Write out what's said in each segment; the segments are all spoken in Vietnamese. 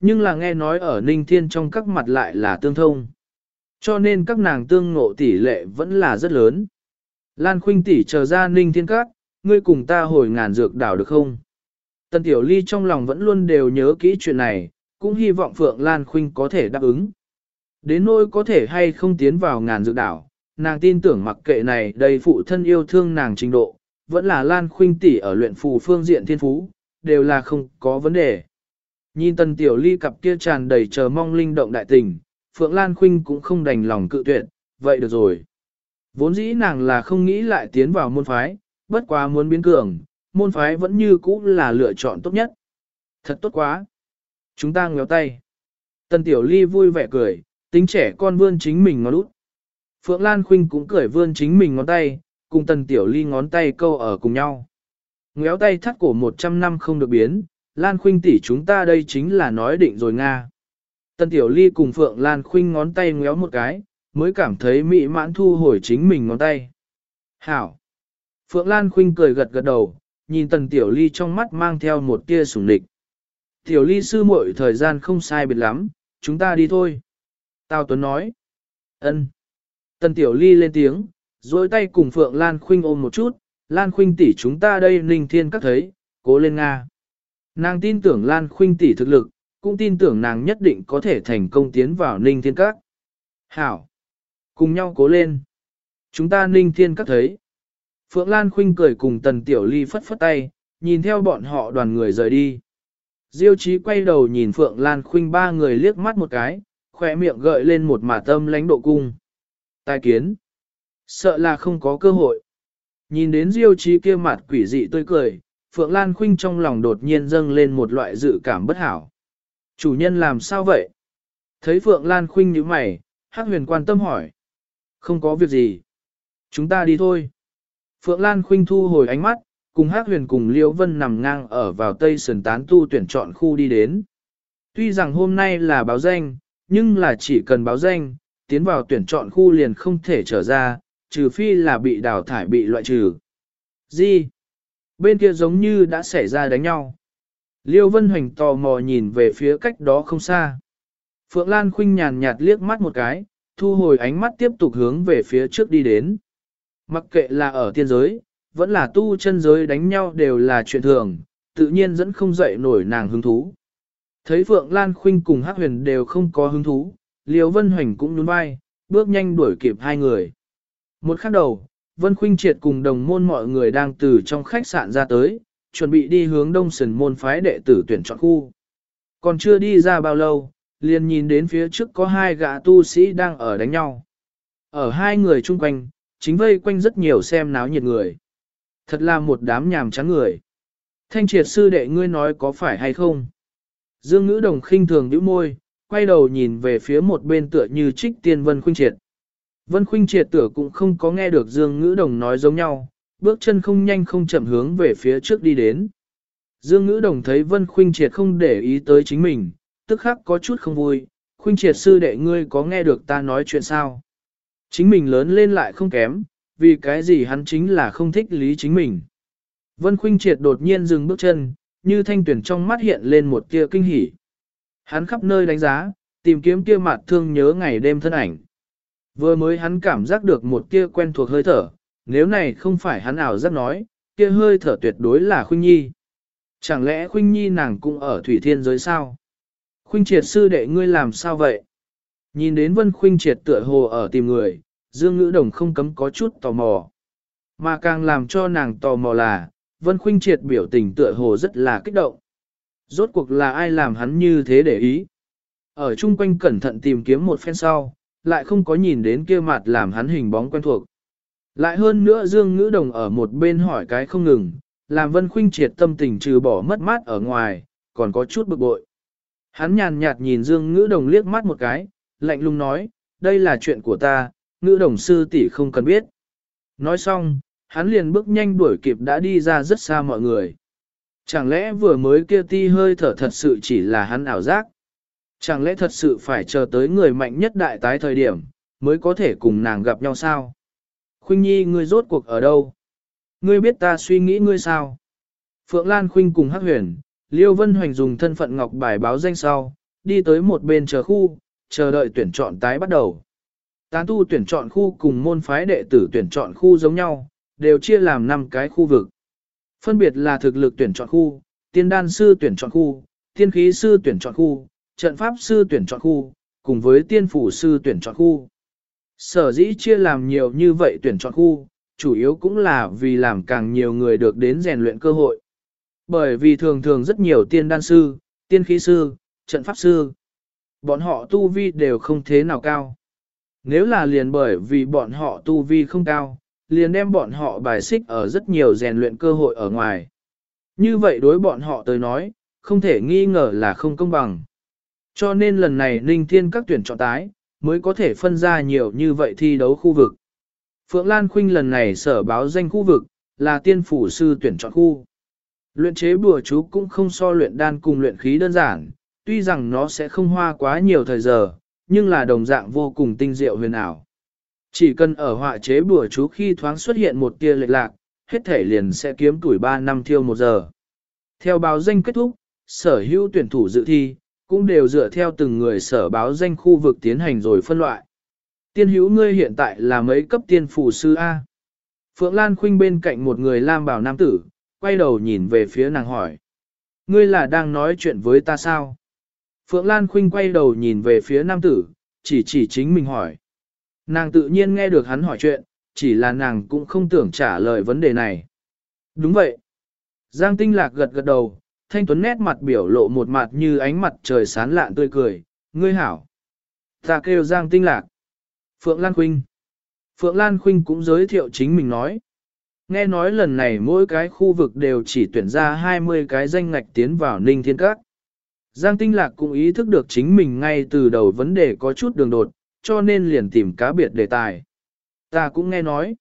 Nhưng là nghe nói ở Ninh Thiên trong các mặt lại là tương thông. Cho nên các nàng tương ngộ tỷ lệ vẫn là rất lớn. Lan Khuynh tỷ chờ ra Ninh Thiên các, ngươi cùng ta hồi ngàn dược đảo được không? Tần Tiểu Ly trong lòng vẫn luôn đều nhớ kỹ chuyện này, cũng hy vọng Phượng Lan Khuynh có thể đáp ứng. Đến nỗi có thể hay không tiến vào ngàn dược đảo, nàng tin tưởng mặc kệ này đầy phụ thân yêu thương nàng trình độ, vẫn là Lan Khuynh tỷ ở luyện phù phương diện thiên phú, đều là không có vấn đề. Nhìn Tần Tiểu Ly cặp kia tràn đầy chờ mong linh động đại tình, Phượng Lan Khuynh cũng không đành lòng cự tuyệt, vậy được rồi. Vốn dĩ nàng là không nghĩ lại tiến vào môn phái, bất quá muốn biến cường, môn phái vẫn như cũ là lựa chọn tốt nhất. Thật tốt quá. Chúng ta ngéo tay. Tần Tiểu Ly vui vẻ cười, tính trẻ con vươn chính mình ngón út. Phượng Lan Khuynh cũng cười vươn chính mình ngón tay, cùng Tần Tiểu Ly ngón tay câu ở cùng nhau. Ngéo tay thắt cổ 100 năm không được biến, Lan Khuynh tỷ chúng ta đây chính là nói định rồi Nga. Tần Tiểu Ly cùng Phượng Lan Khuynh ngón tay ngéo một cái, mới cảm thấy mỹ mãn thu hồi chính mình ngón tay. Hảo! Phượng Lan Khuynh cười gật gật đầu, nhìn Tần Tiểu Ly trong mắt mang theo một tia sủng địch. Tiểu Ly sư muội thời gian không sai biệt lắm, chúng ta đi thôi. Tào Tuấn nói. Ân. Tần Tiểu Ly lên tiếng, dối tay cùng Phượng Lan Khuynh ôm một chút, Lan Khuynh tỷ chúng ta đây ninh thiên các thấy, cố lên Nga. Nàng tin tưởng Lan Khuynh tỷ thực lực, cũng tin tưởng nàng nhất định có thể thành công tiến vào ninh thiên các. Hảo! Cùng nhau cố lên. Chúng ta ninh thiên các thấy. Phượng Lan Khuynh cười cùng Tần Tiểu Ly phất phất tay, nhìn theo bọn họ đoàn người rời đi. Diêu Chí quay đầu nhìn Phượng Lan Khuynh ba người liếc mắt một cái, khỏe miệng gợi lên một mả tâm lánh độ cung. Tài kiến. Sợ là không có cơ hội. Nhìn đến Diêu Chí kia mặt quỷ dị tươi cười, Phượng Lan Khuynh trong lòng đột nhiên dâng lên một loại dự cảm bất hảo. Chủ nhân làm sao vậy? Thấy Phượng Lan Khuynh như mày, Hắc Huyền quan tâm hỏi. Không có việc gì. Chúng ta đi thôi. Phượng Lan Khuynh thu hồi ánh mắt, cùng Hắc Huyền cùng Liễu Vân nằm ngang ở vào Tây Sườn Tán tu tuyển chọn khu đi đến. Tuy rằng hôm nay là báo danh, nhưng là chỉ cần báo danh, tiến vào tuyển chọn khu liền không thể trở ra, trừ phi là bị đào thải bị loại trừ. Gì? Bên kia giống như đã xảy ra đánh nhau. Liêu Vân Hoành tò mò nhìn về phía cách đó không xa. Phượng Lan Khuynh nhàn nhạt liếc mắt một cái, thu hồi ánh mắt tiếp tục hướng về phía trước đi đến. Mặc kệ là ở tiên giới, vẫn là tu chân giới đánh nhau đều là chuyện thường, tự nhiên dẫn không dậy nổi nàng hứng thú. Thấy Phượng Lan Khuynh cùng Hắc Huyền đều không có hứng thú, Liêu Vân Hoành cũng nhún vai, bước nhanh đuổi kịp hai người. Một khắc đầu, Vân Khuynh Triệt cùng đồng môn mọi người đang từ trong khách sạn ra tới, chuẩn bị đi hướng đông sần môn phái đệ tử tuyển chọn khu. Còn chưa đi ra bao lâu, liền nhìn đến phía trước có hai gã tu sĩ đang ở đánh nhau. Ở hai người chung quanh, chính vây quanh rất nhiều xem náo nhiệt người. Thật là một đám nhàm chán người. Thanh triệt sư đệ ngươi nói có phải hay không? Dương ngữ đồng khinh thường nhíu môi, quay đầu nhìn về phía một bên tựa như trích tiên Vân Khuynh Triệt. Vân Khuynh Triệt tử cũng không có nghe được Dương ngữ đồng nói giống nhau, bước chân không nhanh không chậm hướng về phía trước đi đến. Dương ngữ đồng thấy Vân Khuynh Triệt không để ý tới chính mình, tức khắc có chút không vui, Khuynh Triệt sư đệ ngươi có nghe được ta nói chuyện sao? Chính mình lớn lên lại không kém, vì cái gì hắn chính là không thích lý chính mình. Vân Khuynh Triệt đột nhiên dừng bước chân, như thanh tuyển trong mắt hiện lên một tia kinh hỉ. Hắn khắp nơi đánh giá, tìm kiếm kia mặt thương nhớ ngày đêm thân ảnh. Vừa mới hắn cảm giác được một kia quen thuộc hơi thở, nếu này không phải hắn ảo giác nói, kia hơi thở tuyệt đối là Khuynh Nhi. Chẳng lẽ Khuynh Nhi nàng cũng ở thủy thiên giới sao? Khuynh triệt sư đệ ngươi làm sao vậy? Nhìn đến Vân Khuynh triệt tựa hồ ở tìm người, Dương Ngữ Đồng không cấm có chút tò mò. Mà càng làm cho nàng tò mò là, Vân Khuynh triệt biểu tình tựa hồ rất là kích động. Rốt cuộc là ai làm hắn như thế để ý? Ở chung quanh cẩn thận tìm kiếm một phen sau, lại không có nhìn đến kia mặt làm hắn hình bóng quen thuộc. Lại hơn nữa Dương Ngữ Đồng ở một bên hỏi cái không ngừng, làm Vân Khuynh triệt tâm tình trừ bỏ mất mát ở ngoài, còn có chút bực bội. Hắn nhàn nhạt nhìn Dương Ngữ Đồng liếc mắt một cái, lạnh lùng nói, đây là chuyện của ta, Ngữ Đồng sư tỷ không cần biết. Nói xong, hắn liền bước nhanh đuổi kịp đã đi ra rất xa mọi người. Chẳng lẽ vừa mới kia ti hơi thở thật sự chỉ là hắn ảo giác? Chẳng lẽ thật sự phải chờ tới người mạnh nhất đại tái thời điểm, mới có thể cùng nàng gặp nhau sao? Khuynh Nhi ngươi rốt cuộc ở đâu? Ngươi biết ta suy nghĩ ngươi sao? Phượng Lan Khuynh cùng Hắc Huyền, Liêu Vân Hoành dùng thân phận ngọc bài báo danh sau, đi tới một bên chờ khu, chờ đợi tuyển chọn tái bắt đầu. Tán tu tuyển chọn khu cùng môn phái đệ tử tuyển chọn khu giống nhau, đều chia làm 5 cái khu vực. Phân biệt là thực lực tuyển chọn khu, tiên đan sư tuyển chọn khu, tiên khí sư tuyển chọn khu, trận pháp sư tuyển chọn khu, cùng với tiên phủ sư tuyển chọn khu. Sở dĩ chia làm nhiều như vậy tuyển chọn khu, chủ yếu cũng là vì làm càng nhiều người được đến rèn luyện cơ hội. Bởi vì thường thường rất nhiều tiên đan sư, tiên khí sư, trận pháp sư, bọn họ tu vi đều không thế nào cao. Nếu là liền bởi vì bọn họ tu vi không cao, liền đem bọn họ bài xích ở rất nhiều rèn luyện cơ hội ở ngoài. Như vậy đối bọn họ tới nói, không thể nghi ngờ là không công bằng. Cho nên lần này Ninh Thiên các tuyển chọn tái, mới có thể phân ra nhiều như vậy thi đấu khu vực. Phượng Lan Khuynh lần này sở báo danh khu vực, là tiên phủ sư tuyển chọn khu. Luyện chế bùa chú cũng không so luyện đan cùng luyện khí đơn giản, tuy rằng nó sẽ không hoa quá nhiều thời giờ, nhưng là đồng dạng vô cùng tinh diệu huyền ảo. Chỉ cần ở họa chế bùa chú khi thoáng xuất hiện một tia lệch lạc, hết thể liền sẽ kiếm tuổi 3 năm thiêu một giờ. Theo báo danh kết thúc, sở hữu tuyển thủ dự thi, cũng đều dựa theo từng người sở báo danh khu vực tiến hành rồi phân loại. Tiên hữu ngươi hiện tại là mấy cấp tiên phù sư A. Phượng Lan Khuynh bên cạnh một người lam bảo nam tử, quay đầu nhìn về phía nàng hỏi. Ngươi là đang nói chuyện với ta sao? Phượng Lan Khuynh quay đầu nhìn về phía nam tử, chỉ chỉ chính mình hỏi. Nàng tự nhiên nghe được hắn hỏi chuyện, chỉ là nàng cũng không tưởng trả lời vấn đề này. Đúng vậy. Giang Tinh Lạc gật gật đầu, thanh tuấn nét mặt biểu lộ một mặt như ánh mặt trời sán lạn tươi cười, ngươi hảo. Ta kêu Giang Tinh Lạc. Phượng Lan Khuynh. Phượng Lan Khuynh cũng giới thiệu chính mình nói. Nghe nói lần này mỗi cái khu vực đều chỉ tuyển ra 20 cái danh ngạch tiến vào Ninh Thiên Các. Giang Tinh Lạc cũng ý thức được chính mình ngay từ đầu vấn đề có chút đường đột, cho nên liền tìm cá biệt đề tài. Ta cũng nghe nói.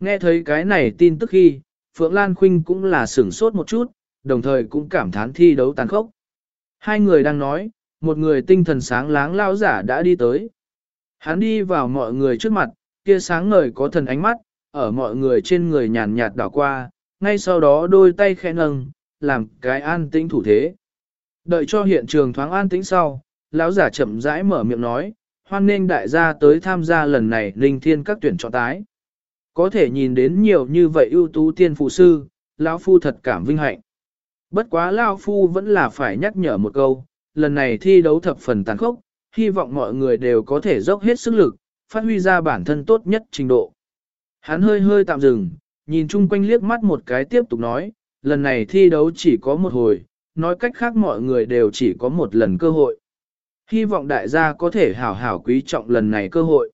Nghe thấy cái này tin tức khi, Phượng Lan Khuynh cũng là sửng sốt một chút, đồng thời cũng cảm thán thi đấu tàn khốc. Hai người đang nói, một người tinh thần sáng láng lao giả đã đi tới. Hắn đi vào mọi người trước mặt, kia sáng ngời có thần ánh mắt, ở mọi người trên người nhàn nhạt đảo qua, ngay sau đó đôi tay khẽ nâng, làm cái an tĩnh thủ thế. Đợi cho hiện trường thoáng an tĩnh sau, lão giả chậm rãi mở miệng nói, hoan nghênh đại gia tới tham gia lần này linh thiên các tuyển chọn tái. Có thể nhìn đến nhiều như vậy ưu tú tiên phụ sư, lão phu thật cảm vinh hạnh. Bất quá Lao phu vẫn là phải nhắc nhở một câu, lần này thi đấu thập phần tàn khốc, hy vọng mọi người đều có thể dốc hết sức lực, phát huy ra bản thân tốt nhất trình độ. Hắn hơi hơi tạm dừng, nhìn chung quanh liếc mắt một cái tiếp tục nói, lần này thi đấu chỉ có một hồi, nói cách khác mọi người đều chỉ có một lần cơ hội. Hy vọng đại gia có thể hảo hảo quý trọng lần này cơ hội.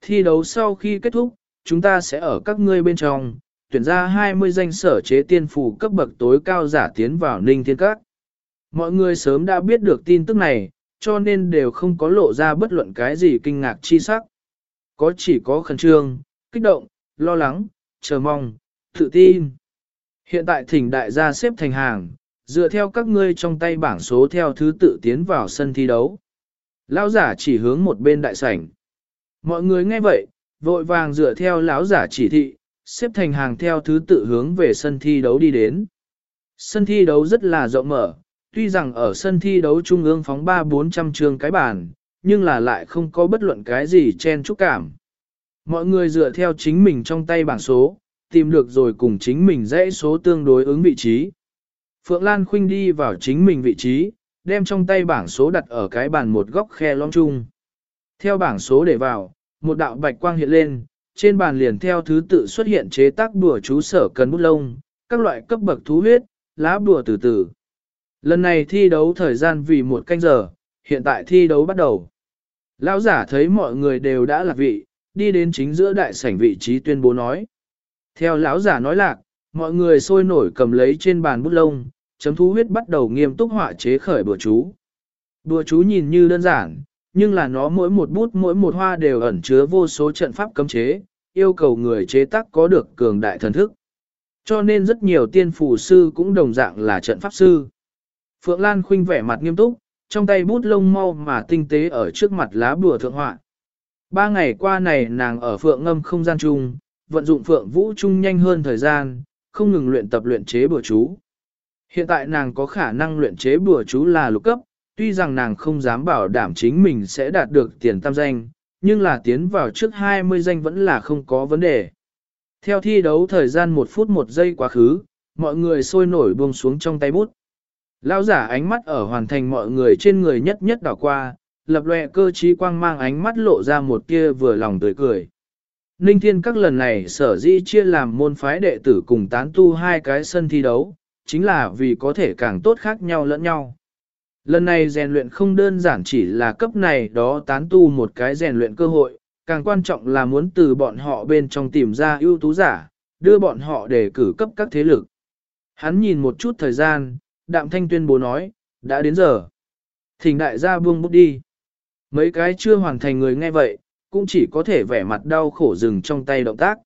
Thi đấu sau khi kết thúc, chúng ta sẽ ở các ngươi bên trong, tuyển ra 20 danh sở chế tiên phù cấp bậc tối cao giả tiến vào ninh thiên các. Mọi người sớm đã biết được tin tức này, cho nên đều không có lộ ra bất luận cái gì kinh ngạc chi sắc. Có chỉ có khẩn trương, kích động, lo lắng, chờ mong, tự tin. Hiện tại thỉnh đại gia xếp thành hàng, dựa theo các ngươi trong tay bảng số theo thứ tự tiến vào sân thi đấu. Lão giả chỉ hướng một bên đại sảnh. Mọi người nghe vậy, vội vàng dựa theo lão giả chỉ thị, xếp thành hàng theo thứ tự hướng về sân thi đấu đi đến. Sân thi đấu rất là rộng mở, tuy rằng ở sân thi đấu trung ương phóng 3-400 trường cái bàn, nhưng là lại không có bất luận cái gì chen chúc cảm. Mọi người dựa theo chính mình trong tay bảng số, tìm được rồi cùng chính mình dãy số tương đối ứng vị trí. Phượng Lan Khuynh đi vào chính mình vị trí, đem trong tay bảng số đặt ở cái bàn một góc khe lõm chung. Theo bảng số để vào, một đạo bạch quang hiện lên, trên bàn liền theo thứ tự xuất hiện chế tác đùa chú sở cần bút lông, các loại cấp bậc thú huyết, lá đùa từ từ. Lần này thi đấu thời gian vì một canh giờ, hiện tại thi đấu bắt đầu. Lão giả thấy mọi người đều đã lạc vị, đi đến chính giữa đại sảnh vị trí tuyên bố nói. Theo lão giả nói lạc, mọi người sôi nổi cầm lấy trên bàn bút lông, chấm thú huyết bắt đầu nghiêm túc họa chế khởi bùa chú. Bùa chú nhìn như đơn giản, nhưng là nó mỗi một bút mỗi một hoa đều ẩn chứa vô số trận pháp cấm chế, yêu cầu người chế tác có được cường đại thần thức. Cho nên rất nhiều tiên phù sư cũng đồng dạng là trận pháp sư. Phượng Lan khuynh vẻ mặt nghiêm túc, trong tay bút lông mau mà tinh tế ở trước mặt lá bùa thượng họa. Ba ngày qua này nàng ở Phượng ngâm không gian chung, vận dụng Phượng vũ chung nhanh hơn thời gian, không ngừng luyện tập luyện chế bùa chú. Hiện tại nàng có khả năng luyện chế bùa chú là lục cấp, tuy rằng nàng không dám bảo đảm chính mình sẽ đạt được tiền tam danh, nhưng là tiến vào trước 20 danh vẫn là không có vấn đề. Theo thi đấu thời gian 1 phút 1 giây quá khứ, mọi người sôi nổi buông xuống trong tay bút. Lão giả ánh mắt ở hoàn thành mọi người trên người nhất nhất đảo qua, lập lệ cơ trí quang mang ánh mắt lộ ra một kia vừa lòng tươi cười. Ninh Thiên các lần này sở dĩ chia làm môn phái đệ tử cùng tán tu hai cái sân thi đấu, chính là vì có thể càng tốt khác nhau lẫn nhau. Lần này rèn luyện không đơn giản chỉ là cấp này đó tán tu một cái rèn luyện cơ hội, càng quan trọng là muốn từ bọn họ bên trong tìm ra ưu tú giả, đưa bọn họ để cử cấp các thế lực. Hắn nhìn một chút thời gian, đạm thanh tuyên bố nói, đã đến giờ. Thỉnh đại gia buông bút đi. Mấy cái chưa hoàn thành người nghe vậy, cũng chỉ có thể vẻ mặt đau khổ dừng trong tay động tác.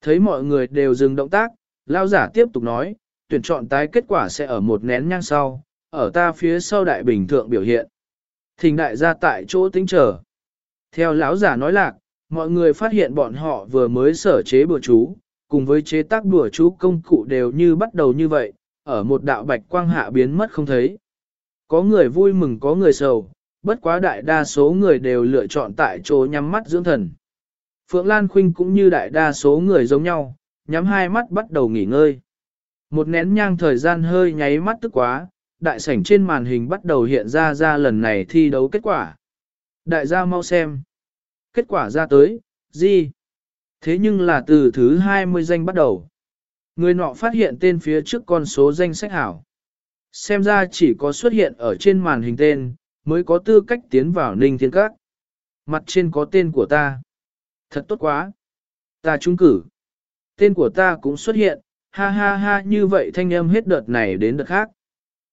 Thấy mọi người đều dừng động tác, lao giả tiếp tục nói, tuyển chọn tái kết quả sẽ ở một nén nhang sau, ở ta phía sau đại bình thượng biểu hiện. thình đại gia tại chỗ tính chờ. Theo lão giả nói lạc, mọi người phát hiện bọn họ vừa mới sở chế bừa chú, cùng với chế tác bừa chú công cụ đều như bắt đầu như vậy, ở một đạo bạch quang hạ biến mất không thấy. Có người vui mừng có người sầu, bất quá đại đa số người đều lựa chọn tại chỗ nhắm mắt dưỡng thần. Phượng Lan Khuynh cũng như đại đa số người giống nhau, nhắm hai mắt bắt đầu nghỉ ngơi. Một nén nhang thời gian hơi nháy mắt tức quá, đại sảnh trên màn hình bắt đầu hiện ra ra lần này thi đấu kết quả. Đại gia mau xem. Kết quả ra tới, gì? Thế nhưng là từ thứ 20 danh bắt đầu. Người nọ phát hiện tên phía trước con số danh sách hảo. Xem ra chỉ có xuất hiện ở trên màn hình tên, mới có tư cách tiến vào ninh thiên các. Mặt trên có tên của ta. Thật tốt quá. Ta trúng cử. Tên của ta cũng xuất hiện, ha ha ha như vậy thanh âm hết đợt này đến đợt khác.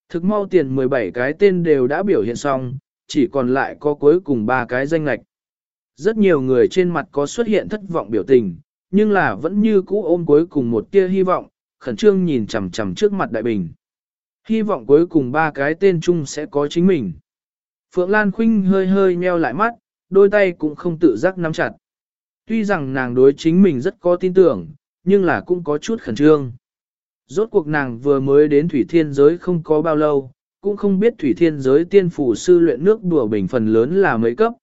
Thực mau tiền 17 cái tên đều đã biểu hiện xong, chỉ còn lại có cuối cùng ba cái danh lạch. Rất nhiều người trên mặt có xuất hiện thất vọng biểu tình, nhưng là vẫn như cũ ôm cuối cùng một tia hy vọng, khẩn trương nhìn chằm chằm trước mặt đại bình. Hy vọng cuối cùng ba cái tên chung sẽ có chính mình. Phượng Lan Khuynh hơi hơi nheo lại mắt, đôi tay cũng không tự giác nắm chặt. Tuy rằng nàng đối chính mình rất có tin tưởng, nhưng là cũng có chút khẩn trương. Rốt cuộc nàng vừa mới đến thủy thiên giới không có bao lâu, cũng không biết thủy thiên giới tiên phủ sư luyện nước đùa bình phần lớn là mấy cấp.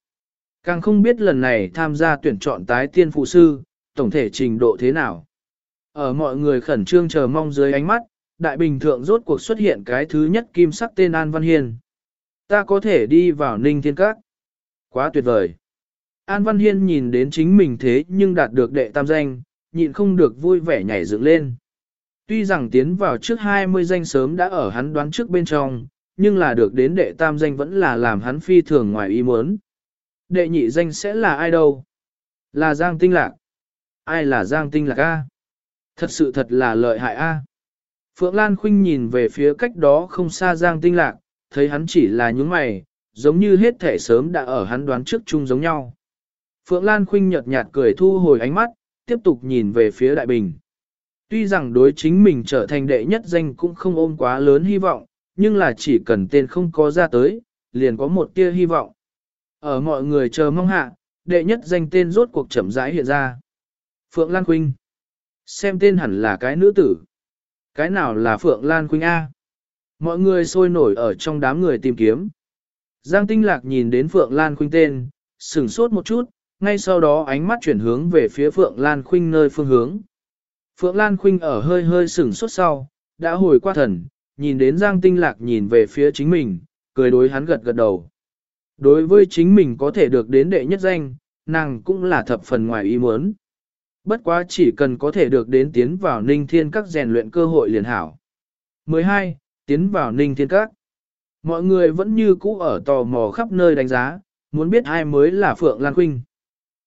Càng không biết lần này tham gia tuyển chọn tái tiên phụ sư, tổng thể trình độ thế nào. Ở mọi người khẩn trương chờ mong dưới ánh mắt, đại bình thượng rốt cuộc xuất hiện cái thứ nhất kim sắc tên An Văn Hiên. Ta có thể đi vào ninh thiên các. Quá tuyệt vời. An Văn Hiên nhìn đến chính mình thế nhưng đạt được đệ tam danh, nhịn không được vui vẻ nhảy dựng lên. Tuy rằng tiến vào trước 20 danh sớm đã ở hắn đoán trước bên trong, nhưng là được đến đệ tam danh vẫn là làm hắn phi thường ngoài ý muốn. Đệ nhị danh sẽ là ai đâu? Là Giang Tinh Lạc. Ai là Giang Tinh Lạc A? Thật sự thật là lợi hại A. Phượng Lan Khuynh nhìn về phía cách đó không xa Giang Tinh Lạc, thấy hắn chỉ là những mày, giống như hết thể sớm đã ở hắn đoán trước chung giống nhau. Phượng Lan Khuynh nhợt nhạt cười thu hồi ánh mắt, tiếp tục nhìn về phía Đại Bình. Tuy rằng đối chính mình trở thành đệ nhất danh cũng không ôm quá lớn hy vọng, nhưng là chỉ cần tên không có ra tới, liền có một tia hy vọng. Ở mọi người chờ mong hạ, đệ nhất danh tên rốt cuộc chậm rãi hiện ra. Phượng Lan Khuynh. Xem tên hẳn là cái nữ tử. Cái nào là Phượng Lan Khuynh A? Mọi người sôi nổi ở trong đám người tìm kiếm. Giang Tinh Lạc nhìn đến Phượng Lan Khuynh tên, sửng sốt một chút, ngay sau đó ánh mắt chuyển hướng về phía Phượng Lan Khuynh nơi phương hướng. Phượng Lan Khuynh ở hơi hơi sửng sốt sau, đã hồi qua thần, nhìn đến Giang Tinh Lạc nhìn về phía chính mình, cười đối hắn gật gật đầu. Đối với chính mình có thể được đến đệ nhất danh, nàng cũng là thập phần ngoài ý muốn. Bất quá chỉ cần có thể được đến tiến vào ninh thiên các rèn luyện cơ hội liền hảo. 12. Tiến vào ninh thiên các. Mọi người vẫn như cũ ở tò mò khắp nơi đánh giá, muốn biết ai mới là Phượng Lan Khuynh.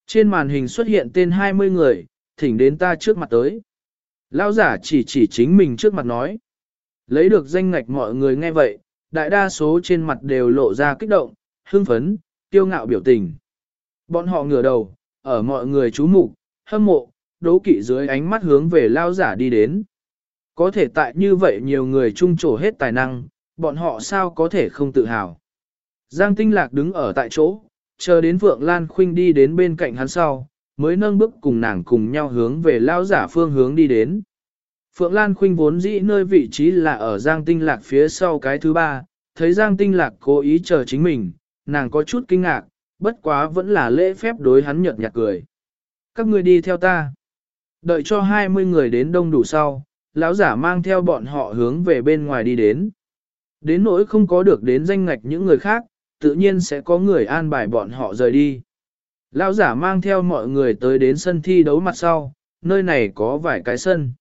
Trên màn hình xuất hiện tên 20 người, thỉnh đến ta trước mặt tới. Lão giả chỉ chỉ chính mình trước mặt nói. Lấy được danh ngạch mọi người nghe vậy, đại đa số trên mặt đều lộ ra kích động, hưng phấn, tiêu ngạo biểu tình. Bọn họ ngửa đầu, ở mọi người chú mục, hâm mộ, đố kỵ dưới ánh mắt hướng về lao giả đi đến. Có thể tại như vậy nhiều người trung trổ hết tài năng, bọn họ sao có thể không tự hào. Giang Tinh Lạc đứng ở tại chỗ, chờ đến Phượng Lan Khuynh đi đến bên cạnh hắn sau, mới nâng bước cùng nàng cùng nhau hướng về lao giả phương hướng đi đến. Phượng Lan Khuynh vốn dĩ nơi vị trí là ở Giang Tinh Lạc phía sau cái thứ ba, thấy Giang Tinh Lạc cố ý chờ chính mình, nàng có chút kinh ngạc, bất quá vẫn là lễ phép đối hắn nhợt nhạt cười. Các ngươi đi theo ta. Đợi cho 20 người đến đông đủ sau, lão giả mang theo bọn họ hướng về bên ngoài đi đến. Đến nỗi không có được đến danh ngạch những người khác, tự nhiên sẽ có người an bài bọn họ rời đi. Lão giả mang theo mọi người tới đến sân thi đấu mặt sau, nơi này có vài cái sân.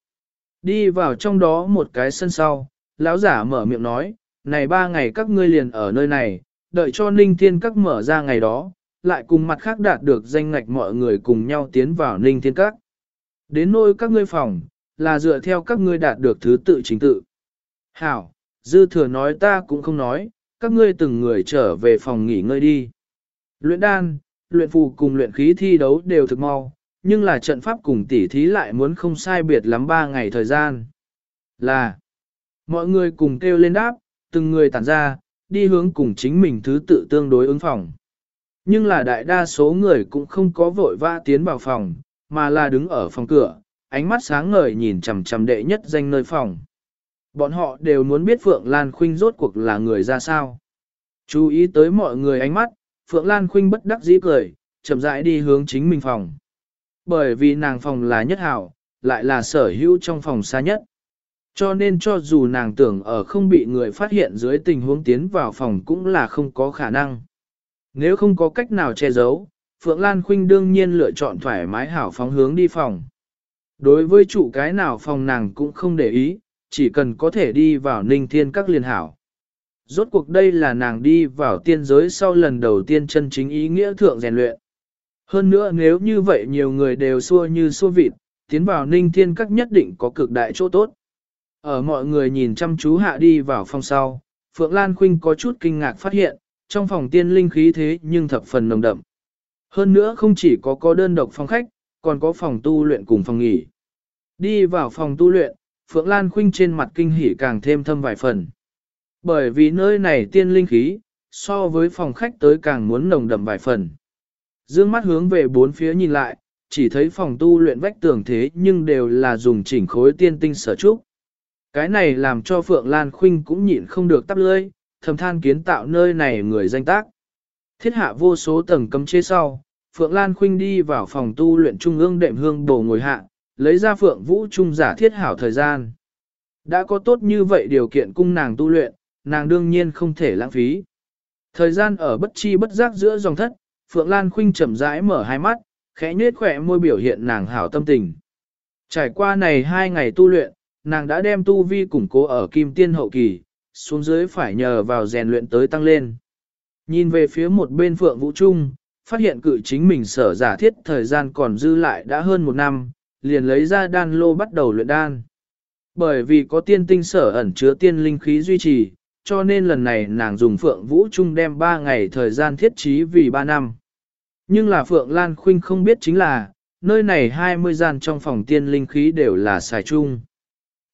Đi vào trong đó một cái sân sau, lão giả mở miệng nói, này ba ngày các ngươi liền ở nơi này, đợi cho ninh thiên các mở ra ngày đó, lại cùng mặt khác đạt được danh ngạch mọi người cùng nhau tiến vào ninh thiên các. Đến nôi các ngươi phòng, là dựa theo các ngươi đạt được thứ tự chính tự. Hảo, dư thừa nói ta cũng không nói, các ngươi từng người trở về phòng nghỉ ngơi đi. Luyện đan, luyện phù cùng luyện khí thi đấu đều thực mau, nhưng là trận pháp cùng tỉ thí lại muốn không sai biệt lắm ba ngày thời gian. Là, mọi người cùng kêu lên đáp, từng người tản ra, đi hướng cùng chính mình thứ tự tương đối ứng phòng. Nhưng là đại đa số người cũng không có vội vã tiến vào phòng, mà là đứng ở phòng cửa, ánh mắt sáng ngời nhìn chằm chằm đệ nhất danh nơi phòng. Bọn họ đều muốn biết Phượng Lan Khuynh rốt cuộc là người ra sao. Chú ý tới mọi người ánh mắt, Phượng Lan Khuynh bất đắc dĩ cười, chậm rãi đi hướng chính mình phòng. Bởi vì nàng phòng là nhất hảo, lại là sở hữu trong phòng xa nhất. Cho nên cho dù nàng tưởng ở không bị người phát hiện dưới tình huống tiến vào phòng cũng là không có khả năng. Nếu không có cách nào che giấu, Phượng Lan Khuynh đương nhiên lựa chọn thoải mái hảo phóng hướng đi phòng. Đối với chủ cái nào phòng nàng cũng không để ý, chỉ cần có thể đi vào ninh thiên các liên hảo. Rốt cuộc đây là nàng đi vào tiên giới sau lần đầu tiên chân chính ý nghĩa thượng rèn luyện. Hơn nữa nếu như vậy nhiều người đều xua như xua vịt, tiến vào ninh thiên các nhất định có cực đại chỗ tốt. Ở mọi người nhìn chăm chú hạ đi vào phòng sau, Phượng Lan Khuynh có chút kinh ngạc phát hiện, trong phòng tiên linh khí thế nhưng thập phần nồng đậm. Hơn nữa không chỉ có có đơn độc phòng khách, còn có phòng tu luyện cùng phòng nghỉ. Đi vào phòng tu luyện, Phượng Lan Khuynh trên mặt kinh hỉ càng thêm thâm vài phần. Bởi vì nơi này tiên linh khí, so với phòng khách tới càng muốn nồng đậm vài phần. Dương mắt hướng về bốn phía nhìn lại, chỉ thấy phòng tu luyện vách tường thế nhưng đều là dùng chỉnh khối tiên tinh sở trúc. Cái này làm cho Phượng Lan Khuynh cũng nhịn không được tắp lưỡi, thầm than kiến tạo nơi này người danh tác. Thiết hạ vô số tầng cấm chế sau, Phượng Lan Khuynh đi vào phòng tu luyện trung ương đệm hương bổ ngồi hạ, lấy ra Phượng Vũ Trung giả thiết hảo thời gian. Đã có tốt như vậy điều kiện cung nàng tu luyện, nàng đương nhiên không thể lãng phí. Thời gian ở bất chi bất giác giữa dòng thất, Phượng Lan Khuynh chậm rãi mở hai mắt, khẽ nhếch khỏe môi biểu hiện nàng hảo tâm tình. Trải qua này hai ngày tu luyện, nàng đã đem tu vi củng cố ở kim tiên hậu kỳ, xuống dưới phải nhờ vào rèn luyện tới tăng lên. Nhìn về phía một bên Phượng Vũ Trung, phát hiện cự chính mình sở giả thiết thời gian còn dư lại đã hơn một năm, liền lấy ra đan lô bắt đầu luyện đan. Bởi vì có tiên tinh sở ẩn chứa tiên linh khí duy trì, cho nên lần này nàng dùng Phượng Vũ Trung đem 3 ngày thời gian thiết trí vì 3 năm. Nhưng là Phượng Lan Khuynh không biết chính là, nơi này 20 gian trong phòng tiên linh khí đều là xài chung.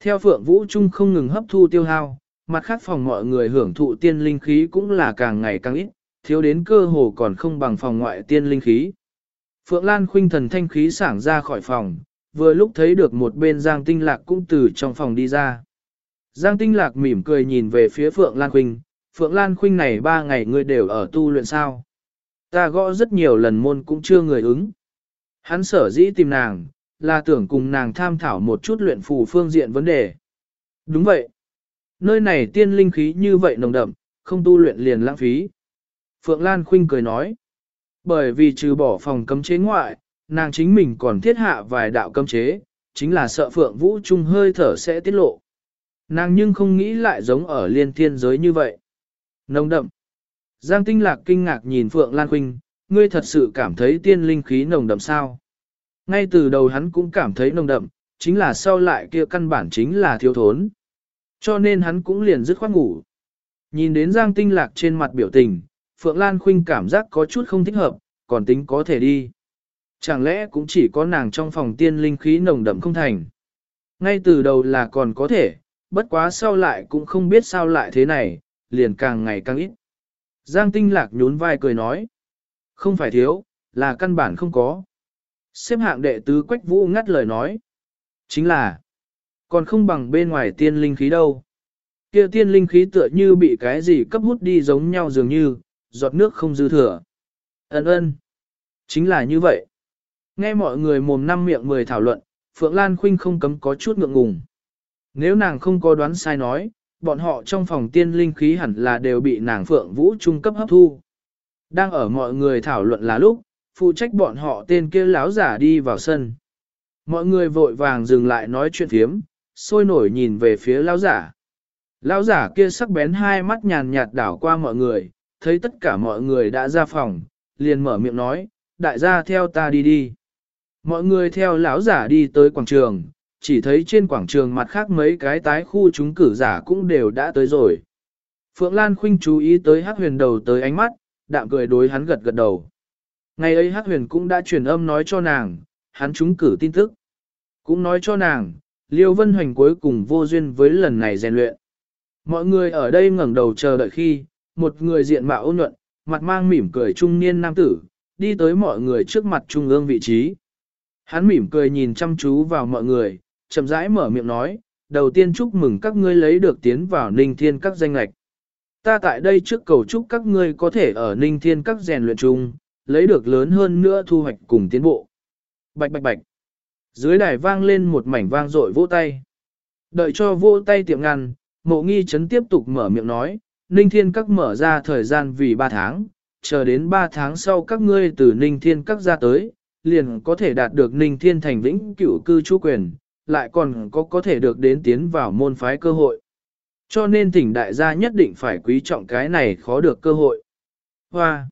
Theo Phượng Vũ Trung không ngừng hấp thu tiêu hao, mặt khác phòng mọi người hưởng thụ tiên linh khí cũng là càng ngày càng ít, thiếu đến cơ hồ còn không bằng phòng ngoại tiên linh khí. Phượng Lan Khuynh thần thanh khí sảng ra khỏi phòng, vừa lúc thấy được một bên Giang Tinh Lạc cũng từ trong phòng đi ra. Giang Tinh Lạc mỉm cười nhìn về phía Phượng Lan Khuynh, Phượng Lan Khuynh này ba ngày ngươi đều ở tu luyện sao. Ta gõ rất nhiều lần môn cũng chưa người ứng. Hắn sở dĩ tìm nàng, là tưởng cùng nàng tham thảo một chút luyện phù phương diện vấn đề. Đúng vậy. Nơi này tiên linh khí như vậy nồng đậm, không tu luyện liền lãng phí. Phượng Lan Khuynh cười nói. Bởi vì trừ bỏ phòng cấm chế ngoại, nàng chính mình còn thiết hạ vài đạo cấm chế, chính là sợ Phượng Vũ Trung hơi thở sẽ tiết lộ. Nàng nhưng không nghĩ lại giống ở liên thiên giới như vậy. Nồng đậm. Giang Tinh Lạc kinh ngạc nhìn Phượng Lan Khuynh, ngươi thật sự cảm thấy tiên linh khí nồng đậm sao? Ngay từ đầu hắn cũng cảm thấy nồng đậm, chính là sau lại kia căn bản chính là thiếu thốn. Cho nên hắn cũng liền dứt khoát ngủ. Nhìn đến Giang Tinh Lạc trên mặt biểu tình, Phượng Lan Khuynh cảm giác có chút không thích hợp, còn tính có thể đi. Chẳng lẽ cũng chỉ có nàng trong phòng tiên linh khí nồng đậm không thành. Ngay từ đầu là còn có thể, bất quá sau lại cũng không biết sao lại thế này, liền càng ngày càng ít. Giang Tinh Lạc nhún vai cười nói. Không phải thiếu, là căn bản không có. Xếp hạng đệ tứ Quách Vũ ngắt lời nói. Chính là, còn không bằng bên ngoài tiên linh khí đâu. kia tiên linh khí tựa như bị cái gì cấp hút đi giống nhau dường như, giọt nước không dư thừa. Ấn ơn. Chính là như vậy. Nghe mọi người mồm năm miệng mười thảo luận, Phượng Lan Khuynh không cấm có chút ngượng ngùng. Nếu nàng không có đoán sai nói, bọn họ trong phòng tiên linh khí hẳn là đều bị nàng Phượng Vũ trung cấp hấp thu. Đang ở mọi người thảo luận là lúc, phụ trách bọn họ tên kia láo giả đi vào sân. Mọi người vội vàng dừng lại nói chuyện phiếm, sôi nổi nhìn về phía lão giả. Lão giả kia sắc bén hai mắt nhàn nhạt đảo qua mọi người, thấy tất cả mọi người đã ra phòng, liền mở miệng nói, đại gia theo ta đi đi. Mọi người theo lão giả đi tới quảng trường, chỉ thấy trên quảng trường mặt khác mấy cái tái khu chúng cử giả cũng đều đã tới rồi. Phượng Lan Khuynh chú ý tới Hắc Huyền đầu tới ánh mắt, đạm cười đối hắn gật gật đầu. Ngày ấy Hắc Huyền cũng đã truyền âm nói cho nàng, hắn chúng cử tin tức. Cũng nói cho nàng, Liêu Vân Hoành cuối cùng vô duyên với lần này rèn luyện. Mọi người ở đây ngẩng đầu chờ đợi khi, một người diện mạo ôn nhuận, mặt mang mỉm cười trung niên nam tử, đi tới mọi người trước mặt trung ương vị trí. Hắn mỉm cười nhìn chăm chú vào mọi người, chậm rãi mở miệng nói, đầu tiên chúc mừng các ngươi lấy được tiến vào ninh thiên các danh lạch. Ta tại đây trước cầu chúc các ngươi có thể ở ninh thiên các rèn luyện chung, lấy được lớn hơn nữa thu hoạch cùng tiến bộ. Bạch bạch bạch. Dưới đài vang lên một mảnh vang dội vỗ tay. Đợi cho vỗ tay tiệm ngăn, mộ nghi chấn tiếp tục mở miệng nói, Ninh Thiên Các mở ra thời gian vì 3 tháng, chờ đến 3 tháng sau các ngươi từ Ninh Thiên Các ra tới, liền có thể đạt được Ninh Thiên thành vĩnh cửu cư trú quyền, lại còn có có thể được đến tiến vào môn phái cơ hội. Cho nên thỉnh đại gia nhất định phải quý trọng cái này khó được cơ hội. Hoa!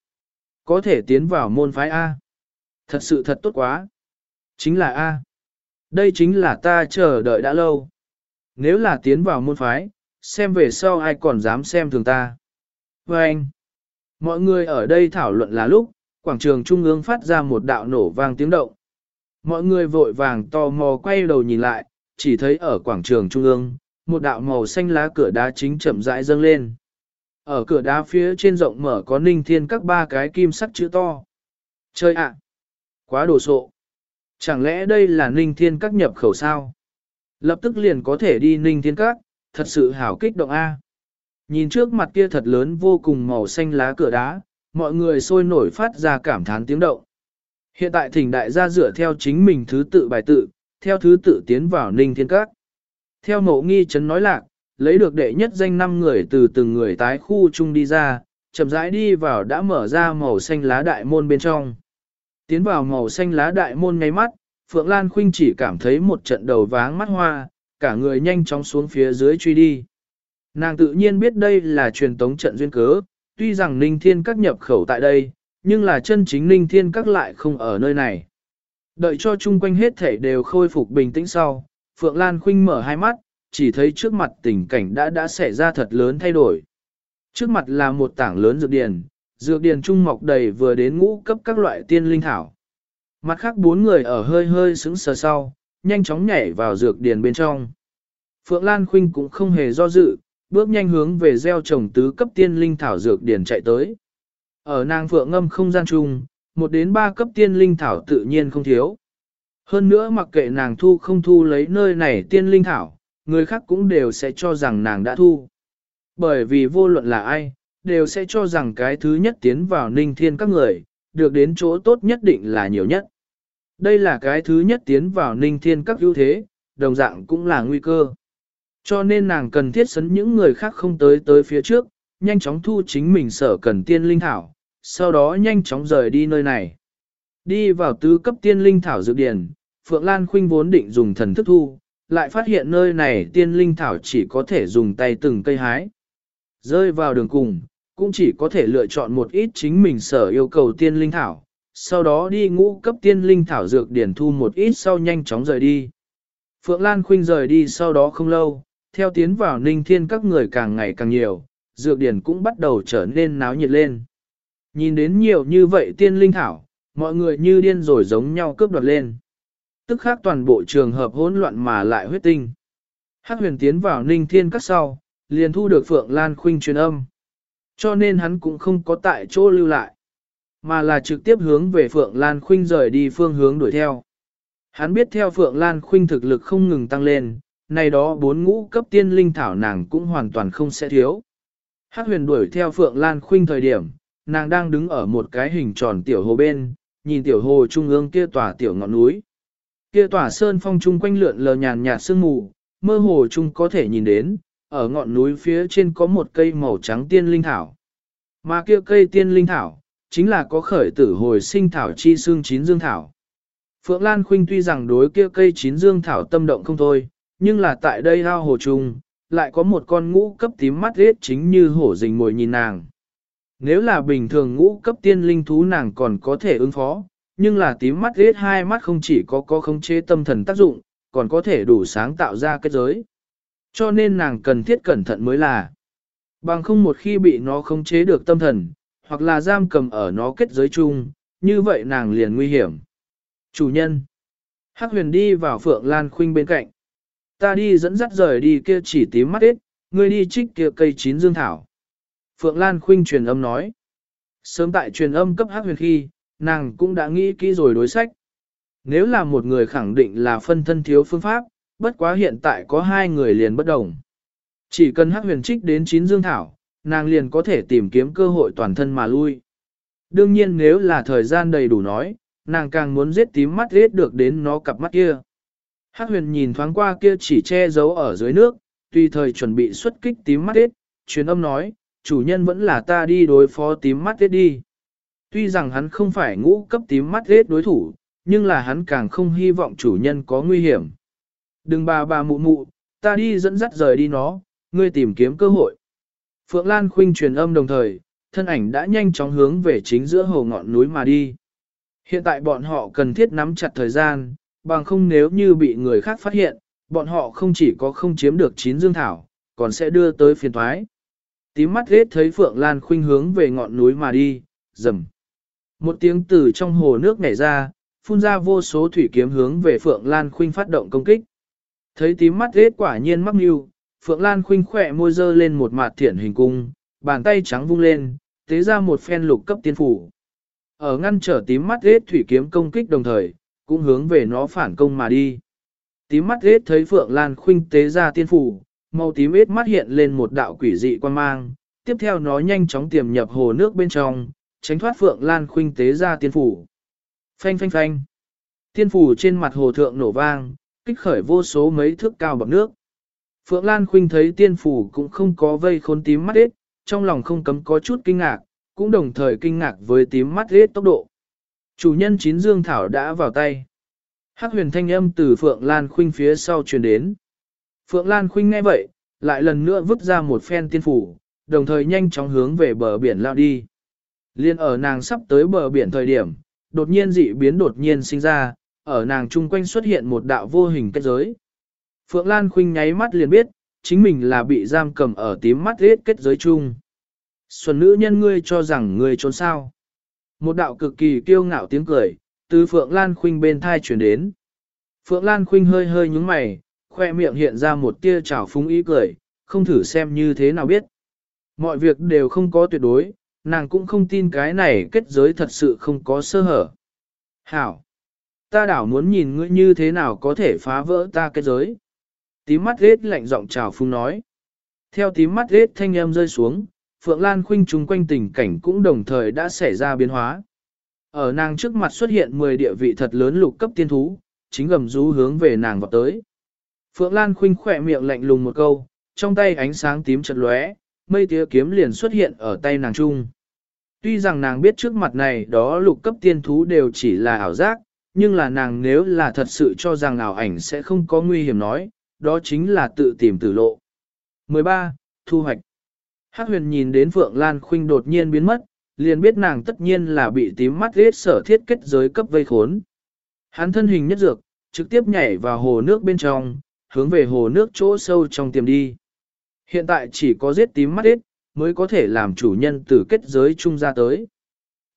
Có thể tiến vào môn phái A. Thật sự thật tốt quá. Chính là A. Đây chính là ta chờ đợi đã lâu. Nếu là tiến vào môn phái, xem về sau ai còn dám xem thường ta. Và anh, mọi người ở đây thảo luận là lúc, quảng trường trung ương phát ra một đạo nổ vang tiếng động. Mọi người vội vàng tò mò quay đầu nhìn lại, chỉ thấy ở quảng trường trung ương, một đạo màu xanh lá cửa đá chính chậm rãi dâng lên. Ở cửa đá phía trên rộng mở có ninh thiên các ba cái kim sắc chữ to. Chơi ạ! quá đồ sộ! Chẳng lẽ đây là ninh thiên các nhập khẩu sao? Lập tức liền có thể đi ninh thiên các, thật sự hảo kích động A. Nhìn trước mặt kia thật lớn vô cùng màu xanh lá cửa đá, mọi người sôi nổi phát ra cảm thán tiếng động. Hiện tại thỉnh đại gia dựa theo chính mình thứ tự bài tự, theo thứ tự tiến vào ninh thiên các. Theo mộ nghi chấn nói lạc, lấy được đệ nhất danh năm người từ từng người tái khu chung đi ra, chậm rãi đi vào đã mở ra màu xanh lá đại môn bên trong. Tiến vào màu xanh lá đại môn ngay mắt, Phượng Lan Khuynh chỉ cảm thấy một trận đầu váng mắt hoa, cả người nhanh chóng xuống phía dưới truy đi. Nàng tự nhiên biết đây là truyền tống trận duyên cớ, tuy rằng Ninh Thiên các nhập khẩu tại đây, nhưng là chân chính Ninh Thiên các lại không ở nơi này. Đợi cho chung quanh hết thể đều khôi phục bình tĩnh sau, Phượng Lan Khuynh mở hai mắt, chỉ thấy trước mặt tình cảnh đã đã xảy ra thật lớn thay đổi. Trước mặt là một tảng lớn dược điền, dược điền trung mọc đầy vừa đến ngũ cấp các loại tiên linh thảo. Mặt khác bốn người ở hơi hơi sững sờ sau, nhanh chóng nhảy vào dược điền bên trong. Phượng Lan Khuynh cũng không hề do dự, bước nhanh hướng về gieo trồng tứ cấp tiên linh thảo dược điền chạy tới. Ở nàng Phượng ngâm không gian chung, một đến ba cấp tiên linh thảo tự nhiên không thiếu. Hơn nữa mặc kệ nàng thu không thu lấy nơi này tiên linh thảo, người khác cũng đều sẽ cho rằng nàng đã thu. Bởi vì vô luận là ai, đều sẽ cho rằng cái thứ nhất tiến vào ninh thiên các người, được đến chỗ tốt nhất định là nhiều nhất. Đây là cái thứ nhất tiến vào ninh thiên các ưu thế, đồng dạng cũng là nguy cơ. Cho nên nàng cần thiết sấn những người khác không tới tới phía trước, nhanh chóng thu chính mình sở cần tiên linh thảo, sau đó nhanh chóng rời đi nơi này. Đi vào tứ cấp tiên linh thảo dược điển, Phượng Lan Khuynh vốn định dùng thần thức thu, lại phát hiện nơi này tiên linh thảo chỉ có thể dùng tay từng cây hái. Rơi vào đường cùng, cũng chỉ có thể lựa chọn một ít chính mình sở yêu cầu tiên linh thảo, sau đó đi ngũ cấp tiên linh thảo dược điển thu một ít sau nhanh chóng rời đi. Phượng Lan Khuynh rời đi sau đó không lâu, theo tiến vào ninh thiên các người càng ngày càng nhiều, dược điển cũng bắt đầu trở nên náo nhiệt lên. Nhìn đến nhiều như vậy tiên linh thảo, mọi người như điên rồi giống nhau cướp đoạt lên. Tức khác toàn bộ trường hợp hỗn loạn mà lại huyết tinh. Hắc huyền tiến vào ninh thiên các sau, liền thu được Phượng Lan Khuynh truyền âm. Cho nên hắn cũng không có tại chỗ lưu lại, mà là trực tiếp hướng về Phượng Lan Khuynh rời đi phương hướng đuổi theo. Hắn biết theo Phượng Lan Khuynh thực lực không ngừng tăng lên, này đó bốn ngũ cấp tiên linh thảo nàng cũng hoàn toàn không sẽ thiếu. Hắc huyền đuổi theo Phượng Lan Khuynh thời điểm, nàng đang đứng ở một cái hình tròn tiểu hồ bên, nhìn tiểu hồ trung ương kia tỏa tiểu ngọn núi. Kia tỏa sơn phong trung quanh lượn lờ nhàn nhạt sương mù, mơ hồ trung có thể nhìn đến, ở ngọn núi phía trên có một cây màu trắng tiên linh thảo. Mà kia cây tiên linh thảo, chính là có khởi tử hồi sinh thảo chi xương chín dương thảo. Phượng Lan Khuynh tuy rằng đối kia cây chín dương thảo tâm động không thôi, nhưng là tại đây hao hồ trung, lại có một con ngũ cấp tím mắt rết chính như hổ rình mồi nhìn nàng. Nếu là bình thường ngũ cấp tiên linh thú nàng còn có thể ứng phó, nhưng là tím mắt rết hai mắt không chỉ có có khống chế tâm thần tác dụng, còn có thể đủ sáng tạo ra kết giới. Cho nên nàng cần thiết cẩn thận mới là. Bằng không một khi bị nó khống chế được tâm thần, hoặc là giam cầm ở nó kết giới chung, như vậy nàng liền nguy hiểm. Chủ nhân. Hắc huyền đi vào Phượng Lan Khuynh bên cạnh. Ta đi dẫn dắt rời đi kia chỉ tím mắt ít, ngươi đi trích kia cây chín dương thảo. Phượng Lan Khuynh truyền âm nói. Sớm tại truyền âm cấp Hắc huyền khi, nàng cũng đã nghĩ kỹ rồi đối sách. Nếu là một người khẳng định là phân thân thiếu phương pháp, bất quá hiện tại có hai người liền bất đồng. Chỉ cần Hắc huyền trích đến chín dương thảo, nàng liền có thể tìm kiếm cơ hội toàn thân mà lui. Đương nhiên nếu là thời gian đầy đủ nói, nàng càng muốn giết tím mắt giết được đến nó cặp mắt kia. Hắc huyền nhìn thoáng qua kia chỉ che giấu ở dưới nước, tùy thời chuẩn bị xuất kích tím mắt tết, truyền âm nói, chủ nhân vẫn là ta đi đối phó tím mắt tết đi. Tuy rằng hắn không phải ngũ cấp tím mắt tết đối thủ, nhưng là hắn càng không hy vọng chủ nhân có nguy hiểm. Đừng bà bà mụ mụ, ta đi dẫn dắt rời đi nó, ngươi tìm kiếm cơ hội. Phượng Lan Khuynh truyền âm đồng thời, thân ảnh đã nhanh chóng hướng về chính giữa hồ ngọn núi mà đi. Hiện tại bọn họ cần thiết nắm chặt thời gian, bằng không nếu như bị người khác phát hiện, bọn họ không chỉ có không chiếm được chín dương thảo, còn sẽ đưa tới phiền thoái. Tím mắt hết thấy Phượng Lan Khuynh hướng về ngọn núi mà đi, rầm. Một tiếng từ trong hồ nước nhảy ra, phun ra vô số thủy kiếm hướng về Phượng Lan Khuynh phát động công kích. Thấy tím mắt hết quả nhiên mắc mưu, Phượng Lan khuynh khỏe môi dơ lên một mặt thiện hình cung, bàn tay trắng vung lên, tế ra một phen lục cấp tiên phủ. Ở ngăn trở tím mắt hết thủy kiếm công kích đồng thời, cũng hướng về nó phản công mà đi. Tím mắt hết thấy Phượng Lan khinh tế ra tiên phủ, màu tím hết mắt hiện lên một đạo quỷ dị quan mang, tiếp theo nó nhanh chóng tiềm nhập hồ nước bên trong, tránh thoát Phượng Lan khinh tế ra tiên phủ. Phanh phanh phanh. Tiên phủ trên mặt hồ thượng nổ vang, kích khởi vô số mấy thước cao bậc nước. Phượng Lan Khuynh thấy tiên phủ cũng không có vây khốn tím mắt hết, trong lòng không cấm có chút kinh ngạc, cũng đồng thời kinh ngạc với tím mắt hết tốc độ. Chủ nhân chín dương thảo đã vào tay. Hắc huyền thanh âm từ Phượng Lan Khuynh phía sau truyền đến. Phượng Lan Khuynh nghe vậy, lại lần nữa vứt ra một phen tiên phủ, đồng thời nhanh chóng hướng về bờ biển lao đi. Liên ở nàng sắp tới bờ biển thời điểm, đột nhiên dị biến đột nhiên sinh ra, ở nàng chung quanh xuất hiện một đạo vô hình kết giới. Phượng Lan Khuynh nháy mắt liền biết, chính mình là bị giam cầm ở tím mắt hết kết giới chung. Xuân nữ nhân ngươi cho rằng ngươi trốn sao. Một đạo cực kỳ kiêu ngạo tiếng cười, từ Phượng Lan Khuynh bên thai chuyển đến. Phượng Lan Khuynh hơi hơi nhúng mày, khoe miệng hiện ra một tia trào phúng ý cười, không thử xem như thế nào biết. Mọi việc đều không có tuyệt đối, nàng cũng không tin cái này kết giới thật sự không có sơ hở. Hảo! Ta đảo muốn nhìn ngươi như thế nào có thể phá vỡ ta kết giới. Tím mắt ghét lạnh giọng trào phúng nói. Theo tím mắt ghét thanh âm rơi xuống, Phượng Lan Khuynh chung quanh tình cảnh cũng đồng thời đã xảy ra biến hóa. Ở nàng trước mặt xuất hiện 10 địa vị thật lớn lục cấp tiên thú, chính gầm rú hướng về nàng vào tới. Phượng Lan Khuynh khỏe miệng lạnh lùng một câu, trong tay ánh sáng tím chật lóe, mây tía kiếm liền xuất hiện ở tay nàng trung. Tuy rằng nàng biết trước mặt này đó lục cấp tiên thú đều chỉ là ảo giác, nhưng là nàng nếu là thật sự cho rằng ảo ảnh sẽ không có nguy hiểm nói, đó chính là tự tìm tử lộ. 13. Thu hoạch Hắc huyền nhìn đến Phượng Lan Khuynh đột nhiên biến mất, liền biết nàng tất nhiên là bị tím mắt ghét sở thiết kết giới cấp vây khốn. Hắn thân hình nhất dược, trực tiếp nhảy vào hồ nước bên trong, hướng về hồ nước chỗ sâu trong tiềm đi. Hiện tại chỉ có giết tím mắt ghét, mới có thể làm chủ nhân từ kết giới trung ra tới.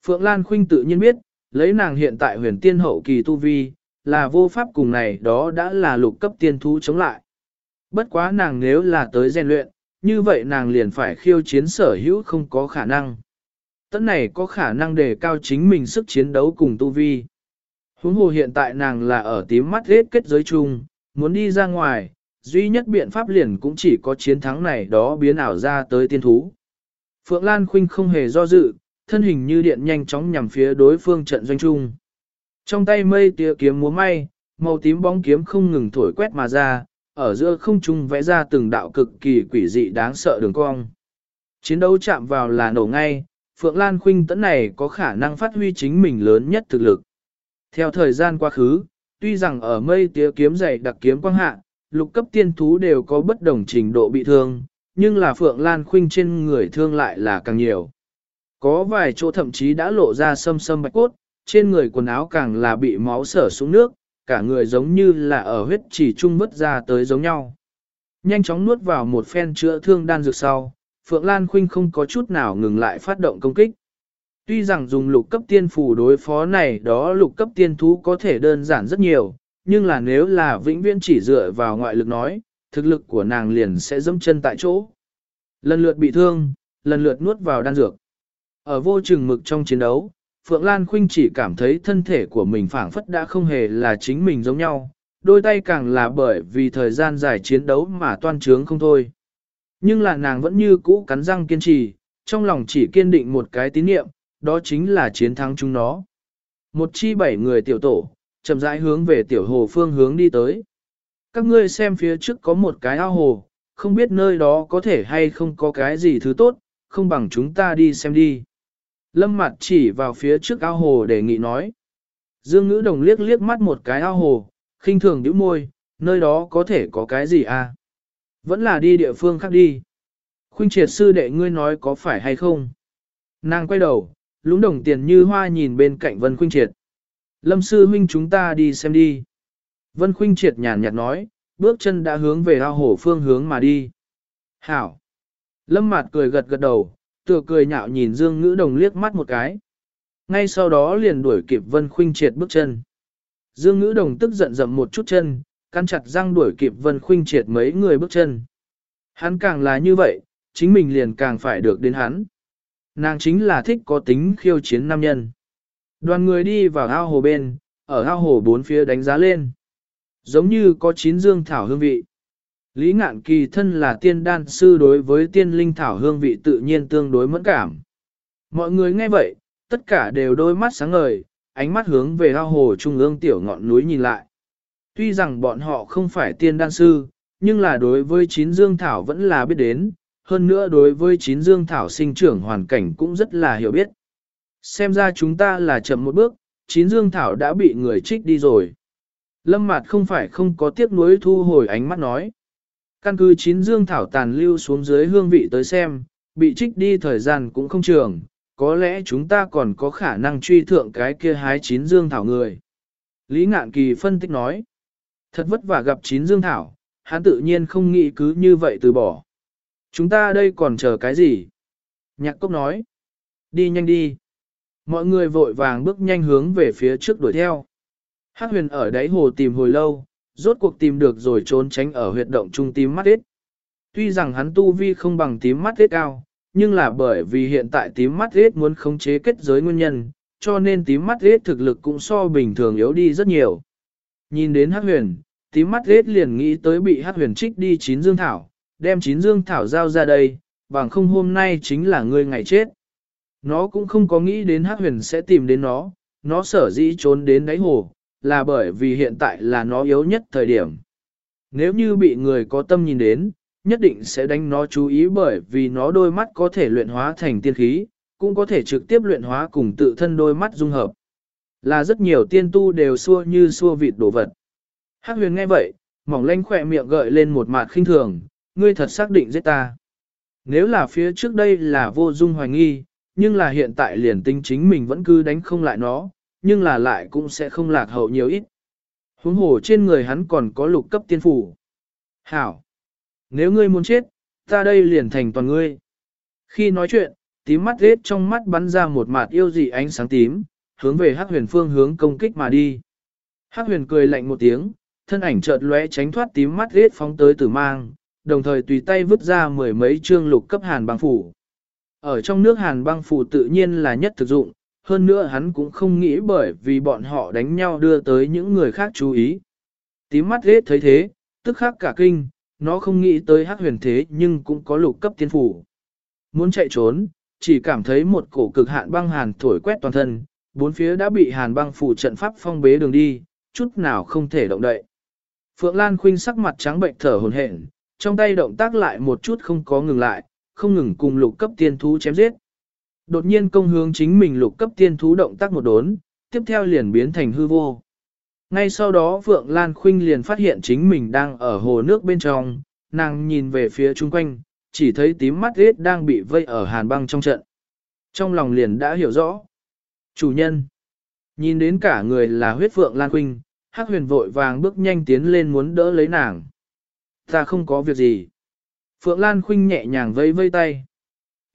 Phượng Lan Khuynh tự nhiên biết, lấy nàng hiện tại huyền tiên hậu kỳ tu vi, là vô pháp cùng này đó đã là lục cấp tiên thú chống lại. Bất quá nàng nếu là tới rèn luyện, như vậy nàng liền phải khiêu chiến sở hữu không có khả năng. Tấn này có khả năng đề cao chính mình sức chiến đấu cùng tu vi. Huống hồ hiện tại nàng là ở tím mắt hết kết giới chung, muốn đi ra ngoài, Duy nhất biện pháp liền cũng chỉ có chiến thắng này đó biến ảo ra tới tiên thú. Phượng Lan Khuynh không hề do dự, thân hình như điện nhanh chóng nhằm phía đối phương trận doanh trung. Trong tay mây tia kiếm múa may, màu tím bóng kiếm không ngừng thổi quét mà ra, ở giữa không trung vẽ ra từng đạo cực kỳ quỷ dị đáng sợ đường cong. Chiến đấu chạm vào là nổ ngay, Phượng Lan Khuynh tấn này có khả năng phát huy chính mình lớn nhất thực lực. Theo thời gian quá khứ, tuy rằng ở mây tía kiếm dày đặc kiếm quang hạ, lục cấp tiên thú đều có bất đồng trình độ bị thương, nhưng là Phượng Lan Khuynh trên người thương lại là càng nhiều. Có vài chỗ thậm chí đã lộ ra sâm sâm bạch cốt, trên người quần áo càng là bị máu sở xuống nước, cả người giống như là ở huyết chỉ trung vứt ra tới giống nhau. Nhanh chóng nuốt vào một phen chữa thương đan dược sau, Phượng Lan Khuynh không có chút nào ngừng lại phát động công kích. Tuy rằng dùng lục cấp tiên phù đối phó này đó lục cấp tiên thú có thể đơn giản rất nhiều, nhưng là nếu là vĩnh viễn chỉ dựa vào ngoại lực nói, thực lực của nàng liền sẽ dẫm chân tại chỗ. Lần lượt bị thương, lần lượt nuốt vào đan dược. Ở vô chừng mực trong chiến đấu, Phượng Lan Khuynh chỉ cảm thấy thân thể của mình phảng phất đã không hề là chính mình giống nhau, đôi tay càng là bởi vì thời gian dài chiến đấu mà toan trướng không thôi. Nhưng là nàng vẫn như cũ cắn răng kiên trì, trong lòng chỉ kiên định một cái tín niệm, đó chính là chiến thắng chúng nó. Một chi bảy người tiểu tổ, chậm rãi hướng về tiểu hồ phương hướng đi tới. Các ngươi xem phía trước có một cái ao hồ, không biết nơi đó có thể hay không có cái gì thứ tốt, không bằng chúng ta đi xem đi. Lâm mặt chỉ vào phía trước ao hồ để nghị nói. Dương ngữ đồng liếc liếc mắt một cái ao hồ, khinh thường nhíu môi, nơi đó có thể có cái gì à? Vẫn là đi địa phương khác đi. Khuynh triệt sư đệ ngươi nói có phải hay không? Nàng quay đầu, lúng đồng tiền như hoa nhìn bên cạnh Vân Khuynh triệt. Lâm sư huynh chúng ta đi xem đi. Vân Khuynh triệt nhàn nhạt nói, bước chân đã hướng về ao hồ phương hướng mà đi. Hảo! Lâm Mạt cười gật gật đầu, tựa cười nhạo nhìn Dương Ngữ Đồng liếc mắt một cái. Ngay sau đó liền đuổi kịp Vân Khuynh triệt bước chân. Dương Ngữ Đồng tức giận dậm một chút chân, căn chặt răng đuổi kịp Vân Khuynh triệt mấy người bước chân. Hắn càng là như vậy, chính mình liền càng phải được đến hắn. Nàng chính là thích có tính khiêu chiến nam nhân. Đoàn người đi vào ao hồ bên, ở ao hồ bốn phía đánh giá lên. Giống như có chín dương thảo hương vị. Lý ngạn kỳ thân là tiên đan sư đối với tiên linh thảo hương vị tự nhiên tương đối mẫn cảm. Mọi người nghe vậy, tất cả đều đôi mắt sáng ngời, ánh mắt hướng về ao hồ trung ương tiểu ngọn núi nhìn lại. Tuy rằng bọn họ không phải tiên đan sư, nhưng là đối với chín dương thảo vẫn là biết đến, hơn nữa đối với chín dương thảo sinh trưởng hoàn cảnh cũng rất là hiểu biết. Xem ra chúng ta là chậm một bước, chín dương thảo đã bị người trích đi rồi. Lâm Mạt không phải không có tiếc nuối thu hồi ánh mắt nói. Căn cứ chín dương thảo tàn lưu xuống dưới hương vị tới xem, bị trích đi thời gian cũng không trường, có lẽ chúng ta còn có khả năng truy thượng cái kia hái chín dương thảo người. Lý Ngạn Kỳ phân tích nói, thật vất vả gặp chín dương thảo, hắn tự nhiên không nghĩ cứ như vậy từ bỏ. Chúng ta đây còn chờ cái gì? Nhạc cốc nói, đi nhanh đi. Mọi người vội vàng bước nhanh hướng về phía trước đuổi theo. Hắc huyền ở đáy hồ tìm hồi lâu, rốt cuộc tìm được rồi trốn tránh ở huyệt động trung tím mắt hết. Tuy rằng hắn tu vi không bằng tím mắt hết cao, nhưng là bởi vì hiện tại tím mắt hết muốn khống chế kết giới nguyên nhân, cho nên tím mắt hết thực lực cũng so bình thường yếu đi rất nhiều. Nhìn đến Hắc huyền, tím mắt hết liền nghĩ tới bị Hắc huyền trích đi chín dương thảo, đem chín dương thảo giao ra đây, bằng không hôm nay chính là người ngày chết. Nó cũng không có nghĩ đến Hắc huyền sẽ tìm đến nó, nó sở dĩ trốn đến đáy hồ, là bởi vì hiện tại là nó yếu nhất thời điểm. Nếu như bị người có tâm nhìn đến, nhất định sẽ đánh nó chú ý bởi vì nó đôi mắt có thể luyện hóa thành tiên khí, cũng có thể trực tiếp luyện hóa cùng tự thân đôi mắt dung hợp. Là rất nhiều tiên tu đều xua như xua vịt đồ vật. Hắc huyền nghe vậy, mỏng lanh khỏe miệng gợi lên một mặt khinh thường, ngươi thật xác định giết ta. Nếu là phía trước đây là vô dung hoài nghi, nhưng là hiện tại liền tinh chính mình vẫn cứ đánh không lại nó, nhưng là lại cũng sẽ không lạc hậu nhiều ít. Huống hồ trên người hắn còn có lục cấp tiên phủ. Hảo! Nếu ngươi muốn chết, ta đây liền thành toàn ngươi. Khi nói chuyện, tím mắt rết trong mắt bắn ra một mạt yêu dị ánh sáng tím, hướng về hắc huyền phương hướng công kích mà đi. Hắc huyền cười lạnh một tiếng, thân ảnh chợt lóe tránh thoát tím mắt rết phóng tới tử mang, đồng thời tùy tay vứt ra mười mấy chương lục cấp hàn băng phủ. Ở trong nước hàn băng phủ tự nhiên là nhất thực dụng, hơn nữa hắn cũng không nghĩ bởi vì bọn họ đánh nhau đưa tới những người khác chú ý. Tím mắt ghét thấy thế, tức khắc cả kinh, nó không nghĩ tới hắc huyền thế nhưng cũng có lục cấp tiên phủ. Muốn chạy trốn, chỉ cảm thấy một cổ cực hạn băng hàn thổi quét toàn thân, bốn phía đã bị hàn băng phủ trận pháp phong bế đường đi, chút nào không thể động đậy. Phượng Lan Khuynh sắc mặt trắng bệnh thở hổn hển, trong tay động tác lại một chút không có ngừng lại, không ngừng cùng lục cấp tiên thú chém giết. Đột nhiên công hướng chính mình lục cấp tiên thú động tác một đốn, tiếp theo liền biến thành hư vô. Ngay sau đó Phượng Lan Khuynh liền phát hiện chính mình đang ở hồ nước bên trong, nàng nhìn về phía chung quanh, chỉ thấy tím mắt hết đang bị vây ở hàn băng trong trận. Trong lòng liền đã hiểu rõ. Chủ nhân. Nhìn đến cả người là huyết Phượng Lan Khuynh, Hắc huyền vội vàng bước nhanh tiến lên muốn đỡ lấy nàng. Ta không có việc gì. Phượng Lan Khuynh nhẹ nhàng vây vây tay.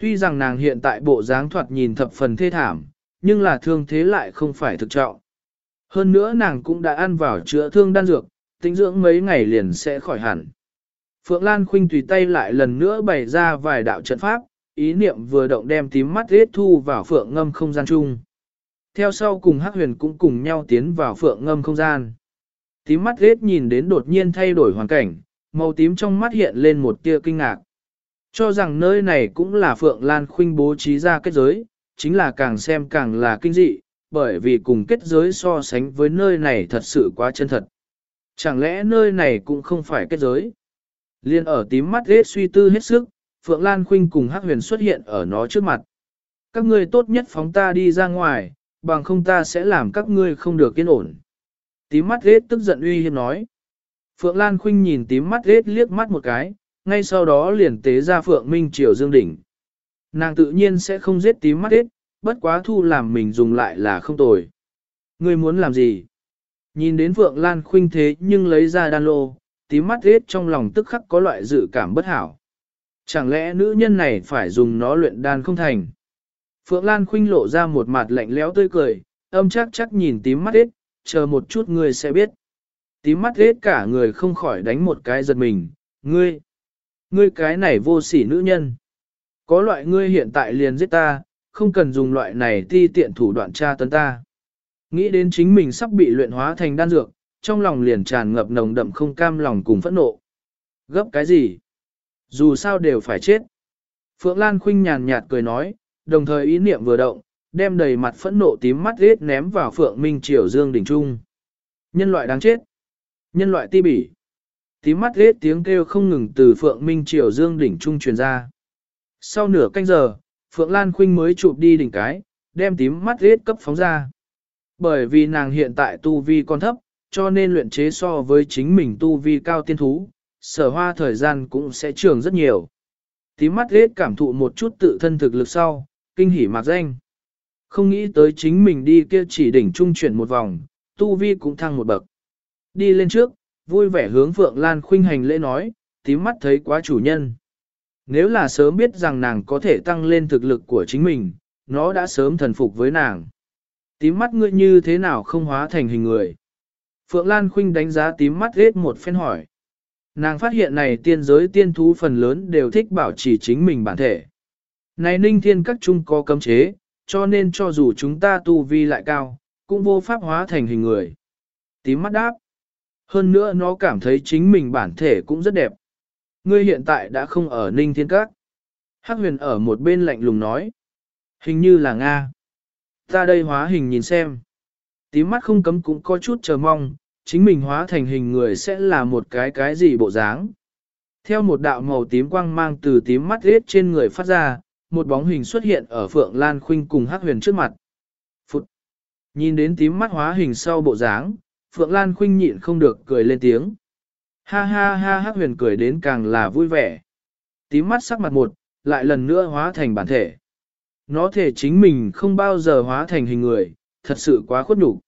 Tuy rằng nàng hiện tại bộ dáng thoạt nhìn thập phần thê thảm, nhưng là thương thế lại không phải thực trọng. Hơn nữa nàng cũng đã ăn vào chữa thương đan dược, tính dưỡng mấy ngày liền sẽ khỏi hẳn. Phượng Lan Khuynh tùy tay lại lần nữa bày ra vài đạo trận pháp, ý niệm vừa động đem tím mắt hết thu vào phượng ngâm không gian chung. Theo sau cùng Hắc Huyền cũng cùng nhau tiến vào phượng ngâm không gian. Tím mắt hết nhìn đến đột nhiên thay đổi hoàn cảnh, màu tím trong mắt hiện lên một tia kinh ngạc. Cho rằng nơi này cũng là Phượng Lan Khuynh bố trí ra kết giới, chính là càng xem càng là kinh dị, bởi vì cùng kết giới so sánh với nơi này thật sự quá chân thật. Chẳng lẽ nơi này cũng không phải kết giới? Liên ở tím mắt ghét suy tư hết sức, Phượng Lan Khuynh cùng Hắc Huyền xuất hiện ở nó trước mặt. Các ngươi tốt nhất phóng ta đi ra ngoài, bằng không ta sẽ làm các ngươi không được yên ổn. Tím mắt ghét tức giận uy hiếp nói. Phượng Lan Khuynh nhìn tím mắt ghét liếc mắt một cái, ngay sau đó liền tế ra Phượng Minh Triều Dương Đỉnh. Nàng tự nhiên sẽ không giết tím mắt hết, bất quá thu làm mình dùng lại là không tồi. Ngươi muốn làm gì? Nhìn đến Phượng Lan Khuynh thế nhưng lấy ra đan lô, tím mắt hết trong lòng tức khắc có loại dự cảm bất hảo. Chẳng lẽ nữ nhân này phải dùng nó luyện đan không thành? Phượng Lan Khuynh lộ ra một mặt lạnh lẽo tươi cười, âm chắc chắc nhìn tím mắt hết, chờ một chút ngươi sẽ biết. Tím mắt hết cả người không khỏi đánh một cái giật mình, ngươi, ngươi cái này vô sỉ nữ nhân. Có loại ngươi hiện tại liền giết ta, không cần dùng loại này ti tiện thủ đoạn tra tấn ta. Nghĩ đến chính mình sắp bị luyện hóa thành đan dược, trong lòng liền tràn ngập nồng đậm không cam lòng cùng phẫn nộ. Gấp cái gì? Dù sao đều phải chết. Phượng Lan khinh nhàn nhạt cười nói, đồng thời ý niệm vừa động, đem đầy mặt phẫn nộ tím mắt ghét ném vào Phượng Minh Triều Dương đỉnh trung. Nhân loại đáng chết. Nhân loại ti bỉ. Tím mắt ghét tiếng kêu không ngừng từ Phượng Minh Triều Dương đỉnh trung truyền ra. Sau nửa canh giờ, Phượng Lan Khuynh mới chụp đi đỉnh cái, đem tím mắt ghét cấp phóng ra. Bởi vì nàng hiện tại tu vi còn thấp, cho nên luyện chế so với chính mình tu vi cao tiên thú, sở hoa thời gian cũng sẽ trường rất nhiều. Tím mắt ghét cảm thụ một chút tự thân thực lực sau, kinh hỉ mạc danh. Không nghĩ tới chính mình đi kia chỉ đỉnh trung chuyển một vòng, tu vi cũng thăng một bậc. Đi lên trước, vui vẻ hướng Phượng Lan khuynh hành lễ nói, tím mắt thấy quá chủ nhân. Nếu là sớm biết rằng nàng có thể tăng lên thực lực của chính mình, nó đã sớm thần phục với nàng. Tím mắt ngươi như thế nào không hóa thành hình người? Phượng Lan khuynh đánh giá tím mắt hết một phen hỏi. Nàng phát hiện này tiên giới tiên thú phần lớn đều thích bảo trì chính mình bản thể. Này ninh thiên các chung có cấm chế, cho nên cho dù chúng ta tu vi lại cao, cũng vô pháp hóa thành hình người. Tím mắt đáp. Hơn nữa nó cảm thấy chính mình bản thể cũng rất đẹp. Ngươi hiện tại đã không ở Ninh Thiên Các. Hắc huyền ở một bên lạnh lùng nói. Hình như là Nga. Ta đây hóa hình nhìn xem. Tím mắt không cấm cũng có chút chờ mong, chính mình hóa thành hình người sẽ là một cái cái gì bộ dáng. Theo một đạo màu tím quang mang từ tím mắt riết trên người phát ra, một bóng hình xuất hiện ở Phượng Lan Khuynh cùng Hắc Huyền trước mặt. Phụt! Nhìn đến tím mắt hóa hình sau bộ dáng, Phượng Lan Khuynh nhịn không được cười lên tiếng. Ha ha ha Hắc Huyền cười đến càng là vui vẻ. Tím mắt sắc mặt một, lại lần nữa hóa thành bản thể. Nó thể chính mình không bao giờ hóa thành hình người, thật sự quá khuất nhục.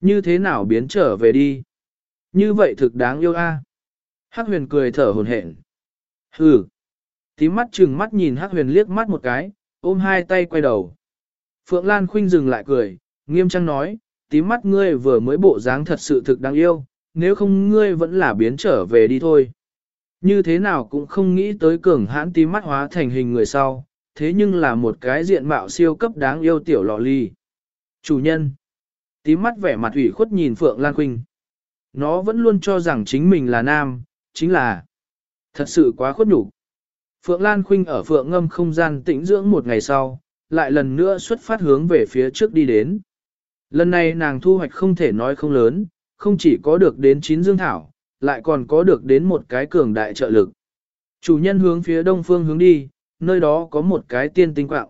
Như thế nào biến trở về đi? Như vậy thực đáng yêu a. Hắc huyền cười thở hồn hển. Hừ. Tím mắt chừng mắt nhìn Hắc huyền liếc mắt một cái, ôm hai tay quay đầu. Phượng Lan khinh dừng lại cười, nghiêm trang nói, tím mắt ngươi vừa mới bộ dáng thật sự thực đáng yêu, nếu không ngươi vẫn là biến trở về đi thôi. Như thế nào cũng không nghĩ tới cường hãn tím mắt hóa thành hình người sau, thế nhưng là một cái diện mạo siêu cấp đáng yêu tiểu lọ ly. Chủ nhân. Tím mắt vẻ mặt ủy khuất nhìn Phượng Lan Khuynh. Nó vẫn luôn cho rằng chính mình là nam, chính là Thật sự quá khuất nhục. Phượng Lan Khuynh ở Phượng Ngâm không gian tĩnh dưỡng một ngày sau, lại lần nữa xuất phát hướng về phía trước đi đến. Lần này nàng thu hoạch không thể nói không lớn, không chỉ có được đến chín dương thảo, lại còn có được đến một cái cường đại trợ lực. Chủ nhân hướng phía đông phương hướng đi, nơi đó có một cái tiên tinh quạng.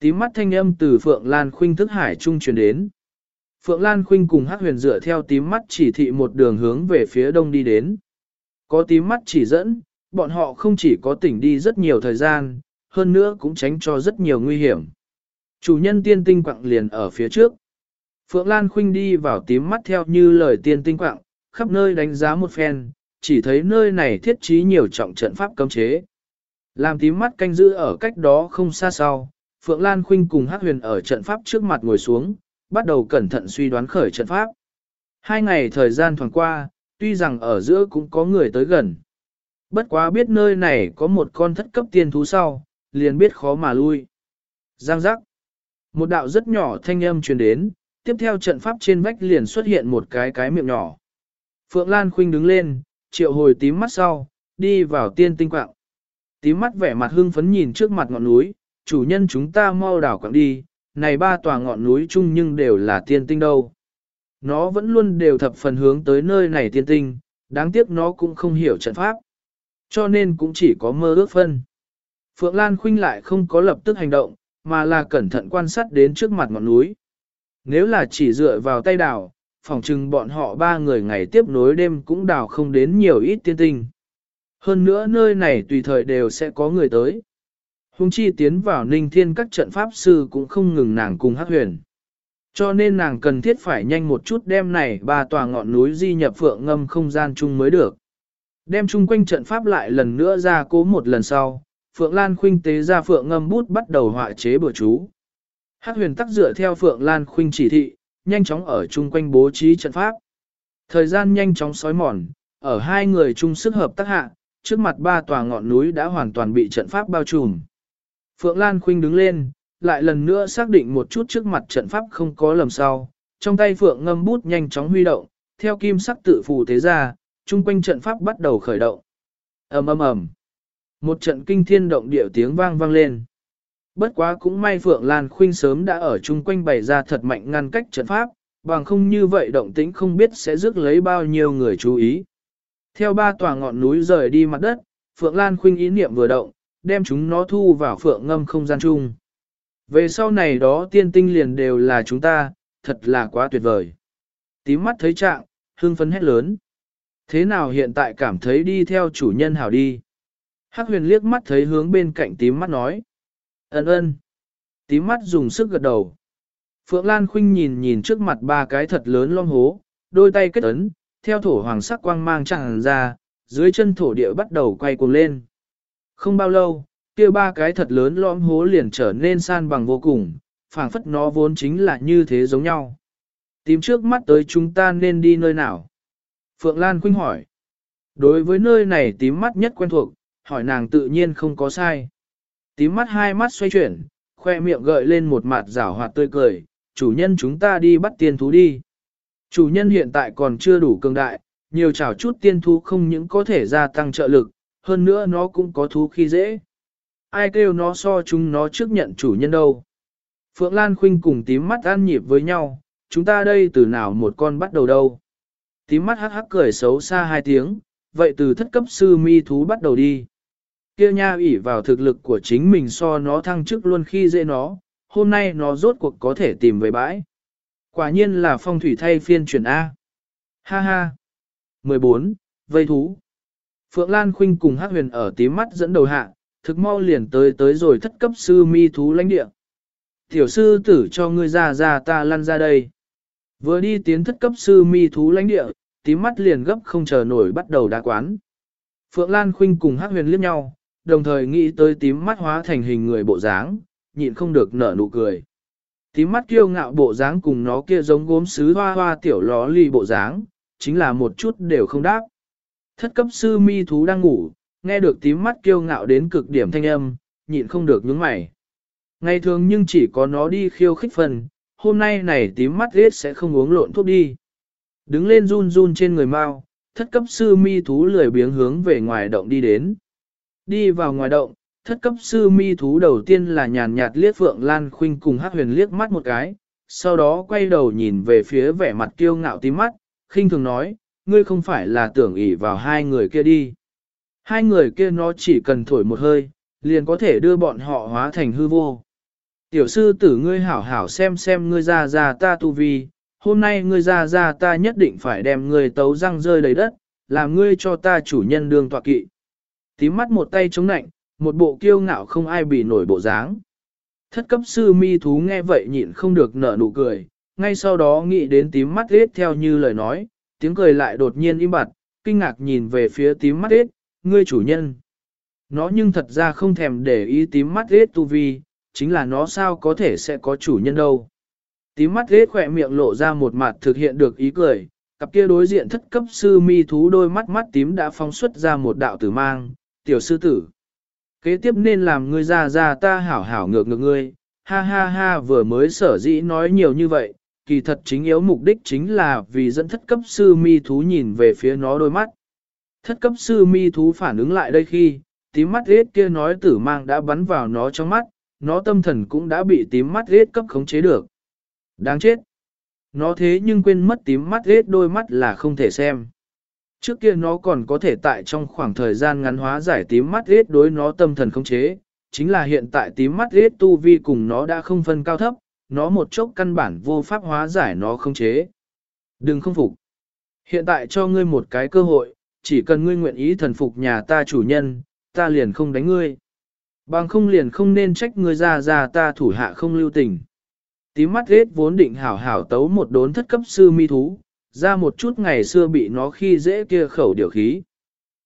Tím mắt thanh âm từ Phượng Lan Khuynh thức hải trung truyền đến. Phượng Lan Khuynh cùng Hắc Huyền dựa theo tím mắt chỉ thị một đường hướng về phía đông đi đến. Có tím mắt chỉ dẫn, bọn họ không chỉ có tỉnh đi rất nhiều thời gian, hơn nữa cũng tránh cho rất nhiều nguy hiểm. Chủ nhân tiên tinh quạng liền ở phía trước. Phượng Lan Khuynh đi vào tím mắt theo như lời tiên tinh quạng, khắp nơi đánh giá một phen, chỉ thấy nơi này thiết trí nhiều trọng trận pháp cấm chế. Làm tím mắt canh giữ ở cách đó không xa sau, Phượng Lan Khuynh cùng Hắc Huyền ở trận pháp trước mặt ngồi xuống, bắt đầu cẩn thận suy đoán khởi trận pháp. Hai ngày thời gian thoảng qua, tuy rằng ở giữa cũng có người tới gần. Bất quá biết nơi này có một con thất cấp tiên thú sau, liền biết khó mà lui. Giang giác. Một đạo rất nhỏ thanh âm truyền đến, tiếp theo trận pháp trên vách liền xuất hiện một cái cái miệng nhỏ. Phượng Lan Khuynh đứng lên, triệu hồi tím mắt sau, đi vào tiên tinh quạng. Tím mắt vẻ mặt hưng phấn nhìn trước mặt ngọn núi, chủ nhân chúng ta mau đảo quạng đi, này ba tòa ngọn núi chung nhưng đều là tiên tinh đâu. Nó vẫn luôn đều thập phần hướng tới nơi này tiên tinh, đáng tiếc nó cũng không hiểu trận pháp. Cho nên cũng chỉ có mơ ước phân. Phượng Lan Khuynh lại không có lập tức hành động, mà là cẩn thận quan sát đến trước mặt ngọn núi. Nếu là chỉ dựa vào tay đào, phòng chừng bọn họ ba người ngày tiếp nối đêm cũng đào không đến nhiều ít tiên tinh. Hơn nữa nơi này tùy thời đều sẽ có người tới. Hùng chi tiến vào ninh thiên các trận pháp sư cũng không ngừng nàng cùng hát huyền. Cho nên nàng cần thiết phải nhanh một chút đem này ba tòa ngọn núi di nhập phượng ngâm không gian chung mới được. Đem chung quanh trận pháp lại lần nữa ra cố một lần sau, Phượng Lan Khuynh tế ra Phượng ngâm bút bắt đầu họa chế bữa chú. Hắc huyền tắc dựa theo Phượng Lan Khuynh chỉ thị, nhanh chóng ở chung quanh bố trí trận pháp. Thời gian nhanh chóng sói mòn, ở hai người chung sức hợp tác hạ, trước mặt ba tòa ngọn núi đã hoàn toàn bị trận pháp bao trùm. Phượng Lan Khuynh đứng lên, lại lần nữa xác định một chút trước mặt trận pháp không có lầm sau, trong tay Phượng ngâm bút nhanh chóng huy động, theo kim sắc tự phù thế ra, chung quanh trận pháp bắt đầu khởi động. ầm ầm ầm, một trận kinh thiên động địa tiếng vang vang lên. Bất quá cũng may Phượng Lan Khuynh sớm đã ở chung quanh bày ra thật mạnh ngăn cách trận pháp, bằng không như vậy động tĩnh không biết sẽ rước lấy bao nhiêu người chú ý. Theo ba tòa ngọn núi rời đi mặt đất, Phượng Lan Khuynh ý niệm vừa động, đem chúng nó thu vào Phượng ngâm không gian chung. Về sau này đó tiên tinh liền đều là chúng ta, thật là quá tuyệt vời. Tím mắt thấy trạng, hương phấn hét lớn. Thế nào hiện tại cảm thấy đi theo chủ nhân hảo đi? Hắc huyền liếc mắt thấy hướng bên cạnh tím mắt nói. Ấn ơn. Tím mắt dùng sức gật đầu. Phượng Lan Khuynh nhìn nhìn trước mặt ba cái thật lớn long hố, đôi tay kết ấn, theo thổ hoàng sắc quang mang tràn ra, dưới chân thổ địa bắt đầu quay cuồng lên. Không bao lâu, kia ba cái thật lớn lõm hố liền trở nên san bằng vô cùng, phảng phất nó vốn chính là như thế giống nhau. Tím trước mắt tới chúng ta nên đi nơi nào? Phượng Lan Khuynh hỏi. Đối với nơi này tím mắt nhất quen thuộc, hỏi nàng tự nhiên không có sai. Tím mắt hai mắt xoay chuyển, khoe miệng gợi lên một mặt rảo hoạt tươi cười, chủ nhân chúng ta đi bắt tiên thú đi. Chủ nhân hiện tại còn chưa đủ cường đại, nhiều chảo chút tiên thú không những có thể gia tăng trợ lực, hơn nữa nó cũng có thú khi dễ. Ai kêu nó so chúng nó trước nhận chủ nhân đâu. Phượng Lan Khuynh cùng tím mắt ăn nhịp với nhau, chúng ta đây từ nào một con bắt đầu đâu. Tím mắt hắc hắc cười xấu xa hai tiếng, vậy từ thất cấp sư mi thú bắt đầu đi. Kia nha ủy vào thực lực của chính mình so nó thăng chức luôn khi dễ nó, hôm nay nó rốt cuộc có thể tìm về bãi. Quả nhiên là phong thủy thay phiên chuyển A. Ha ha. 14. Vây thú. Phượng Lan Khuynh cùng Hắc Huyền ở tím mắt dẫn đầu hạ, thực mau liền tới tới rồi thất cấp sư mi thú lãnh địa. Tiểu sư tử cho ngươi ra ra ta lăn ra đây. Vừa đi tiến thất cấp sư mi thú lãnh địa, tím mắt liền gấp không chờ nổi bắt đầu đá quán. Phượng Lan Khuynh cùng Hắc Huyền liếc nhau, đồng thời nghĩ tới tím mắt hóa thành hình người bộ dáng, nhịn không được nở nụ cười. Tím mắt kiêu ngạo bộ dáng cùng nó kia giống gốm sứ hoa hoa tiểu ló ly bộ dáng, chính là một chút đều không đáp. Thất cấp sư mi thú đang ngủ, nghe được tím mắt kiêu ngạo đến cực điểm thanh âm, nhịn không được nhướng mày. Ngày thường nhưng chỉ có nó đi khiêu khích phần, hôm nay này tím mắt riết sẽ không uống lộn thuốc đi. Đứng lên run run trên người mau, thất cấp sư mi thú lười biếng hướng về ngoài động đi đến. Đi vào ngoài động, thất cấp sư mi thú đầu tiên là nhàn nhạt liếc Phượng Lan Khuynh cùng Hắc Huyền liếc mắt một cái, sau đó quay đầu nhìn về phía vẻ mặt kiêu ngạo tím mắt, khinh thường nói, ngươi không phải là tưởng ỷ vào hai người kia đi. Hai người kia nó chỉ cần thổi một hơi, liền có thể đưa bọn họ hóa thành hư vô. Tiểu sư tử ngươi hảo hảo xem xem ngươi ra ra ta tu vi, hôm nay ngươi ra ra ta nhất định phải đem ngươi tấu răng rơi đầy đất, làm ngươi cho ta chủ nhân đương tọa kỵ. Tím mắt một tay chống nạnh, một bộ kiêu ngạo không ai bị nổi bộ dáng. Thất cấp sư mi thú nghe vậy nhịn không được nở nụ cười, ngay sau đó nghĩ đến tím mắt hết theo như lời nói, tiếng cười lại đột nhiên im bặt, kinh ngạc nhìn về phía tím mắt hết, ngươi chủ nhân. Nó nhưng thật ra không thèm để ý tím mắt hết tu vi, chính là nó sao có thể sẽ có chủ nhân đâu. Tím mắt hết khỏe miệng lộ ra một mặt thực hiện được ý cười, cặp kia đối diện thất cấp sư mi thú đôi mắt mắt tím đã phóng xuất ra một đạo tử mang, tiểu sư tử. Kế tiếp nên làm ngươi ra ra ta hảo hảo ngược ngược ngươi, ha ha ha vừa mới sở dĩ nói nhiều như vậy, kỳ thật chính yếu mục đích chính là vì dẫn thất cấp sư mi thú nhìn về phía nó đôi mắt. Thất cấp sư mi thú phản ứng lại đây khi, tím mắt rết kia nói tử mang đã bắn vào nó trong mắt, nó tâm thần cũng đã bị tím mắt rết cấp khống chế được. Đáng chết! Nó thế nhưng quên mất tím mắt rết đôi mắt là không thể xem. Trước kia nó còn có thể tại trong khoảng thời gian ngắn hóa giải tím mắt rết đối nó tâm thần khống chế, chính là hiện tại tím mắt rết tu vi cùng nó đã không phân cao thấp, nó một chốc căn bản vô pháp hóa giải nó khống chế. Đừng không phục. Hiện tại cho ngươi một cái cơ hội, chỉ cần ngươi nguyện ý thần phục nhà ta chủ nhân, ta liền không đánh ngươi. Bằng không liền không nên trách ngươi ra ra ta thủ hạ không lưu tình. Tím mắt hết vốn định hảo hảo tấu một đốn thất cấp sư mi thú, ra một chút ngày xưa bị nó khi dễ kia khẩu điều khí.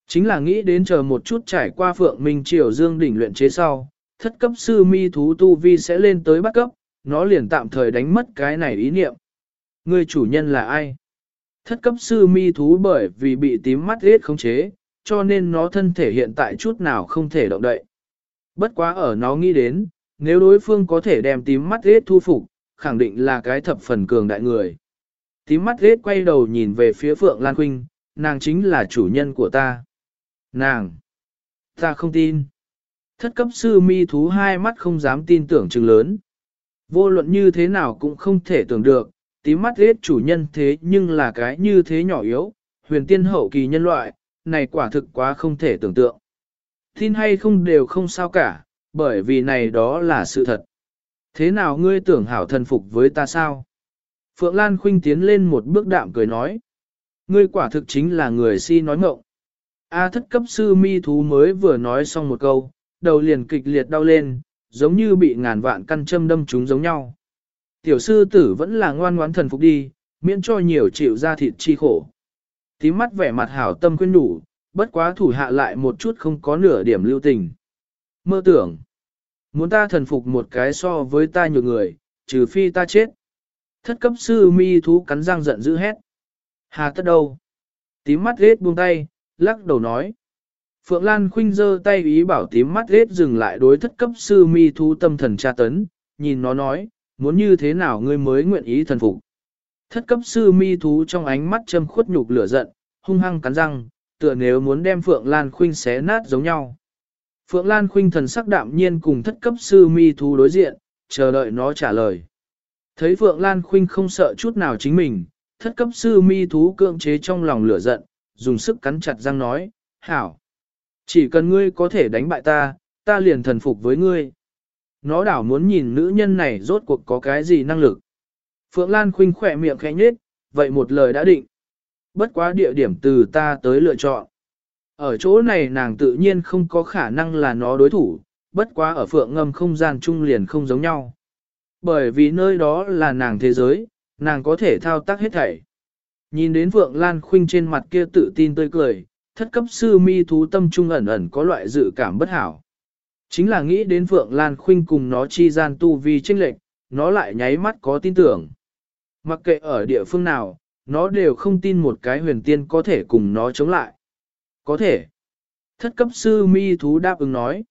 Chính là nghĩ đến chờ một chút trải qua phượng minh triều dương đỉnh luyện chế sau, thất cấp sư mi thú tu vi sẽ lên tới bắt cấp, nó liền tạm thời đánh mất cái này ý niệm. Người chủ nhân là ai? Thất cấp sư mi thú bởi vì bị tím mắt hết khống chế, cho nên nó thân thể hiện tại chút nào không thể động đậy. Bất quá ở nó nghĩ đến, nếu đối phương có thể đem tím mắt hết thu phục, khẳng định là cái thập phần cường đại người. Tím mắt ghét quay đầu nhìn về phía Phượng Lan Khuynh, nàng chính là chủ nhân của ta. Nàng! Ta không tin. Thất cấp sư mi thú hai mắt không dám tin tưởng chừng lớn. Vô luận như thế nào cũng không thể tưởng được, tím mắt ghét chủ nhân thế nhưng là cái như thế nhỏ yếu, huyền tiên hậu kỳ nhân loại, này quả thực quá không thể tưởng tượng. Tin hay không đều không sao cả, bởi vì này đó là sự thật. Thế nào ngươi tưởng hảo thần phục với ta sao? Phượng Lan Khuynh tiến lên một bước đạm cười nói. Ngươi quả thực chính là người si nói ngộng. A thất cấp sư mi thú mới vừa nói xong một câu, đầu liền kịch liệt đau lên, giống như bị ngàn vạn căn châm đâm chúng giống nhau. Tiểu sư tử vẫn là ngoan ngoãn thần phục đi, miễn cho nhiều chịu ra thịt chi khổ. Tím mắt vẻ mặt hảo tâm khuyên đủ, bất quá thủ hạ lại một chút không có nửa điểm lưu tình. Mơ tưởng, muốn ta thần phục một cái so với ta nhiều người, trừ phi ta chết. Thất cấp sư mi thú cắn răng giận dữ hét. Hà tất đâu? Tím mắt rết buông tay, lắc đầu nói. Phượng Lan khinh giơ tay ý bảo tím mắt rết dừng lại đối thất cấp sư mi thú tâm thần tra tấn, nhìn nó nói, muốn như thế nào ngươi mới nguyện ý thần phục. Thất cấp sư mi thú trong ánh mắt châm khuất nhục lửa giận, hung hăng cắn răng, tựa nếu muốn đem Phượng Lan Khuynh xé nát giống nhau. Phượng Lan Khuynh thần sắc đạm nhiên cùng thất cấp sư mi thú đối diện, chờ đợi nó trả lời. Thấy Phượng Lan Khuynh không sợ chút nào chính mình, thất cấp sư mi thú cưỡng chế trong lòng lửa giận, dùng sức cắn chặt răng nói, hảo. Chỉ cần ngươi có thể đánh bại ta, ta liền thần phục với ngươi. Nó đảo muốn nhìn nữ nhân này rốt cuộc có cái gì năng lực. Phượng Lan Khuynh khỏe miệng khẽ nhết, vậy một lời đã định. Bất quá địa điểm từ ta tới lựa chọn. Ở chỗ này nàng tự nhiên không có khả năng là nó đối thủ, bất quá ở phượng ngâm không gian chung liền không giống nhau. Bởi vì nơi đó là nàng thế giới, nàng có thể thao tác hết thảy. Nhìn đến Phượng Lan Khuynh trên mặt kia tự tin tươi cười, thất cấp sư mi thú tâm trung ẩn ẩn có loại dự cảm bất hảo. Chính là nghĩ đến Phượng Lan Khuynh cùng nó chi gian tu vi chênh lệch, nó lại nháy mắt có tin tưởng. Mặc kệ ở địa phương nào, nó đều không tin một cái huyền tiên có thể cùng nó chống lại. Có thể. Thất cấp sư mi thú đáp ứng nói.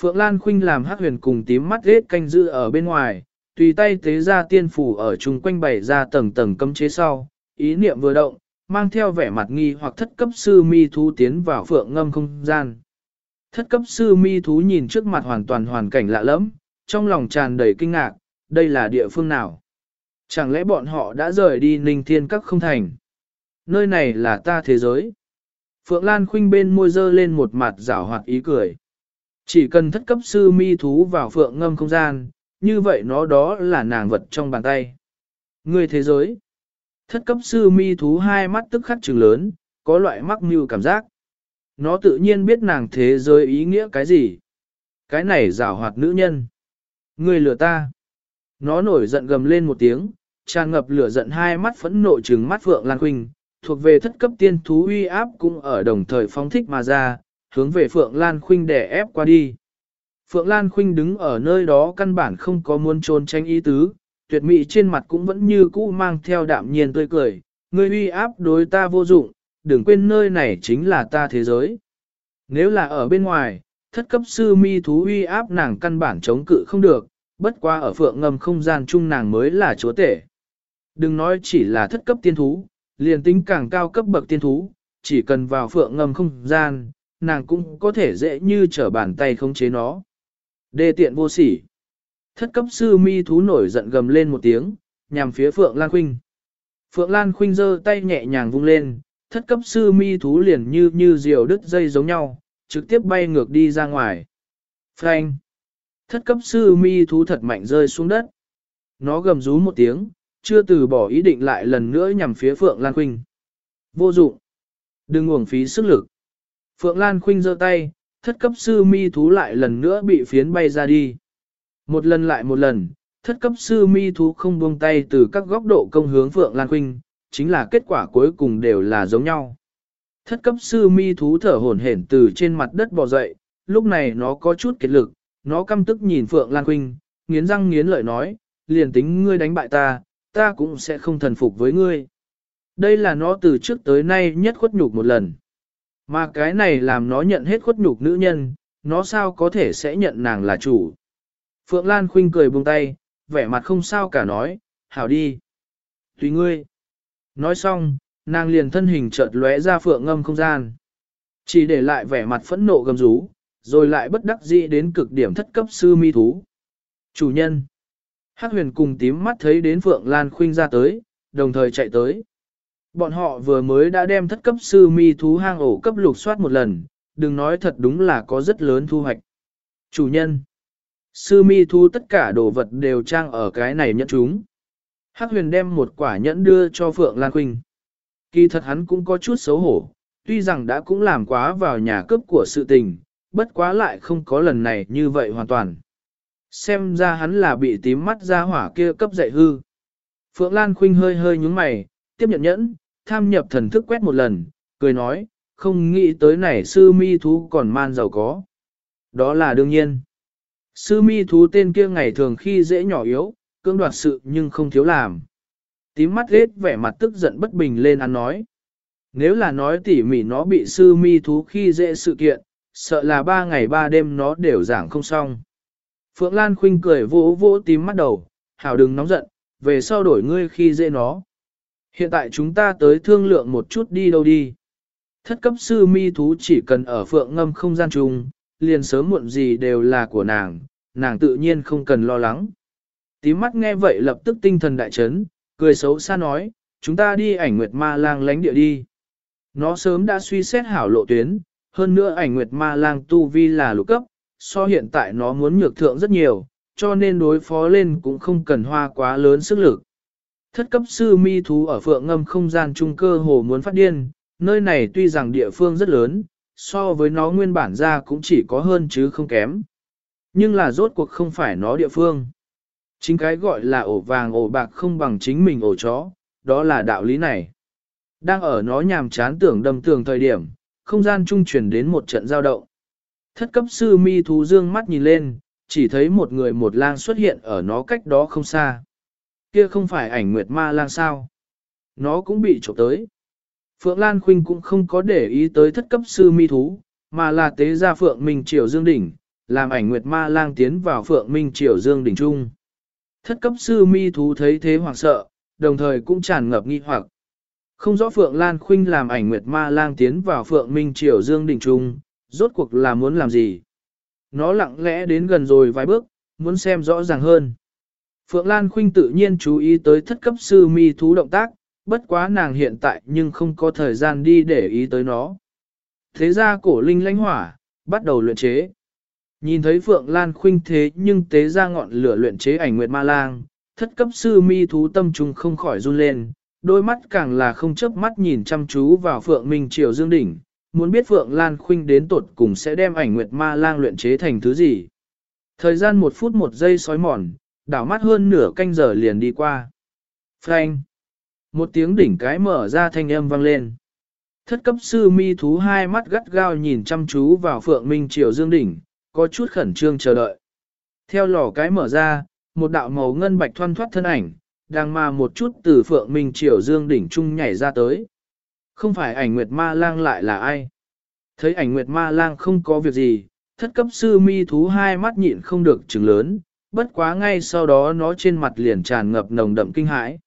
Phượng Lan Khuynh làm hát huyền cùng tím mắt ghét canh giữ ở bên ngoài, tùy tay tế ra tiên phủ ở chung quanh bày ra tầng tầng cấm chế sau, ý niệm vừa động, mang theo vẻ mặt nghi hoặc thất cấp sư mi thú tiến vào phượng ngâm không gian. Thất cấp sư mi thú nhìn trước mặt hoàn toàn hoàn cảnh lạ lẫm, trong lòng tràn đầy kinh ngạc, đây là địa phương nào? Chẳng lẽ bọn họ đã rời đi ninh thiên các không thành? Nơi này là ta thế giới. Phượng Lan khinh bên môi dơ lên một mặt rảo hoạt ý cười. Chỉ cần thất cấp sư mi thú vào phượng ngâm không gian, như vậy nó đó là nàng vật trong bàn tay. Người thế giới. Thất cấp sư mi thú hai mắt tức khắc trừng lớn, có loại mắc mưu cảm giác. Nó tự nhiên biết nàng thế giới ý nghĩa cái gì. Cái này rảo hoạt nữ nhân. Người lừa ta. Nó nổi giận gầm lên một tiếng, tràn ngập lửa giận hai mắt phẫn nộ trừng mắt Phượng Lan Khuynh, thuộc về thất cấp tiên thú uy áp cũng ở đồng thời phóng thích mà ra, hướng về Phượng Lan Khuynh để ép qua đi. Phượng Lan Khuynh đứng ở nơi đó căn bản không có muốn trốn tránh ý tứ, tuyệt mỹ trên mặt cũng vẫn như cũ mang theo đạm nhiên tươi cười, ngươi uy áp đối ta vô dụng, đừng quên nơi này chính là ta thế giới. Nếu là ở bên ngoài, thất cấp sư mi thú uy áp nàng căn bản chống cự không được, bất qua ở phượng ngầm không gian chung nàng mới là chúa tể. Đừng nói chỉ là thất cấp tiên thú, liền tính càng cao cấp bậc tiên thú, chỉ cần vào phượng ngầm không gian, nàng cũng có thể dễ như trở bàn tay khống chế nó. Đê tiện vô sỉ. Thất cấp sư mi thú nổi giận gầm lên một tiếng, nhằm phía Phượng Lan Khuynh. Phượng Lan Khuynh giơ tay nhẹ nhàng vung lên, thất cấp sư mi thú liền như như diều đứt dây giống nhau, trực tiếp bay ngược đi ra ngoài. Phanh! Thất cấp sư mi thú thật mạnh rơi xuống đất. Nó gầm rú một tiếng, chưa từ bỏ ý định lại lần nữa nhằm phía Phượng Lan Khuynh. Vô dụng! Đừng uổng phí sức lực. Phượng Lan Khuynh giơ tay, thất cấp sư mi thú lại lần nữa bị phiến bay ra đi. Một lần lại một lần, thất cấp sư mi thú không buông tay từ các góc độ công hướng Phượng Lan Khuynh, chính là kết quả cuối cùng đều là giống nhau. Thất cấp sư mi thú thở hổn hển từ trên mặt đất bò dậy, lúc này nó có chút kiệt lực, nó căm tức nhìn Phượng Lan Khuynh, nghiến răng nghiến lợi nói, liền tính ngươi đánh bại ta, ta cũng sẽ không thần phục với ngươi. Đây là nó từ trước tới nay nhất khuất nhục một lần. Mà cái này làm nó nhận hết khuất nhục nữ nhân, nó sao có thể sẽ nhận nàng là chủ. Phượng Lan Khinh cười buông tay, vẻ mặt không sao cả nói, hảo đi. Tùy ngươi. Nói xong, nàng liền thân hình chợt lóe ra phượng ngâm không gian. Chỉ để lại vẻ mặt phẫn nộ gầm rú, rồi lại bất đắc dĩ đến cực điểm thất cấp sư mi thú. Chủ nhân. Hắc huyền cùng tím mắt thấy đến Phượng Lan Khuynh ra tới, đồng thời chạy tới. Bọn họ vừa mới đã đem thất cấp sư mi thú hang ổ cấp lục soát một lần, đừng nói thật đúng là có rất lớn thu hoạch. Chủ nhân. Sư mi thu tất cả đồ vật đều trang ở cái này nhẫn chúng. Hắc huyền đem một quả nhẫn đưa cho Phượng Lan Quỳnh. Kỳ thật hắn cũng có chút xấu hổ, tuy rằng đã cũng làm quá vào nhà cướp của sự tình, bất quá lại không có lần này như vậy hoàn toàn. Xem ra hắn là bị tím mắt ra hỏa kia cấp dạy hư. Phượng Lan Khuynh hơi hơi nhúng mày, tiếp nhận nhẫn, tham nhập thần thức quét một lần, cười nói, không nghĩ tới này sư mi thú còn man giàu có. Đó là đương nhiên. Sư mi thú tên kia ngày thường khi dễ nhỏ yếu, cưỡng đoạt sự nhưng không thiếu làm. Tím mắt ghét vẻ mặt tức giận bất bình lên ăn nói. Nếu là nói tỉ mỉ nó bị sư mi thú khi dễ sự kiện, sợ là ba ngày ba đêm nó đều giảng không xong. Phượng Lan khinh cười vỗ vỗ tím mắt đầu, hảo đừng nóng giận, về sau đổi ngươi khi dễ nó. Hiện tại chúng ta tới thương lượng một chút đi đâu đi. Thất cấp sư mi thú chỉ cần ở phượng ngâm không gian chung, liền sớm muộn gì đều là của nàng, nàng tự nhiên không cần lo lắng. Tím mắt nghe vậy lập tức tinh thần đại chấn, cười xấu xa nói, chúng ta đi ảnh nguyệt ma lang lánh địa đi. Nó sớm đã suy xét hảo lộ tuyến, hơn nữa ảnh nguyệt ma lang tu vi là lục cấp, so hiện tại nó muốn nhược thượng rất nhiều, cho nên đối phó lên cũng không cần hoa quá lớn sức lực. Thất cấp sư mi thú ở phượng ngâm không gian trung cơ hồ muốn phát điên, nơi này tuy rằng địa phương rất lớn, so với nó nguyên bản ra cũng chỉ có hơn chứ không kém. Nhưng là rốt cuộc không phải nó địa phương. Chính cái gọi là ổ vàng ổ bạc không bằng chính mình ổ chó, đó là đạo lý này. Đang ở nó nhàm chán tưởng đầm tường thời điểm, không gian trung chuyển đến một trận giao động. Thất cấp sư mi thú dương mắt nhìn lên, chỉ thấy một người một lang xuất hiện ở nó cách đó không xa. Kia không phải ảnh nguyệt ma lang sao. Nó cũng bị trộm tới. Phượng Lan Khuynh cũng không có để ý tới thất cấp sư mi thú, mà là tế ra Phượng Minh Triều Dương Đỉnh, làm ảnh nguyệt ma lang tiến vào Phượng Minh Triều Dương Đỉnh Trung. Thất cấp sư mi thú thấy thế hoảng sợ, đồng thời cũng tràn ngập nghi hoặc. Không rõ Phượng Lan Khuynh làm ảnh Nguyệt Ma Lang tiến vào Phượng Minh Triều Dương đỉnh Trung, rốt cuộc là muốn làm gì? Nó lặng lẽ đến gần rồi vài bước, muốn xem rõ ràng hơn. Phượng Lan Khuynh tự nhiên chú ý tới thất cấp sư mi thú động tác, bất quá nàng hiện tại nhưng không có thời gian đi để ý tới nó. Thế ra cổ linh lãnh hỏa, bắt đầu luyện chế. Nhìn thấy Phượng Lan Khuynh thế nhưng tế ra ngọn lửa luyện chế ảnh Nguyệt Ma Lang, thất cấp sư mi thú tâm trung không khỏi run lên, đôi mắt càng là không chớp mắt nhìn chăm chú vào Phượng Minh Triều Dương Đỉnh, muốn biết Phượng Lan Khuynh đến tột cùng sẽ đem ảnh Nguyệt Ma Lang luyện chế thành thứ gì. Thời gian một phút một giây sói mòn, đảo mắt hơn nửa canh giờ liền đi qua. Phanh! Một tiếng đỉnh cái mở ra thanh âm vang lên. Thất cấp sư mi thú hai mắt gắt gao nhìn chăm chú vào Phượng Minh Triều Dương Đỉnh, có chút khẩn trương chờ đợi. Theo lò cái mở ra, một đạo màu ngân bạch thoăn thoát thân ảnh, đang mà một chút từ Phượng Minh Triều Dương Đỉnh Trung nhảy ra tới. Không phải ảnh Nguyệt Ma Lang lại là ai? Thấy ảnh Nguyệt Ma Lang không có việc gì, thất cấp sư mi thú hai mắt nhịn không được trừng lớn, bất quá ngay sau đó nó trên mặt liền tràn ngập nồng đậm kinh hãi.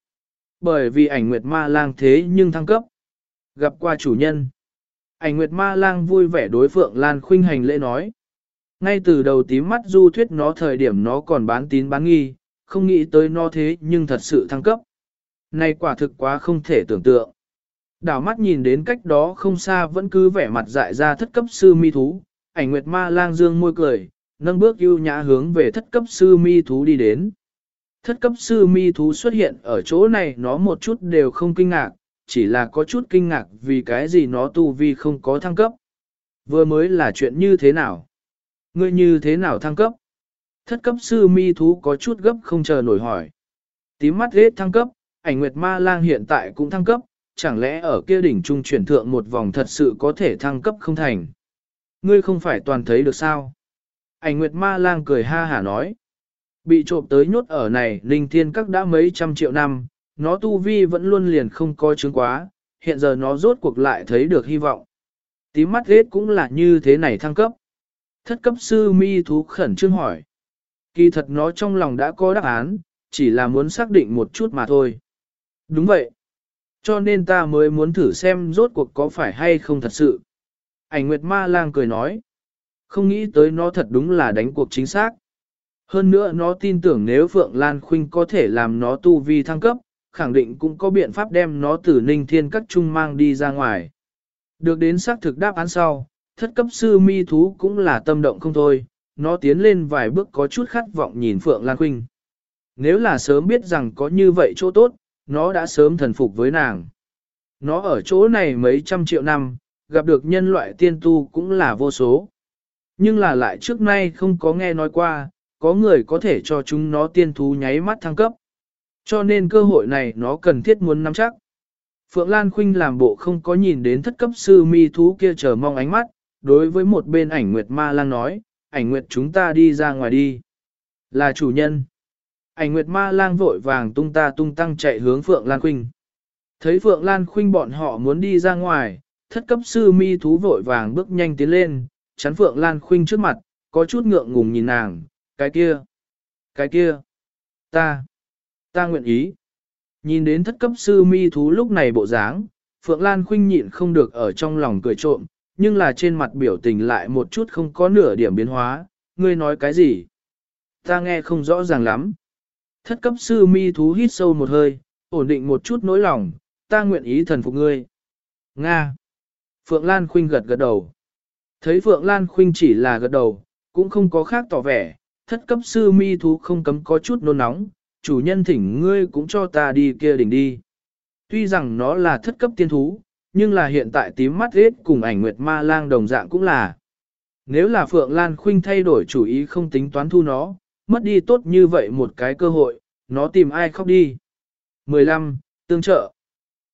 Bởi vì ảnh Nguyệt Ma Lang thế nhưng thăng cấp. Gặp qua chủ nhân. Ảnh Nguyệt Ma Lang vui vẻ đối Phượng Lan khuynh hành lễ nói. Ngay từ đầu tím mắt du thuyết nó thời điểm nó còn bán tín bán nghi, không nghĩ tới nó thế nhưng thật sự thăng cấp. Này quả thực quá không thể tưởng tượng. Đảo mắt nhìn đến cách đó không xa vẫn cứ vẻ mặt dại ra thất cấp sư mi thú, ảnh nguyệt ma lang dương môi cười, nâng bước ưu nhã hướng về thất cấp sư mi thú đi đến. Thất cấp sư mi thú xuất hiện ở chỗ này nó một chút đều không kinh ngạc, chỉ là có chút kinh ngạc vì cái gì nó tu vi không có thăng cấp. Vừa mới là chuyện như thế nào? Ngươi như thế nào thăng cấp? Thất cấp sư mi thú có chút gấp không chờ nổi hỏi. Tím mắt hết thăng cấp, ảnh nguyệt ma lang hiện tại cũng thăng cấp, chẳng lẽ ở kia đỉnh trung chuyển thượng một vòng thật sự có thể thăng cấp không thành? Ngươi không phải toàn thấy được sao? Ảnh nguyệt ma lang cười ha hả nói. Bị trộm tới nhốt ở này, linh thiên các đã mấy trăm triệu năm, nó tu vi vẫn luôn liền không coi chứng quá, hiện giờ nó rốt cuộc lại thấy được hy vọng. Tím mắt ghét cũng là như thế này thăng cấp. Thất cấp sư mi thú khẩn trương hỏi. Kỳ thật nó trong lòng đã có đáp án, chỉ là muốn xác định một chút mà thôi. Đúng vậy. Cho nên ta mới muốn thử xem rốt cuộc có phải hay không thật sự. Ảnh Nguyệt Ma Lang cười nói. Không nghĩ tới nó thật đúng là đánh cuộc chính xác. Hơn nữa nó tin tưởng nếu Phượng Lan Khuynh có thể làm nó tu vi thăng cấp, khẳng định cũng có biện pháp đem nó từ ninh thiên các trung mang đi ra ngoài. Được đến xác thực đáp án sau, thất cấp sư mi thú cũng là tâm động không thôi, nó tiến lên vài bước có chút khát vọng nhìn Phượng Lan Khuynh. Nếu là sớm biết rằng có như vậy chỗ tốt, nó đã sớm thần phục với nàng. Nó ở chỗ này mấy trăm triệu năm, gặp được nhân loại tiên tu cũng là vô số. Nhưng là lại trước nay không có nghe nói qua, có người có thể cho chúng nó tiên thú nháy mắt thăng cấp. Cho nên cơ hội này nó cần thiết muốn nắm chắc. Phượng Lan Khuynh làm bộ không có nhìn đến thất cấp sư mi thú kia chờ mong ánh mắt, đối với một bên ảnh Nguyệt Ma Lang nói, ảnh Nguyệt chúng ta đi ra ngoài đi. Là chủ nhân. Ảnh Nguyệt Ma Lang vội vàng tung ta tung tăng chạy hướng Phượng Lan Khuynh. Thấy Phượng Lan Khuynh bọn họ muốn đi ra ngoài, thất cấp sư mi thú vội vàng bước nhanh tiến lên, chắn Phượng Lan Khuynh trước mặt, có chút ngượng ngùng nhìn nàng, cái kia, cái kia, ta, ta nguyện ý. Nhìn đến thất cấp sư mi thú lúc này bộ dáng, Phượng Lan Khuynh nhịn không được ở trong lòng cười trộm, nhưng là trên mặt biểu tình lại một chút không có nửa điểm biến hóa, ngươi nói cái gì? Ta nghe không rõ ràng lắm. Thất cấp sư mi thú hít sâu một hơi, ổn định một chút nỗi lòng, ta nguyện ý thần phục ngươi. Nga. Phượng Lan Khuynh gật gật đầu. Thấy Phượng Lan Khuynh chỉ là gật đầu, cũng không có khác tỏ vẻ, thất cấp sư mi thú không cấm có chút nôn nóng, chủ nhân thỉnh ngươi cũng cho ta đi kia đỉnh đi. Tuy rằng nó là thất cấp tiên thú, nhưng là hiện tại tím mắt hết cùng ảnh nguyệt ma lang đồng dạng cũng là. Nếu là Phượng Lan Khuynh thay đổi chủ ý không tính toán thu nó, mất đi tốt như vậy một cái cơ hội, nó tìm ai khóc đi. 15. Tương trợ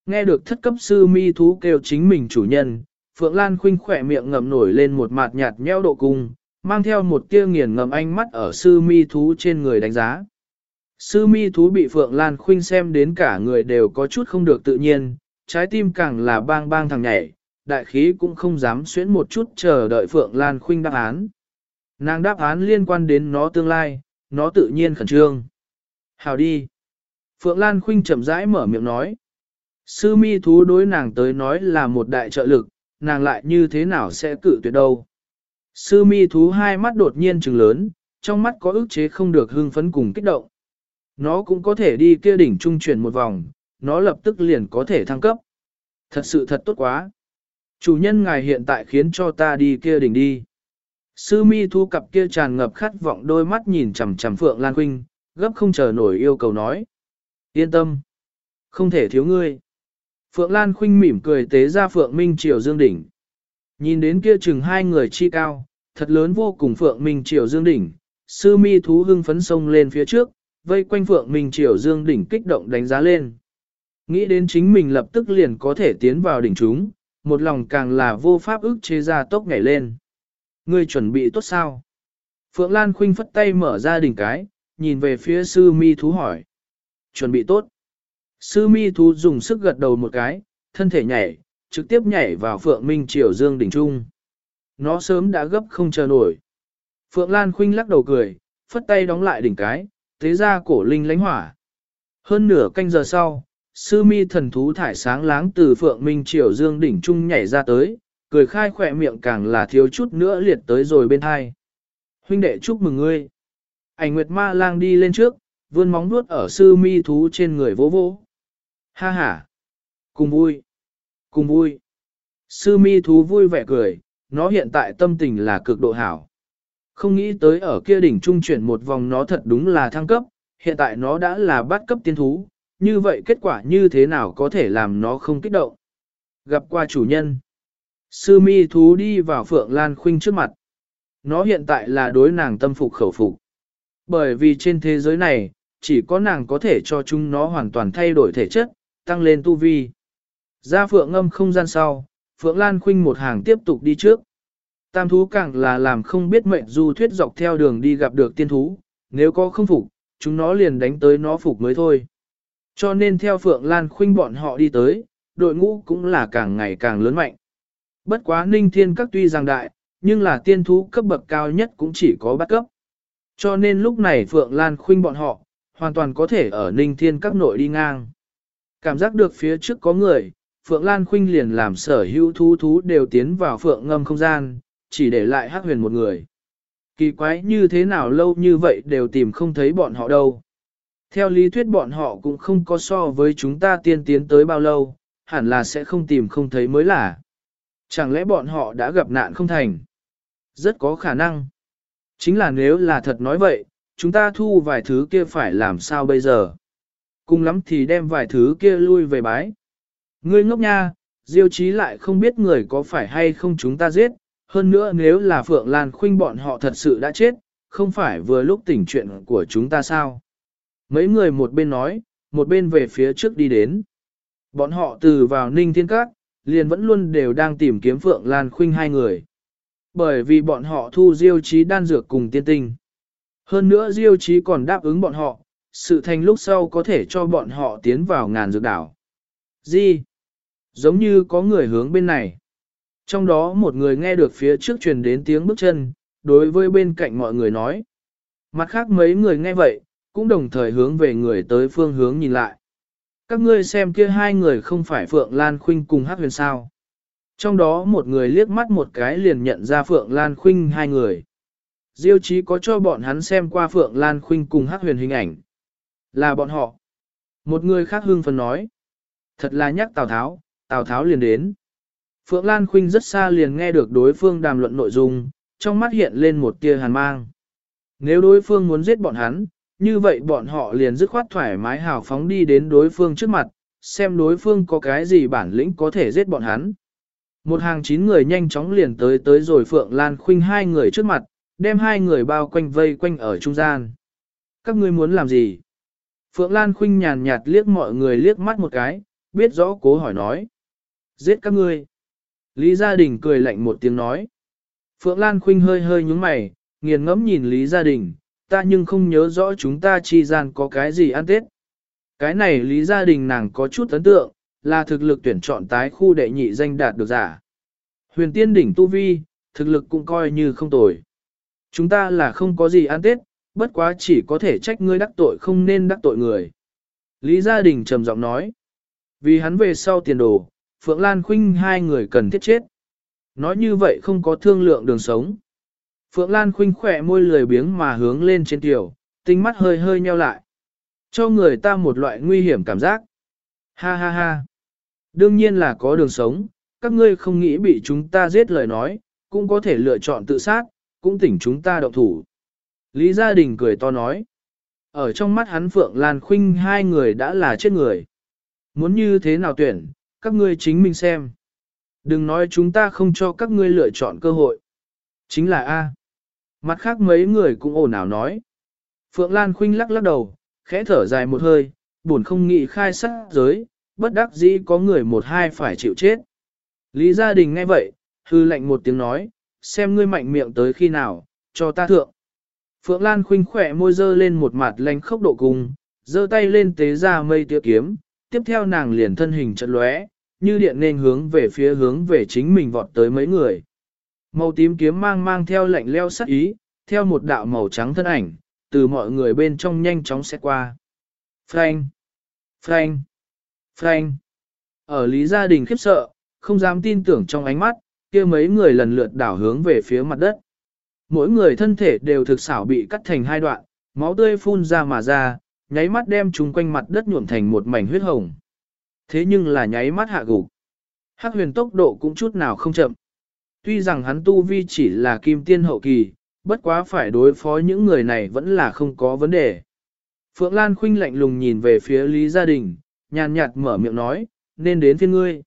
Nghe được thất cấp sư mi thú kêu chính mình chủ nhân, Phượng Lan Khuynh khỏe miệng ngậm nổi lên một mặt nhạt nheo độ cung, mang theo một tia nghiền ngầm ánh mắt ở sư mi thú trên người đánh giá. Sư mi thú bị Phượng Lan Khuynh xem đến cả người đều có chút không được tự nhiên, trái tim càng là bang bang thằng nhảy, đại khí cũng không dám xuyến một chút chờ đợi Phượng Lan Khuynh đáp án. Nàng đáp án liên quan đến nó tương lai, nó tự nhiên khẩn trương. Hào đi. Phượng Lan Khuynh chậm rãi mở miệng nói. Sư mi thú đối nàng tới nói là một đại trợ lực, nàng lại như thế nào sẽ cự tuyệt đâu. Sư mi thú hai mắt đột nhiên trừng lớn, trong mắt có ức chế không được hưng phấn cùng kích động. Nó cũng có thể đi kia đỉnh trung chuyển một vòng, nó lập tức liền có thể thăng cấp. Thật sự thật tốt quá. Chủ nhân ngài hiện tại khiến cho ta đi kia đỉnh đi. Sư mi thu cặp kia tràn ngập khát vọng đôi mắt nhìn chằm chằm Phượng Lan Quynh, gấp không chờ nổi yêu cầu nói. Yên tâm. Không thể thiếu ngươi. Phượng Lan Khuynh mỉm cười tế ra Phượng Minh Triều Dương Đỉnh. Nhìn đến kia chừng hai người chi cao, thật lớn vô cùng Phượng Minh Triều Dương Đỉnh, sư mi thú hưng phấn sông lên phía trước, vây quanh Phượng Minh Triều Dương Đỉnh kích động đánh giá lên. Nghĩ đến chính mình lập tức liền có thể tiến vào đỉnh chúng, một lòng càng là vô pháp ức chế ra tốc nhảy lên. Ngươi chuẩn bị tốt sao? Phượng Lan Khuynh phất tay mở ra đỉnh cái, nhìn về phía sư mi thú hỏi. Chuẩn bị tốt. Sư mi thú dùng sức gật đầu một cái, thân thể nhảy, trực tiếp nhảy vào Phượng Minh Triều Dương đỉnh trung. Nó sớm đã gấp không chờ nổi. Phượng Lan Khuynh lắc đầu cười, phất tay đóng lại đỉnh cái, thế ra cổ linh lánh hỏa. Hơn nửa canh giờ sau, sư mi thần thú thải sáng láng từ Phượng Minh Triều Dương đỉnh trung nhảy ra tới, cười khai khỏe miệng càng là thiếu chút nữa liệt tới rồi bên hai. Huynh đệ chúc mừng ngươi. Ảnh Nguyệt Ma Lang đi lên trước, vươn móng vuốt ở sư mi thú trên người vỗ vỗ. Ha ha. Cùng vui. Cùng vui. Sư mi thú vui vẻ cười, nó hiện tại tâm tình là cực độ hảo. Không nghĩ tới ở kia đỉnh trung chuyển một vòng nó thật đúng là thăng cấp, hiện tại nó đã là bát cấp tiên thú, như vậy kết quả như thế nào có thể làm nó không kích động. Gặp qua chủ nhân. Sư mi thú đi vào Phượng Lan Khuynh trước mặt. Nó hiện tại là đối nàng tâm phục khẩu phục. Bởi vì trên thế giới này, chỉ có nàng có thể cho chúng nó hoàn toàn thay đổi thể chất, tăng lên tu vi. Ra Phượng ngâm không gian sau, Phượng Lan Khuynh một hàng tiếp tục đi trước. Tam thú càng là làm không biết mệnh du thuyết dọc theo đường đi gặp được tiên thú, nếu có không phục, chúng nó liền đánh tới nó phục mới thôi. Cho nên theo Phượng Lan Khuynh bọn họ đi tới, đội ngũ cũng là càng ngày càng lớn mạnh. Bất quá ninh thiên các tuy rằng đại, nhưng là tiên thú cấp bậc cao nhất cũng chỉ có bắt cấp. Cho nên lúc này Phượng Lan Khuynh bọn họ, hoàn toàn có thể ở ninh thiên các nội đi ngang. Cảm giác được phía trước có người, Phượng Lan Khuynh liền làm sở hữu thú thú đều tiến vào Phượng ngâm không gian, chỉ để lại hắc huyền một người. Kỳ quái như thế nào lâu như vậy đều tìm không thấy bọn họ đâu. Theo lý thuyết bọn họ cũng không có so với chúng ta tiên tiến tới bao lâu, hẳn là sẽ không tìm không thấy mới là. Chẳng lẽ bọn họ đã gặp nạn không thành? Rất có khả năng. Chính là nếu là thật nói vậy, chúng ta thu vài thứ kia phải làm sao bây giờ? Cùng lắm thì đem vài thứ kia lui về bái. Ngươi ngốc nha, diêu chí lại không biết người có phải hay không chúng ta giết, hơn nữa nếu là Phượng Lan Khuynh bọn họ thật sự đã chết, không phải vừa lúc tỉnh chuyện của chúng ta sao? Mấy người một bên nói, một bên về phía trước đi đến. Bọn họ từ vào Ninh Thiên Các, liền vẫn luôn đều đang tìm kiếm Phượng Lan Khuynh hai người. Bởi vì bọn họ thu diêu chí đan dược cùng tiên tinh. Hơn nữa diêu chí còn đáp ứng bọn họ, sự thành lúc sau có thể cho bọn họ tiến vào ngàn dược đảo. Gì? Giống như có người hướng bên này. Trong đó một người nghe được phía trước truyền đến tiếng bước chân, đối với bên cạnh mọi người nói. Mặt khác mấy người nghe vậy, cũng đồng thời hướng về người tới phương hướng nhìn lại. Các ngươi xem kia hai người không phải Phượng Lan Khuynh cùng Hắc Huyền sao. Trong đó một người liếc mắt một cái liền nhận ra Phượng Lan Khuynh hai người. Diêu chí có cho bọn hắn xem qua Phượng Lan Khuynh cùng Hắc Huyền hình ảnh. Là bọn họ. Một người khác hưng phấn nói. Thật là nhắc Tào Tháo, Tào Tháo liền đến. Phượng Lan Khuynh rất xa liền nghe được đối phương đàm luận nội dung, trong mắt hiện lên một tia hàn mang. Nếu đối phương muốn giết bọn hắn, như vậy bọn họ liền dứt khoát thoải mái hào phóng đi đến đối phương trước mặt, xem đối phương có cái gì bản lĩnh có thể giết bọn hắn. Một hàng chín người nhanh chóng liền tới tới rồi Phượng Lan Khuynh hai người trước mặt, đem hai người bao quanh vây quanh ở trung gian. Các ngươi muốn làm gì? Phượng Lan Khuynh nhàn nhạt liếc mọi người liếc mắt một cái, biết rõ cố hỏi nói. Giết các ngươi. Lý Gia Đình cười lạnh một tiếng nói. Phượng Lan Khuynh hơi hơi nhúng mày, nghiền ngẫm nhìn Lý Gia Đình, ta nhưng không nhớ rõ chúng ta chi gian có cái gì ăn tết. Cái này Lý Gia Đình nàng có chút ấn tượng, là thực lực tuyển chọn tái khu đệ nhị danh đạt được giả. Huyền tiên đỉnh tu vi, thực lực cũng coi như không tồi. Chúng ta là không có gì ăn tết, bất quá chỉ có thể trách ngươi đắc tội không nên đắc tội người. Lý Gia Đình trầm giọng nói. Vì hắn về sau tiền đồ, Phượng Lan Khuynh hai người cần thiết chết. Nói như vậy không có thương lượng đường sống. Phượng Lan Khuynh khỏe môi lười biếng mà hướng lên trên tiểu, tinh mắt hơi hơi nheo lại. Cho người ta một loại nguy hiểm cảm giác. Ha ha ha. Đương nhiên là có đường sống, các ngươi không nghĩ bị chúng ta giết lời nói, cũng có thể lựa chọn tự sát, cũng tỉnh chúng ta động thủ. Lý gia đình cười to nói. Ở trong mắt hắn Phượng Lan Khuynh hai người đã là chết người. Muốn như thế nào tuyển, các ngươi chính mình xem. Đừng nói chúng ta không cho các ngươi lựa chọn cơ hội. Chính là A. Mặt khác mấy người cũng ồn ào nói. Phượng Lan Khuynh lắc lắc đầu, khẽ thở dài một hơi, buồn không nghĩ khai sát giới, bất đắc dĩ có người một hai phải chịu chết. Lý gia đình nghe vậy, hư lệnh một tiếng nói, xem ngươi mạnh miệng tới khi nào, cho ta thượng. Phượng Lan khinh khỏe môi dơ lên một mặt lánh khốc độ cùng, dơ tay lên tế ra mây tiêu kiếm, tiếp theo nàng liền thân hình trận lóe, như điện nên hướng về phía hướng về chính mình vọt tới mấy người. Màu tím kiếm mang mang theo lạnh leo sắc ý, theo một đạo màu trắng thân ảnh, từ mọi người bên trong nhanh chóng sẽ qua. Frank! Frank! Frank! Ở lý gia đình khiếp sợ, không dám tin tưởng trong ánh mắt, kia mấy người lần lượt đảo hướng về phía mặt đất. Mỗi người thân thể đều thực xảo bị cắt thành hai đoạn, máu tươi phun ra mà ra, nháy mắt đem chúng quanh mặt đất nhuộm thành một mảnh huyết hồng. Thế nhưng là nháy mắt hạ gục. Hắc huyền tốc độ cũng chút nào không chậm. Tuy rằng hắn tu vi chỉ là kim tiên hậu kỳ, bất quá phải đối phó những người này vẫn là không có vấn đề. Phượng Lan khinh lạnh lùng nhìn về phía Lý Gia Đình, nhàn nhạt mở miệng nói, nên đến phiên ngươi.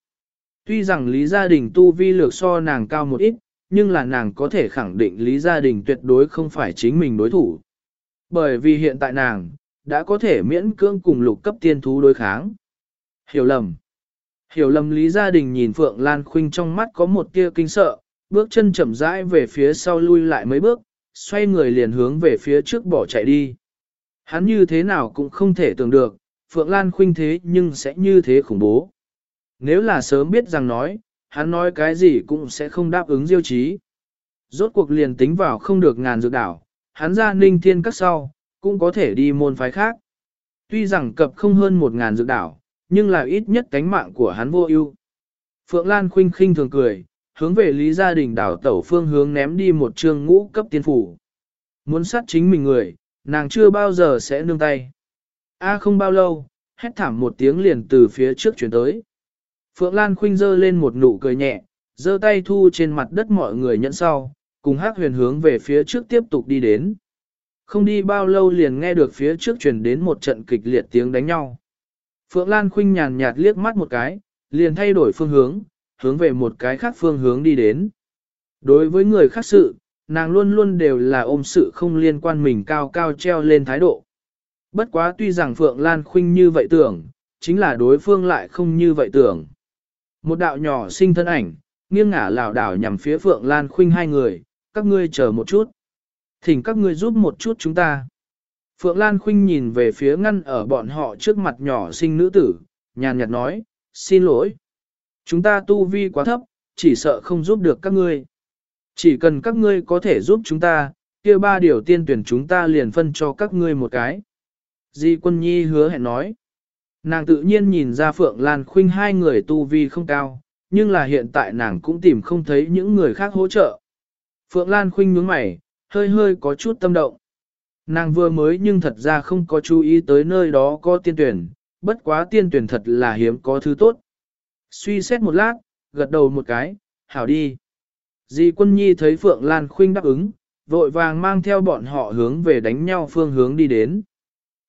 Tuy rằng Lý Gia Đình tu vi lược so nàng cao một ít, nhưng là nàng có thể khẳng định Lý Gia Đình tuyệt đối không phải chính mình đối thủ. Bởi vì hiện tại nàng, đã có thể miễn cưỡng cùng lục cấp tiên thú đối kháng. Hiểu lầm. Hiểu lầm Lý Gia Đình nhìn Phượng Lan Khuynh trong mắt có một tia kinh sợ, bước chân chậm rãi về phía sau lui lại mấy bước, xoay người liền hướng về phía trước bỏ chạy đi. Hắn như thế nào cũng không thể tưởng được, Phượng Lan Khuynh thế nhưng sẽ như thế khủng bố. Nếu là sớm biết rằng nói, hắn nói cái gì cũng sẽ không đáp ứng diêu trí. Rốt cuộc liền tính vào không được ngàn dược đảo, hắn ra ninh thiên các sau, cũng có thể đi môn phái khác. Tuy rằng cập không hơn một ngàn dược đảo, nhưng là ít nhất cánh mạng của hắn vô ưu. Phượng Lan khinh khinh thường cười, hướng về lý gia đình đảo tẩu phương hướng ném đi một trường ngũ cấp tiên phủ. Muốn sát chính mình người, nàng chưa bao giờ sẽ nương tay. A không bao lâu, hét thảm một tiếng liền từ phía trước chuyển tới. Phượng Lan Khuynh giơ lên một nụ cười nhẹ, giơ tay thu trên mặt đất mọi người nhận sau, cùng Hắc Huyền hướng về phía trước tiếp tục đi đến. Không đi bao lâu liền nghe được phía trước truyền đến một trận kịch liệt tiếng đánh nhau. Phượng Lan Khuynh nhàn nhạt liếc mắt một cái, liền thay đổi phương hướng, hướng về một cái khác phương hướng đi đến. Đối với người khác sự, nàng luôn luôn đều là ôm sự không liên quan mình cao cao treo lên thái độ. Bất quá tuy rằng Phượng Lan Khuynh như vậy tưởng, chính là đối phương lại không như vậy tưởng. Một đạo nhỏ sinh thân ảnh, nghiêng ngả lảo đảo nhằm phía Phượng Lan Khuynh hai người, các ngươi chờ một chút. Thỉnh các ngươi giúp một chút chúng ta. Phượng Lan Khuynh nhìn về phía ngăn ở bọn họ trước mặt nhỏ sinh nữ tử, nhàn nhạt nói, xin lỗi. Chúng ta tu vi quá thấp, chỉ sợ không giúp được các ngươi. Chỉ cần các ngươi có thể giúp chúng ta, kia ba điều tiên tuyển chúng ta liền phân cho các ngươi một cái. Di quân nhi hứa hẹn nói. Nàng tự nhiên nhìn ra Phượng Lan Khuynh hai người tu vi không cao, nhưng là hiện tại nàng cũng tìm không thấy những người khác hỗ trợ. Phượng Lan Khuynh nhướng mày, hơi hơi có chút tâm động. Nàng vừa mới nhưng thật ra không có chú ý tới nơi đó có tiên tuyển, bất quá tiên tuyển thật là hiếm có thứ tốt. Suy xét một lát, gật đầu một cái, hảo đi. Di quân nhi thấy Phượng Lan Khuynh đáp ứng, vội vàng mang theo bọn họ hướng về đánh nhau phương hướng đi đến.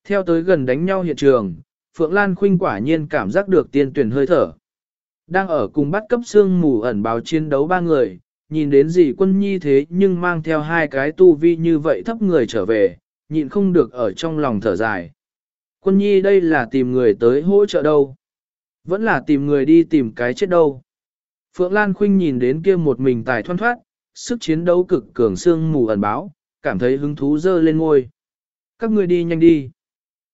Theo tới gần đánh nhau hiện trường, Phượng Lan Khuynh quả nhiên cảm giác được tiên tuyển hơi thở. Đang ở cùng bắt cấp xương mù ẩn báo chiến đấu ba người, nhìn đến gì quân nhi thế nhưng mang theo hai cái tu vi như vậy thấp người trở về, nhịn không được ở trong lòng thở dài. Quân nhi đây là tìm người tới hỗ trợ đâu? Vẫn là tìm người đi tìm cái chết đâu? Phượng Lan Khuynh nhìn đến kia một mình tài thoăn thoát, sức chiến đấu cực cường xương mù ẩn báo, cảm thấy hứng thú dơ lên ngôi. Các người đi nhanh đi.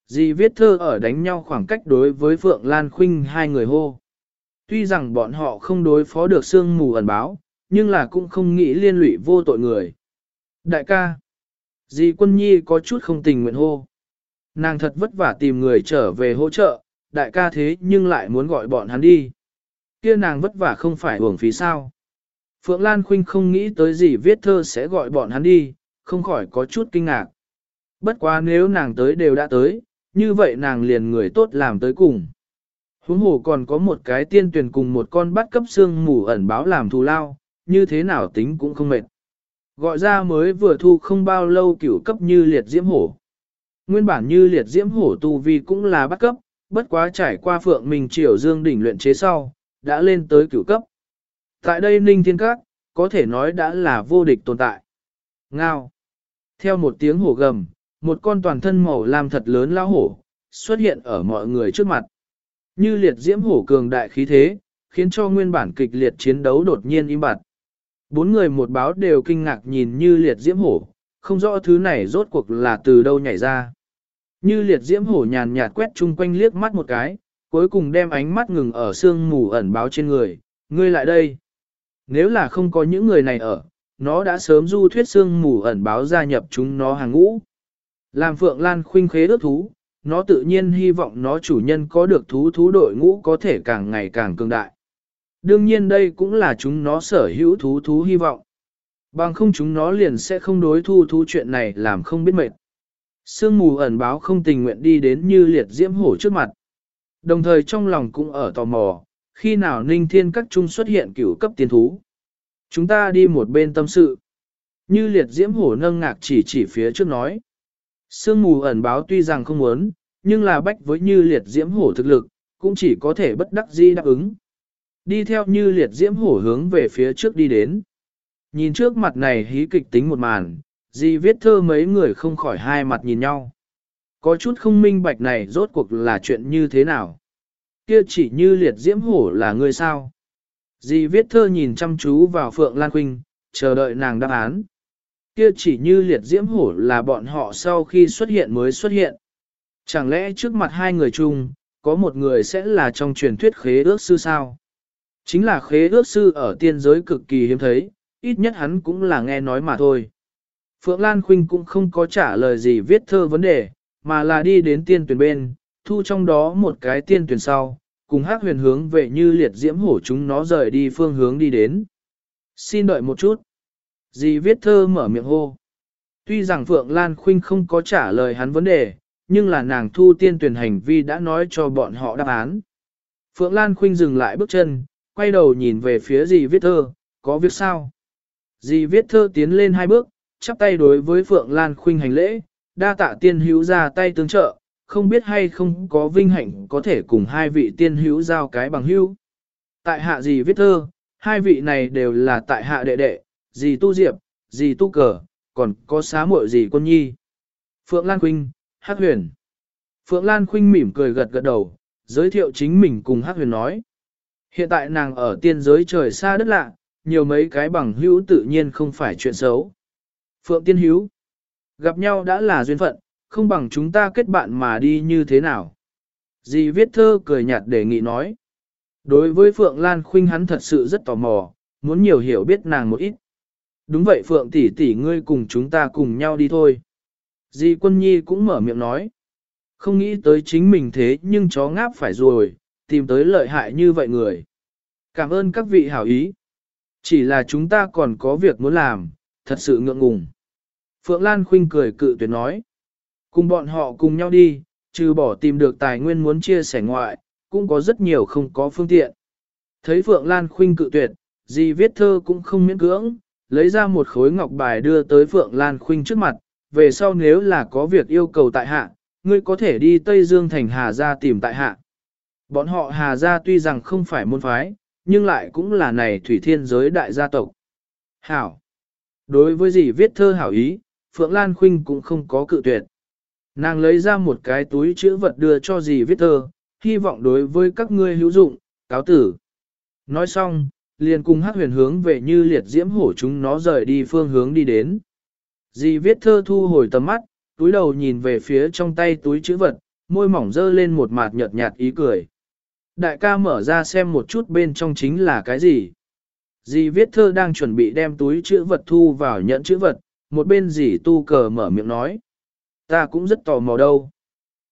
Dì viết thơ ở đánh nhau khoảng cách đối với Phượng Lan Khuynh hai người hô. Tuy rằng bọn họ không đối phó được sương mù ẩn báo, nhưng là cũng không nghĩ liên lụy vô tội người. Đại ca, dì quân nhi có chút không tình nguyện hô. Nàng thật vất vả tìm người trở về hỗ trợ, đại ca thế nhưng lại muốn gọi bọn hắn đi. Kia nàng vất vả không phải uổng phí sao. Phượng Lan Khuynh không nghĩ tới gì viết thơ sẽ gọi bọn hắn đi, không khỏi có chút kinh ngạc. Bất quá nếu nàng tới đều đã tới, như vậy nàng liền người tốt làm tới cùng. Huống hồ còn có một cái tiên tuyển cùng một con bắt cấp xương mù ẩn báo làm thù lao, như thế nào tính cũng không mệt. Gọi ra mới vừa thu không bao lâu cửu cấp như liệt diễm hổ. Nguyên bản như liệt diễm hổ tu vi cũng là bắt cấp, bất quá trải qua phượng mình triều dương đỉnh luyện chế sau, đã lên tới cửu cấp. Tại đây ninh thiên các, có thể nói đã là vô địch tồn tại. Ngao. Theo một tiếng hổ gầm, một con toàn thân màu lam thật lớn lao hổ, xuất hiện ở mọi người trước mặt. Như liệt diễm hổ cường đại khí thế, khiến cho nguyên bản kịch liệt chiến đấu đột nhiên im bặt. Bốn người một báo đều kinh ngạc nhìn như liệt diễm hổ, không rõ thứ này rốt cuộc là từ đâu nhảy ra. Như liệt diễm hổ nhàn nhạt quét chung quanh liếc mắt một cái, cuối cùng đem ánh mắt ngừng ở xương mù ẩn báo trên người, ngươi lại đây. Nếu là không có những người này ở, nó đã sớm du thuyết xương mù ẩn báo gia nhập chúng nó hàng ngũ. Làm Phượng Lan khuynh khế ước thú, nó tự nhiên hy vọng nó chủ nhân có được thú thú đội ngũ có thể càng ngày càng cường đại. Đương nhiên đây cũng là chúng nó sở hữu thú thú hy vọng. Bằng không chúng nó liền sẽ không đối thu thú chuyện này làm không biết mệt. Sương mù ẩn báo không tình nguyện đi đến như liệt diễm hổ trước mặt. Đồng thời trong lòng cũng ở tò mò, khi nào ninh thiên các trung xuất hiện cửu cấp tiên thú. Chúng ta đi một bên tâm sự. Như liệt diễm hổ nâng ngạc chỉ chỉ phía trước nói. Sương mù ẩn báo tuy rằng không muốn, nhưng là bách với như liệt diễm hổ thực lực, cũng chỉ có thể bất đắc di đáp ứng. Đi theo như liệt diễm hổ hướng về phía trước đi đến. Nhìn trước mặt này hí kịch tính một màn, di viết thơ mấy người không khỏi hai mặt nhìn nhau. Có chút không minh bạch này rốt cuộc là chuyện như thế nào. Kia chỉ như liệt diễm hổ là người sao. Di viết thơ nhìn chăm chú vào Phượng Lan Quynh, chờ đợi nàng đáp án. Kia chỉ như liệt diễm hổ là bọn họ sau khi xuất hiện mới xuất hiện. Chẳng lẽ trước mặt hai người chung, có một người sẽ là trong truyền thuyết khế ước sư sao? Chính là khế ước sư ở tiên giới cực kỳ hiếm thấy, ít nhất hắn cũng là nghe nói mà thôi. Phượng Lan Khuynh cũng không có trả lời gì viết thơ vấn đề, mà là đi đến tiên tuyển bên, thu trong đó một cái tiên tuyển sau, cùng hát huyền hướng về như liệt diễm hổ chúng nó rời đi phương hướng đi đến. Xin đợi một chút. Dì viết thơ mở miệng hô. Tuy rằng Phượng Lan Khuynh không có trả lời hắn vấn đề, nhưng là nàng thu tiên tuyển hành vi đã nói cho bọn họ đáp án. Phượng Lan Khuynh dừng lại bước chân, quay đầu nhìn về phía dì viết thơ, có việc sao? Dì viết thơ tiến lên hai bước, chắp tay đối với Phượng Lan Khuynh hành lễ, đa tạ tiên hữu ra tay tương trợ, không biết hay không có vinh hạnh có thể cùng hai vị tiên hữu giao cái bằng hữu. Tại hạ gì viết thơ, hai vị này đều là tại hạ đệ đệ, gì tu diệp, gì tu cờ, còn có xá muội gì quân nhi. Phượng Lan Khuynh, Hát Huyền. Phượng Lan Khuynh mỉm cười gật gật đầu, giới thiệu chính mình cùng Hát Huyền nói. Hiện tại nàng ở tiên giới trời xa đất lạ, nhiều mấy cái bằng hữu tự nhiên không phải chuyện xấu. Phượng Tiên Hữu, gặp nhau đã là duyên phận, không bằng chúng ta kết bạn mà đi như thế nào. Dì viết thơ cười nhạt đề nghị nói. Đối với Phượng Lan Khuynh hắn thật sự rất tò mò, muốn nhiều hiểu biết nàng một ít. Đúng vậy Phượng tỷ tỷ ngươi cùng chúng ta cùng nhau đi thôi. Dì quân nhi cũng mở miệng nói. Không nghĩ tới chính mình thế nhưng chó ngáp phải rồi, tìm tới lợi hại như vậy người. Cảm ơn các vị hảo ý. Chỉ là chúng ta còn có việc muốn làm, thật sự ngượng ngùng. Phượng Lan khinh cười cự tuyệt nói. Cùng bọn họ cùng nhau đi, trừ bỏ tìm được tài nguyên muốn chia sẻ ngoại, cũng có rất nhiều không có phương tiện. Thấy Phượng Lan khinh cự tuyệt, gì viết thơ cũng không miễn cưỡng, lấy ra một khối ngọc bài đưa tới Phượng Lan Khuynh trước mặt, về sau nếu là có việc yêu cầu tại hạ, ngươi có thể đi Tây Dương thành Hà Gia tìm tại hạ. Bọn họ Hà Gia tuy rằng không phải môn phái, nhưng lại cũng là này thủy thiên giới đại gia tộc. Hảo. Đối với gì viết thơ hảo ý, Phượng Lan Khuynh cũng không có cự tuyệt. Nàng lấy ra một cái túi chữ vật đưa cho dì viết thơ, hy vọng đối với các ngươi hữu dụng, cáo tử. Nói xong, liền cùng hát huyền hướng về như liệt diễm hổ chúng nó rời đi phương hướng đi đến. Dì viết thơ thu hồi tầm mắt, túi đầu nhìn về phía trong tay túi chữ vật, môi mỏng dơ lên một mặt nhợt nhạt ý cười. Đại ca mở ra xem một chút bên trong chính là cái gì. Dì viết thơ đang chuẩn bị đem túi chữ vật thu vào nhận chữ vật, một bên dì tu cờ mở miệng nói. Ta cũng rất tò mò đâu.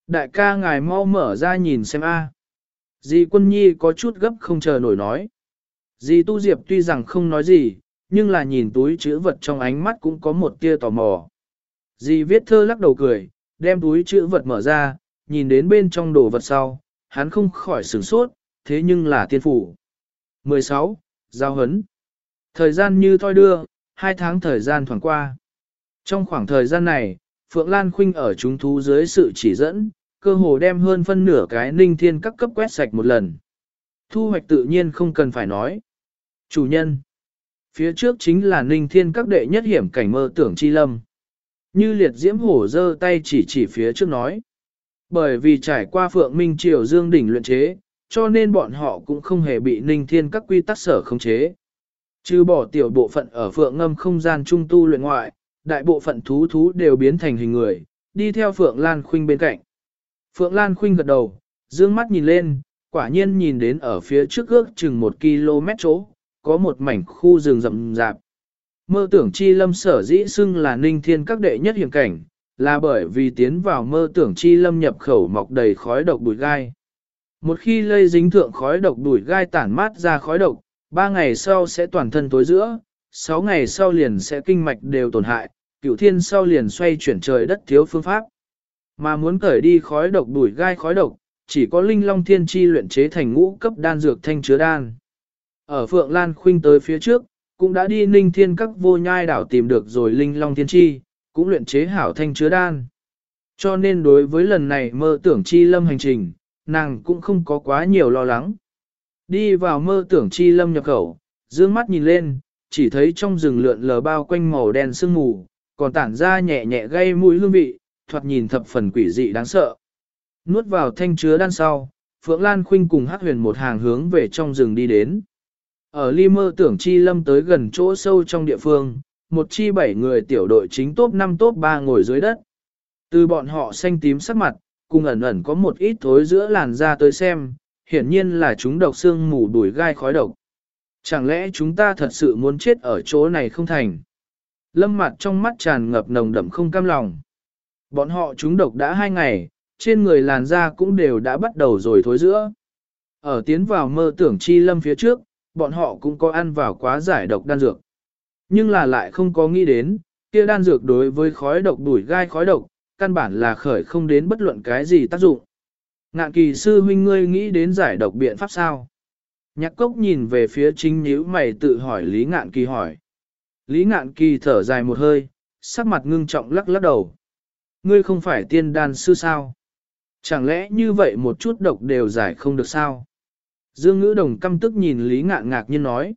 Đại ca ngài mau mở ra nhìn xem a. Dì quân nhi có chút gấp không chờ nổi nói. Dì tu diệp tuy rằng không nói gì, nhưng là nhìn túi chữ vật trong ánh mắt cũng có một tia tò mò. Dì viết thơ lắc đầu cười, đem túi chữ vật mở ra, nhìn đến bên trong đồ vật sau, hắn không khỏi sửng sốt, thế nhưng là tiên phủ. 16. Giao hấn Thời gian như thoi đưa, hai tháng thời gian thoảng qua. Trong khoảng thời gian này, Phượng Lan Khuynh ở chúng thú dưới sự chỉ dẫn, cơ hồ đem hơn phân nửa cái ninh thiên các cấp quét sạch một lần. Thu hoạch tự nhiên không cần phải nói. Chủ nhân. Phía trước chính là ninh thiên các đệ nhất hiểm cảnh mơ tưởng chi lâm. Như liệt diễm hổ giơ tay chỉ chỉ phía trước nói. Bởi vì trải qua phượng minh triều dương đỉnh luyện chế, cho nên bọn họ cũng không hề bị ninh thiên các quy tắc sở khống chế. Trừ bỏ tiểu bộ phận ở phượng ngâm không gian trung tu luyện ngoại, đại bộ phận thú thú đều biến thành hình người, đi theo phượng lan khuynh bên cạnh. Phượng lan khuynh gật đầu, dương mắt nhìn lên, quả nhiên nhìn đến ở phía trước ước chừng một km chỗ, có một mảnh khu rừng rậm rạp. Mơ tưởng chi lâm sở dĩ xưng là ninh thiên các đệ nhất hiểm cảnh, là bởi vì tiến vào mơ tưởng chi lâm nhập khẩu mọc đầy khói độc bụi gai. Một khi lây dính thượng khói độc bụi gai tản mát ra khói độc, ba ngày sau sẽ toàn thân tối giữa, sáu ngày sau liền sẽ kinh mạch đều tổn hại, cửu thiên sau liền xoay chuyển trời đất thiếu phương pháp. Mà muốn cởi đi khói độc bụi gai khói độc, chỉ có linh long thiên chi luyện chế thành ngũ cấp đan dược thanh chứa đan. Ở Phượng Lan Khuynh tới phía trước, cũng đã đi ninh thiên các vô nhai đảo tìm được rồi linh long thiên chi, cũng luyện chế hảo thanh chứa đan. Cho nên đối với lần này mơ tưởng chi lâm hành trình, nàng cũng không có quá nhiều lo lắng. Đi vào mơ tưởng chi lâm nhập khẩu, dương mắt nhìn lên, chỉ thấy trong rừng lượn lờ bao quanh màu đen sương mù, còn tản ra nhẹ nhẹ gây mũi hương vị, thoạt nhìn thập phần quỷ dị đáng sợ. Nuốt vào thanh chứa đan sau, Phượng Lan Khuynh cùng Hắc Huyền một hàng hướng về trong rừng đi đến. Ở ly mơ tưởng chi lâm tới gần chỗ sâu trong địa phương, một chi bảy người tiểu đội chính top 5 top 3 ngồi dưới đất. Từ bọn họ xanh tím sắc mặt, cùng ẩn ẩn có một ít thối giữa làn da tới xem, hiển nhiên là chúng độc xương mù đuổi gai khói độc. Chẳng lẽ chúng ta thật sự muốn chết ở chỗ này không thành? Lâm mặt trong mắt tràn ngập nồng đậm không cam lòng. Bọn họ chúng độc đã hai ngày, trên người làn da cũng đều đã bắt đầu rồi thối giữa. Ở tiến vào mơ tưởng chi lâm phía trước, bọn họ cũng có ăn vào quá giải độc đan dược. Nhưng là lại không có nghĩ đến, kia đan dược đối với khói độc đuổi gai khói độc, căn bản là khởi không đến bất luận cái gì tác dụng. Ngạn kỳ sư huynh ngươi nghĩ đến giải độc biện pháp sao? Nhạc cốc nhìn về phía chính nhíu mày tự hỏi Lý Ngạn kỳ hỏi. Lý Ngạn kỳ thở dài một hơi, sắc mặt ngưng trọng lắc lắc đầu. Ngươi không phải tiên đan sư sao? Chẳng lẽ như vậy một chút độc đều giải không được sao? Dương ngữ đồng căm tức nhìn Lý Ngạn ngạc nhiên nói.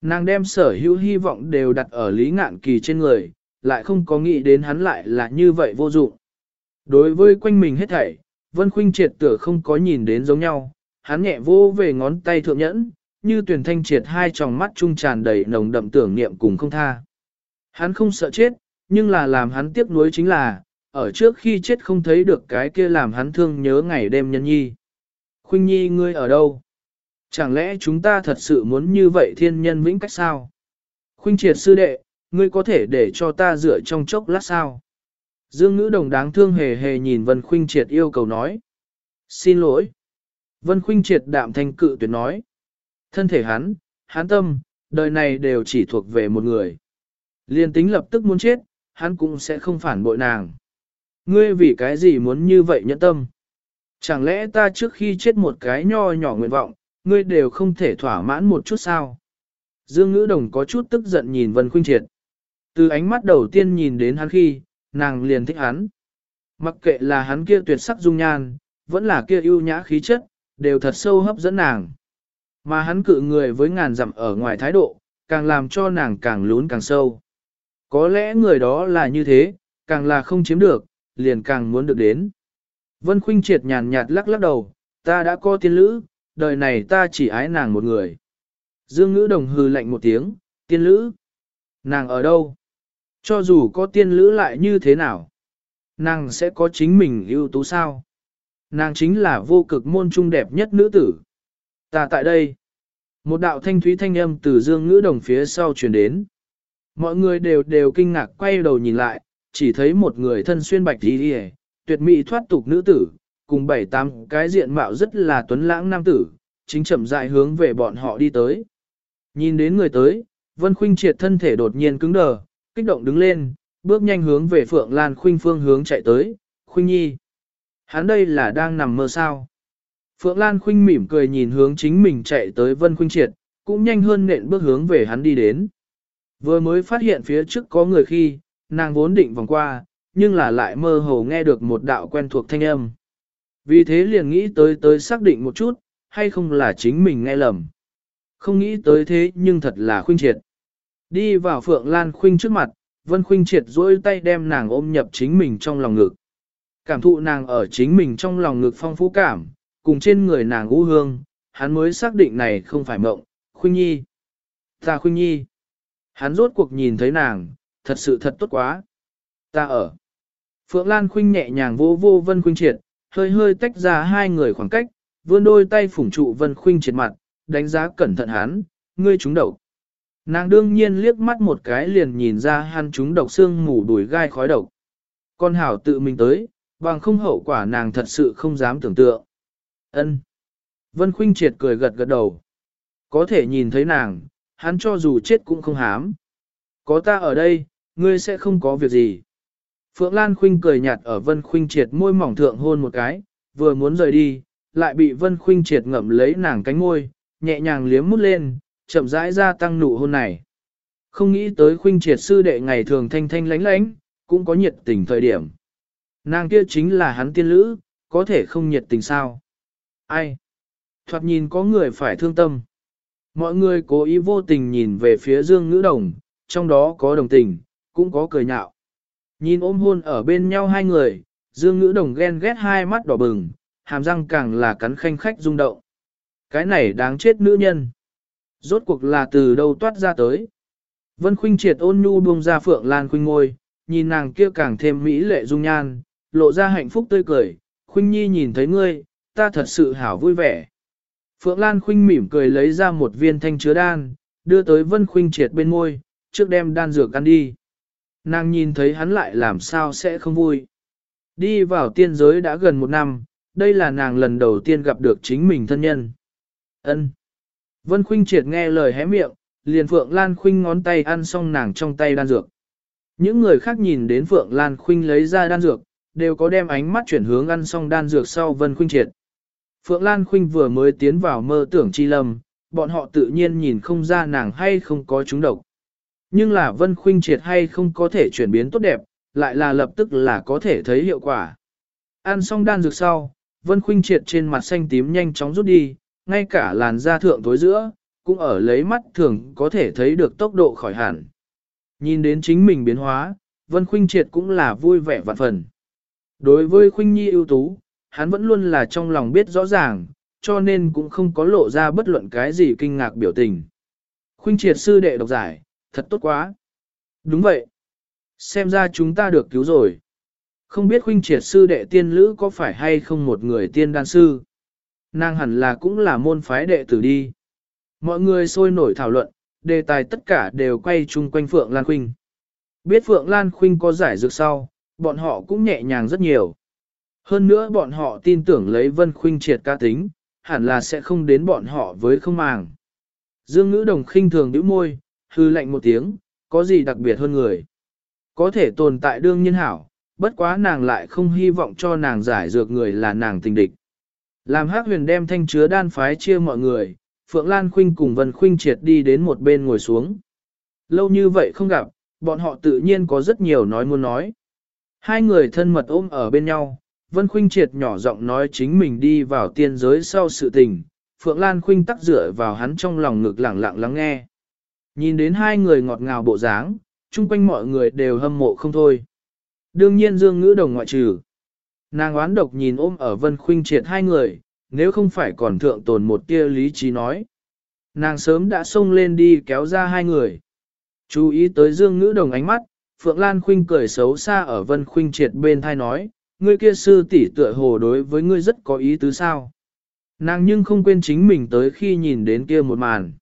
Nàng đem sở hữu hy vọng đều đặt ở Lý Ngạn Kỳ trên người, lại không có nghĩ đến hắn lại là như vậy vô dụng. Đối với quanh mình hết thảy, Vân Khuynh triệt tựa không có nhìn đến giống nhau, hắn nhẹ vô về ngón tay thượng nhẫn, như tuyển thanh triệt hai tròng mắt trung tràn đầy nồng đậm tưởng niệm cùng không tha. Hắn không sợ chết, nhưng là làm hắn tiếc nuối chính là, ở trước khi chết không thấy được cái kia làm hắn thương nhớ ngày đêm nhân nhi. Khuynh nhi ngươi ở đâu? Chẳng lẽ chúng ta thật sự muốn như vậy thiên nhân vĩnh cách sao? Khuynh triệt sư đệ, ngươi có thể để cho ta dựa trong chốc lát sao? Dương ngữ đồng đáng thương hề hề nhìn Vân Khuynh triệt yêu cầu nói. Xin lỗi. Vân Khuynh triệt đạm thanh cự tuyệt nói. Thân thể hắn, hắn tâm, đời này đều chỉ thuộc về một người. Liên tính lập tức muốn chết, hắn cũng sẽ không phản bội nàng. Ngươi vì cái gì muốn như vậy nhẫn tâm? Chẳng lẽ ta trước khi chết một cái nho nhỏ nguyện vọng, ngươi đều không thể thỏa mãn một chút sao. Dương ngữ đồng có chút tức giận nhìn Vân Khuynh Triệt. Từ ánh mắt đầu tiên nhìn đến hắn khi, nàng liền thích hắn. Mặc kệ là hắn kia tuyệt sắc dung nhan, vẫn là kia ưu nhã khí chất, đều thật sâu hấp dẫn nàng. Mà hắn cự người với ngàn dặm ở ngoài thái độ, càng làm cho nàng càng lún càng sâu. Có lẽ người đó là như thế, càng là không chiếm được, liền càng muốn được đến. Vân Khuynh Triệt nhàn nhạt lắc lắc đầu, ta đã có tiên lữ, đời này ta chỉ ái nàng một người. Dương ngữ đồng hư lạnh một tiếng, tiên lữ. Nàng ở đâu? Cho dù có tiên lữ lại như thế nào? Nàng sẽ có chính mình ưu tú sao? Nàng chính là vô cực môn trung đẹp nhất nữ tử. Ta tại đây. Một đạo thanh thúy thanh âm từ dương ngữ đồng phía sau truyền đến. Mọi người đều đều kinh ngạc quay đầu nhìn lại, chỉ thấy một người thân xuyên bạch đi đi tuyệt mỹ thoát tục nữ tử, cùng bảy tám cái diện mạo rất là tuấn lãng nam tử, chính chậm rãi hướng về bọn họ đi tới. Nhìn đến người tới, Vân Khuynh triệt thân thể đột nhiên cứng đờ, kích động đứng lên, bước nhanh hướng về Phượng Lan Khuynh phương hướng chạy tới, Khuynh Nhi. Hắn đây là đang nằm mơ sao? Phượng Lan Khuynh mỉm cười nhìn hướng chính mình chạy tới Vân Khuynh triệt, cũng nhanh hơn nện bước hướng về hắn đi đến. Vừa mới phát hiện phía trước có người khi, nàng vốn định vòng qua, nhưng là lại mơ hồ nghe được một đạo quen thuộc thanh âm. Vì thế liền nghĩ tới tới xác định một chút, hay không là chính mình nghe lầm. Không nghĩ tới thế nhưng thật là khuynh triệt. Đi vào Phượng Lan Khuynh trước mặt, Vân Khuynh triệt duỗi tay đem nàng ôm nhập chính mình trong lòng ngực. Cảm thụ nàng ở chính mình trong lòng ngực phong phú cảm, cùng trên người nàng ngũ hương, hắn mới xác định này không phải mộng, Khuynh Nhi. Ta Khuynh Nhi. Hắn rốt cuộc nhìn thấy nàng, thật sự thật tốt quá. Ta ở. Phượng Lan Khuynh nhẹ nhàng vô vô Vân Khuynh triệt, hơi hơi tách ra hai người khoảng cách, vươn đôi tay phủng trụ Vân Khuynh triệt mặt, đánh giá cẩn thận hắn, ngươi trúng độc. Nàng đương nhiên liếc mắt một cái liền nhìn ra hắn trúng độc xương mù đuổi gai khói độc. Con hảo tự mình tới, bằng không hậu quả nàng thật sự không dám tưởng tượng. Ân. Vân Khuynh triệt cười gật gật đầu. Có thể nhìn thấy nàng, hắn cho dù chết cũng không hám. Có ta ở đây, ngươi sẽ không có việc gì. Phượng Lan Khuynh cười nhạt ở Vân Khuynh triệt môi mỏng thượng hôn một cái, vừa muốn rời đi, lại bị Vân Khuynh triệt ngậm lấy nàng cánh môi, nhẹ nhàng liếm mút lên, chậm rãi ra tăng nụ hôn này. Không nghĩ tới Khuynh triệt sư đệ ngày thường thanh thanh lánh lánh, cũng có nhiệt tình thời điểm. Nàng kia chính là hắn tiên lữ, có thể không nhiệt tình sao? Ai? Thoạt nhìn có người phải thương tâm. Mọi người cố ý vô tình nhìn về phía Dương Ngữ Đồng, trong đó có đồng tình, cũng có cười nhạo. Nhìn ôm hôn ở bên nhau hai người, Dương Ngữ Đồng ghen ghét hai mắt đỏ bừng, hàm răng càng là cắn khanh khách rung động. Cái này đáng chết nữ nhân. Rốt cuộc là từ đâu toát ra tới. Vân Khuynh triệt ôn nhu buông ra Phượng Lan Khuynh ngôi, nhìn nàng kia càng thêm mỹ lệ dung nhan, lộ ra hạnh phúc tươi cười. Khuynh Nhi nhìn thấy ngươi, ta thật sự hảo vui vẻ. Phượng Lan Khuynh mỉm cười lấy ra một viên thanh chứa đan, đưa tới Vân Khuynh triệt bên môi, trước đem đan dược ăn đi. Nàng nhìn thấy hắn lại làm sao sẽ không vui. Đi vào tiên giới đã gần một năm, đây là nàng lần đầu tiên gặp được chính mình thân nhân. Ân. Vân Khuynh triệt nghe lời hé miệng, liền Phượng Lan Khuynh ngón tay ăn xong nàng trong tay đan dược. Những người khác nhìn đến Phượng Lan Khuynh lấy ra đan dược, đều có đem ánh mắt chuyển hướng ăn xong đan dược sau Vân Khuynh triệt. Phượng Lan Khuynh vừa mới tiến vào mơ tưởng chi lâm, bọn họ tự nhiên nhìn không ra nàng hay không có chúng độc. Nhưng là Vân Khuynh triệt hay không có thể chuyển biến tốt đẹp, lại là lập tức là có thể thấy hiệu quả. Ăn xong đan dược sau, Vân Khuynh triệt trên mặt xanh tím nhanh chóng rút đi, ngay cả làn da thượng tối giữa, cũng ở lấy mắt thường có thể thấy được tốc độ khỏi hẳn. Nhìn đến chính mình biến hóa, Vân Khuynh triệt cũng là vui vẻ vạn phần. Đối với Khuynh Nhi ưu tú, hắn vẫn luôn là trong lòng biết rõ ràng, cho nên cũng không có lộ ra bất luận cái gì kinh ngạc biểu tình. Khuynh triệt sư đệ độc giải, thật tốt quá. Đúng vậy. Xem ra chúng ta được cứu rồi. Không biết huynh triệt sư đệ tiên lữ có phải hay không một người tiên đan sư. Nàng hẳn là cũng là môn phái đệ tử đi. Mọi người sôi nổi thảo luận, đề tài tất cả đều quay chung quanh Phượng Lan Khuynh. Biết Phượng Lan Khuynh có giải dược sau, bọn họ cũng nhẹ nhàng rất nhiều. Hơn nữa bọn họ tin tưởng lấy Vân Khuynh triệt ca tính, hẳn là sẽ không đến bọn họ với không màng. Dương ngữ đồng khinh thường nhíu môi, hư lạnh một tiếng, có gì đặc biệt hơn người. Có thể tồn tại đương nhiên hảo, bất quá nàng lại không hy vọng cho nàng giải dược người là nàng tình địch. Làm hát huyền đem thanh chứa đan phái chia mọi người, Phượng Lan Khuynh cùng Vân Khuynh triệt đi đến một bên ngồi xuống. Lâu như vậy không gặp, bọn họ tự nhiên có rất nhiều nói muốn nói. Hai người thân mật ôm ở bên nhau, Vân Khuynh triệt nhỏ giọng nói chính mình đi vào tiên giới sau sự tình, Phượng Lan Khuynh tắc dựa vào hắn trong lòng ngực lặng lặng lắng nghe. Nhìn đến hai người ngọt ngào bộ dáng, chung quanh mọi người đều hâm mộ không thôi. Đương nhiên Dương Ngữ Đồng ngoại trừ. Nàng oán độc nhìn ôm ở Vân Khuynh triệt hai người, nếu không phải còn thượng tồn một tia lý trí nói. Nàng sớm đã xông lên đi kéo ra hai người. Chú ý tới Dương Ngữ Đồng ánh mắt, Phượng Lan Khuynh cười xấu xa ở Vân Khuynh triệt bên thai nói, ngươi kia sư tỷ tựa hồ đối với ngươi rất có ý tứ sao. Nàng nhưng không quên chính mình tới khi nhìn đến kia một màn.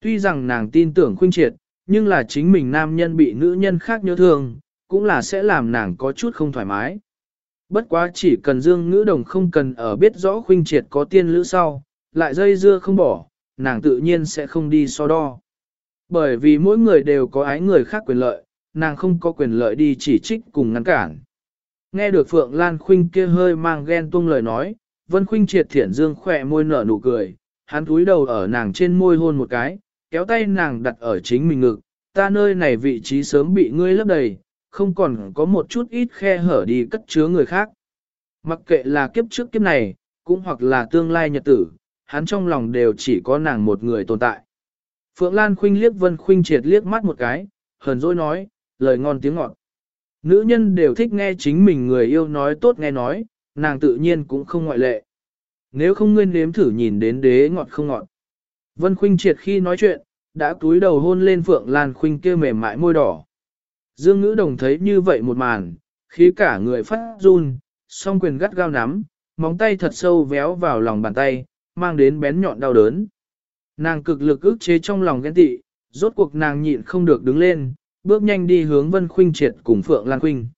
Tuy rằng nàng tin tưởng khuynh triệt, nhưng là chính mình nam nhân bị nữ nhân khác nhớ thương, cũng là sẽ làm nàng có chút không thoải mái. Bất quá chỉ cần Dương Ngữ Đồng không cần ở biết rõ khuynh triệt có tiên lữ sau, lại dây dưa không bỏ, nàng tự nhiên sẽ không đi so đo. Bởi vì mỗi người đều có ái người khác quyền lợi, nàng không có quyền lợi đi chỉ trích cùng ngăn cản. Nghe được Phượng Lan Khuynh kia hơi mang ghen tuông lời nói, Vân Khuynh triệt thiển dương khỏe môi nở nụ cười, hắn cúi đầu ở nàng trên môi hôn một cái, kéo tay nàng đặt ở chính mình ngực, ta nơi này vị trí sớm bị ngươi lấp đầy, không còn có một chút ít khe hở đi cất chứa người khác. Mặc kệ là kiếp trước kiếp này, cũng hoặc là tương lai nhật tử, hắn trong lòng đều chỉ có nàng một người tồn tại. Phượng Lan Khuynh liếc Vân Khuynh triệt liếc mắt một cái, hờn dỗi nói, lời ngon tiếng ngọt. Nữ nhân đều thích nghe chính mình người yêu nói tốt nghe nói, nàng tự nhiên cũng không ngoại lệ. Nếu không ngươi nếm thử nhìn đến đế ngọt không ngọt. Vân Khuynh triệt khi nói chuyện, đã túi đầu hôn lên Phượng Lan Khuynh kia mềm mại môi đỏ. Dương ngữ đồng thấy như vậy một màn, khí cả người phát run, song quyền gắt gao nắm, móng tay thật sâu véo vào lòng bàn tay, mang đến bén nhọn đau đớn. Nàng cực lực ức chế trong lòng ghen tị, rốt cuộc nàng nhịn không được đứng lên, bước nhanh đi hướng Vân Khuynh triệt cùng Phượng Lan Khuynh.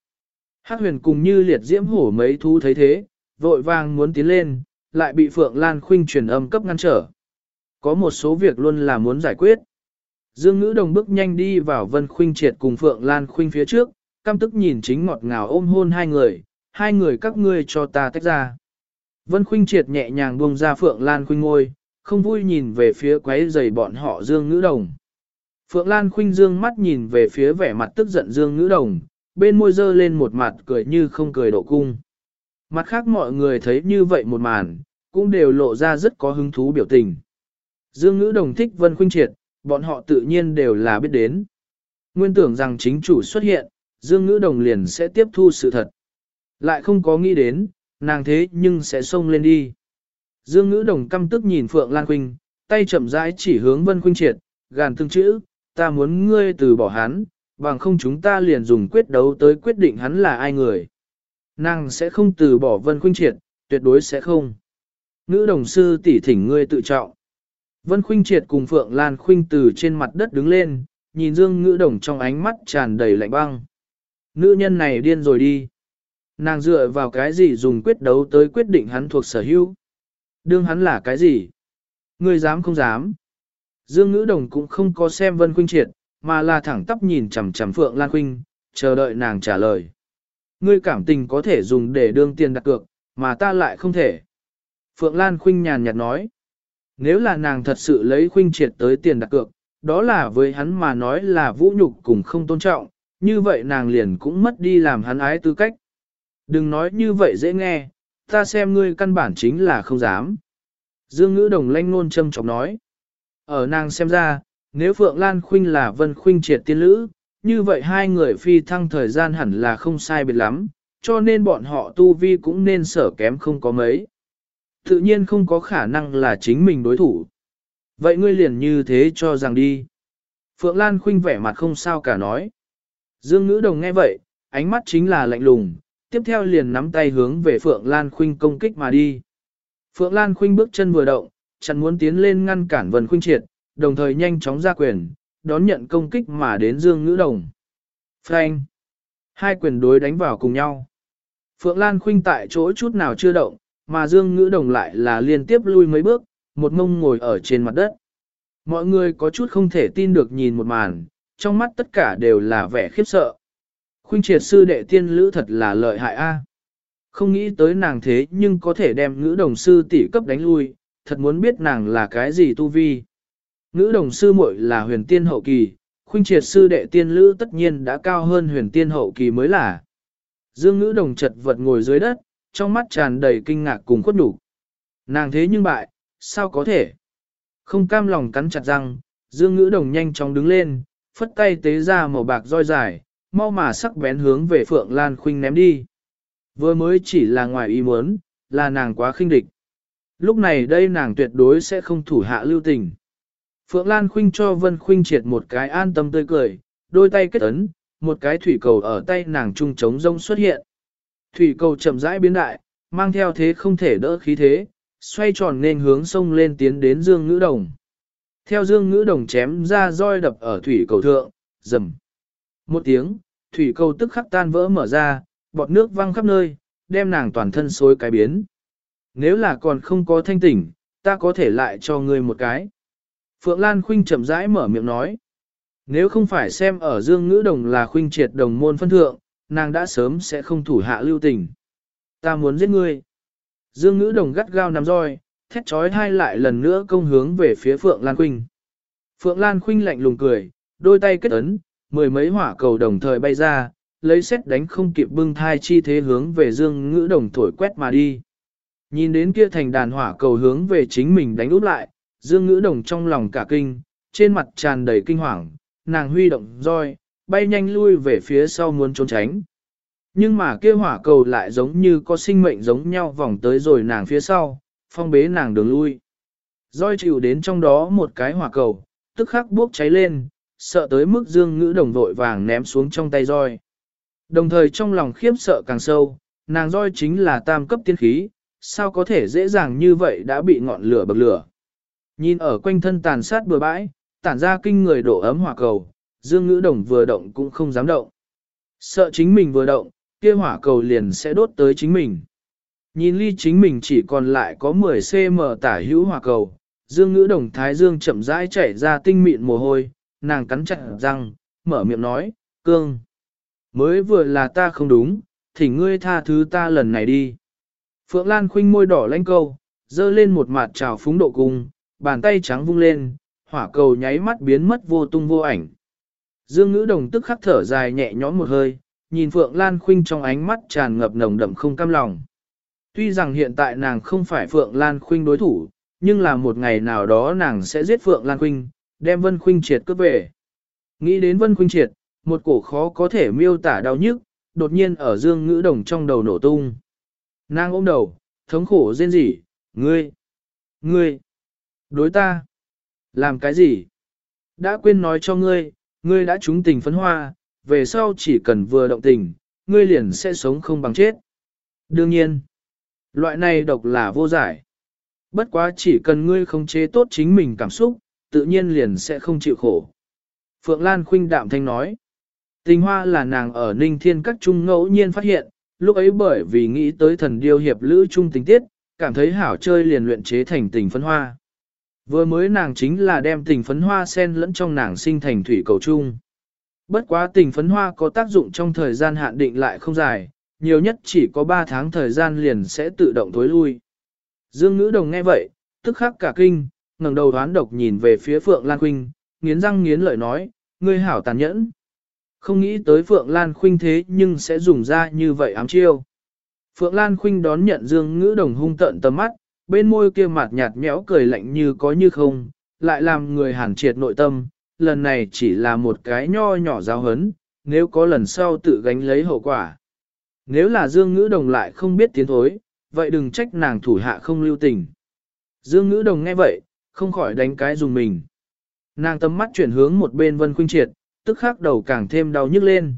Hắc huyền cùng như liệt diễm hổ mấy thú thấy thế, vội vàng muốn tiến lên, lại bị Phượng Lan Khuynh truyền âm cấp ngăn trở. Có một số việc luôn là muốn giải quyết. Dương Ngữ Đồng bước nhanh đi vào Vân Khuynh Triệt cùng Phượng Lan Khuynh phía trước, căm tức nhìn chính ngọt ngào ôm hôn hai người, hai người các ngươi cho ta tách ra. Vân Khuynh Triệt nhẹ nhàng buông ra Phượng Lan Khuynh ngôi, không vui nhìn về phía quấy giày bọn họ Dương Ngữ Đồng. Phượng Lan Khuynh dương mắt nhìn về phía vẻ mặt tức giận Dương Ngữ Đồng, bên môi dơ lên một mặt cười như không cười độ cung. Mặt khác mọi người thấy như vậy một màn, cũng đều lộ ra rất có hứng thú biểu tình. Dương Ngữ Đồng thích Vân Khuynh Triệt, bọn họ tự nhiên đều là biết đến. Nguyên tưởng rằng chính chủ xuất hiện, Dương Ngữ Đồng liền sẽ tiếp thu sự thật. Lại không có nghĩ đến, nàng thế nhưng sẽ xông lên đi. Dương Ngữ Đồng căm tức nhìn Phượng Lan Khuynh, tay chậm rãi chỉ hướng Vân Khuynh Triệt, gàn từng chữ, ta muốn ngươi từ bỏ hắn, bằng không chúng ta liền dùng quyết đấu tới quyết định hắn là ai người. Nàng sẽ không từ bỏ Vân Khuynh Triệt, tuyệt đối sẽ không. Ngữ đồng sư tỷ thỉnh ngươi tự trọng. Vân Khuynh Triệt cùng Phượng Lan Khuynh từ trên mặt đất đứng lên, nhìn Dương Ngữ Đồng trong ánh mắt tràn đầy lạnh băng. Nữ nhân này điên rồi đi. Nàng dựa vào cái gì dùng quyết đấu tới quyết định hắn thuộc sở hữu. Đương hắn là cái gì? Ngươi dám không dám? Dương Ngữ Đồng cũng không có xem Vân Khuynh Triệt, mà là thẳng tắp nhìn chằm chằm Phượng Lan Khuynh, chờ đợi nàng trả lời. Ngươi cảm tình có thể dùng để đương tiền đặt cược, mà ta lại không thể. Phượng Lan Khuynh nhàn nhạt nói. Nếu là nàng thật sự lấy Khuynh Triệt tới tiền đặt cược, đó là với hắn mà nói là vũ nhục cùng không tôn trọng, như vậy nàng liền cũng mất đi làm hắn ái tư cách. Đừng nói như vậy dễ nghe, ta xem ngươi căn bản chính là không dám. Dương ngữ đồng lanh ngôn châm chọc nói. Ở nàng xem ra, nếu Phượng Lan Khuynh là Vân Khuynh triệt tiên lữ, như vậy hai người phi thăng thời gian hẳn là không sai biệt lắm, cho nên bọn họ tu vi cũng nên sở kém không có mấy. Tự nhiên không có khả năng là chính mình đối thủ. Vậy ngươi liền như thế cho rằng đi. Phượng Lan Khuynh vẻ mặt không sao cả nói. Dương Ngữ Đồng nghe vậy, ánh mắt chính là lạnh lùng, tiếp theo liền nắm tay hướng về Phượng Lan Khuynh công kích mà đi. Phượng Lan Khuynh bước chân vừa động, chặn muốn tiến lên ngăn cản Vân Khuynh Triệt, đồng thời nhanh chóng ra quyền, đón nhận công kích mà đến Dương Ngữ Đồng. Phanh! Hai quyền đối đánh vào cùng nhau. Phượng Lan Khuynh tại chỗ chút nào chưa động, mà Dương Ngữ Đồng lại là liên tiếp lui mấy bước, một ngông ngồi ở trên mặt đất. Mọi người có chút không thể tin được nhìn một màn, trong mắt tất cả đều là vẻ khiếp sợ. Khuynh triệt sư đệ tiên lữ thật là lợi hại a. Không nghĩ tới nàng thế nhưng có thể đem ngữ đồng sư tỷ cấp đánh lui, thật muốn biết nàng là cái gì tu vi. Ngữ đồng sư muội là huyền tiên hậu kỳ, khuynh triệt sư đệ tiên lữ tất nhiên đã cao hơn huyền tiên hậu kỳ mới là. Dương ngữ đồng chật vật ngồi dưới đất, trong mắt tràn đầy kinh ngạc cùng khuất đủ. Nàng thế nhưng bại, sao có thể? Không cam lòng cắn chặt răng, dương ngữ đồng nhanh chóng đứng lên, phất tay tế ra màu bạc roi dài, mau mà sắc bén hướng về Phượng Lan Khuynh ném đi. Vừa mới chỉ là ngoài ý muốn, là nàng quá khinh địch. Lúc này đây nàng tuyệt đối sẽ không thủ hạ lưu tình. Phượng Lan Khuynh cho Vân Khuynh triệt một cái an tâm tươi cười, đôi tay kết ấn, một cái thủy cầu ở tay nàng trung trống rông xuất hiện. Thủy cầu chậm rãi biến đại, mang theo thế không thể đỡ khí thế, xoay tròn nên hướng sông lên tiến đến Dương Ngữ Đồng. Theo Dương Ngữ Đồng chém ra roi đập ở thủy cầu thượng, rầm. Một tiếng, thủy cầu tức khắc tan vỡ mở ra, bọt nước văng khắp nơi, đem nàng toàn thân xối cái biến. Nếu là còn không có thanh tỉnh, ta có thể lại cho ngươi một cái. Phượng Lan Khuynh chậm rãi mở miệng nói. Nếu không phải xem ở Dương Ngữ Đồng là Khuynh triệt đồng môn phân thượng, nàng đã sớm sẽ không thủ hạ lưu tình. Ta muốn giết ngươi. Dương Ngữ Đồng gắt gao nắm roi, thét trói hai lại lần nữa công hướng về phía Phượng Lan Khuynh. Phượng Lan Khuynh lạnh lùng cười, đôi tay kết ấn, mười mấy hỏa cầu đồng thời bay ra, lấy xét đánh không kịp bưng thai chi thế hướng về Dương Ngữ Đồng thổi quét mà đi. Nhìn đến kia thành đàn hỏa cầu hướng về chính mình đánh úp lại, Dương Ngữ Đồng trong lòng cả kinh, trên mặt tràn đầy kinh hoàng, nàng huy động roi, bay nhanh lui về phía sau muốn trốn tránh. Nhưng mà kia hỏa cầu lại giống như có sinh mệnh giống nhau vòng tới rồi nàng phía sau, phong bế nàng đường lui. Roi chịu đến trong đó một cái hỏa cầu, tức khắc bốc cháy lên, sợ tới mức dương ngữ đồng vội vàng ném xuống trong tay roi. Đồng thời trong lòng khiếp sợ càng sâu, nàng roi chính là tam cấp tiên khí, sao có thể dễ dàng như vậy đã bị ngọn lửa bậc lửa. Nhìn ở quanh thân tàn sát bừa bãi, tản ra kinh người độ ấm hỏa cầu, dương ngữ đồng vừa động cũng không dám động. Sợ chính mình vừa động, kia hỏa cầu liền sẽ đốt tới chính mình. Nhìn ly chính mình chỉ còn lại có 10cm tả hữu hỏa cầu, dương ngữ đồng thái dương chậm rãi chảy ra tinh mịn mồ hôi, nàng cắn chặt răng, mở miệng nói, cương. Mới vừa là ta không đúng, thì ngươi tha thứ ta lần này đi. Phượng Lan khinh môi đỏ lanh câu, dơ lên một mặt trào phúng độ cung, bàn tay trắng vung lên, hỏa cầu nháy mắt biến mất vô tung vô ảnh. Dương ngữ đồng tức khắc thở dài nhẹ nhõm một hơi, nhìn Phượng Lan Khuynh trong ánh mắt tràn ngập nồng đậm không cam lòng. Tuy rằng hiện tại nàng không phải Phượng Lan Khuynh đối thủ, nhưng là một ngày nào đó nàng sẽ giết Phượng Lan Khuynh, đem Vân Khuynh triệt cướp về. Nghĩ đến Vân Khuynh triệt, một cổ khó có thể miêu tả đau nhức, đột nhiên ở dương ngữ đồng trong đầu nổ tung. Nàng ôm đầu, thống khổ rên rỉ, ngươi, ngươi, đối ta, làm cái gì? Đã quên nói cho ngươi, ngươi đã trúng tình phấn hoa, về sau chỉ cần vừa động tình, ngươi liền sẽ sống không bằng chết. Đương nhiên, loại này độc là vô giải. Bất quá chỉ cần ngươi không chế tốt chính mình cảm xúc, tự nhiên liền sẽ không chịu khổ. Phượng Lan khuynh đạm thanh nói, tình hoa là nàng ở Ninh Thiên các trung ngẫu nhiên phát hiện, lúc ấy bởi vì nghĩ tới thần điêu hiệp lữ trung tình tiết, cảm thấy hảo chơi liền luyện chế thành tình phấn hoa. Vừa mới nàng chính là đem tình phấn hoa sen lẫn trong nàng sinh thành thủy cầu trung. Bất quá tình phấn hoa có tác dụng trong thời gian hạn định lại không dài, nhiều nhất chỉ có 3 tháng thời gian liền sẽ tự động tối lui. Dương ngữ đồng nghe vậy, tức khắc cả kinh, ngẩng đầu đoán độc nhìn về phía Phượng Lan Khuynh, nghiến răng nghiến lợi nói, ngươi hảo tàn nhẫn. Không nghĩ tới Phượng Lan Khuynh thế nhưng sẽ dùng ra như vậy ám chiêu. Phượng Lan Khuynh đón nhận Dương ngữ đồng hung tận tầm mắt, bên môi kia mặt nhạt nhẽo cười lạnh như có như không, lại làm người hàn triệt nội tâm, lần này chỉ là một cái nho nhỏ giáo hấn, nếu có lần sau tự gánh lấy hậu quả. Nếu là Dương Ngữ Đồng lại không biết tiến thối, vậy đừng trách nàng thủ hạ không lưu tình. Dương Ngữ Đồng nghe vậy, không khỏi đánh cái dùng mình. Nàng tâm mắt chuyển hướng một bên Vân Khuynh Triệt, tức khắc đầu càng thêm đau nhức lên.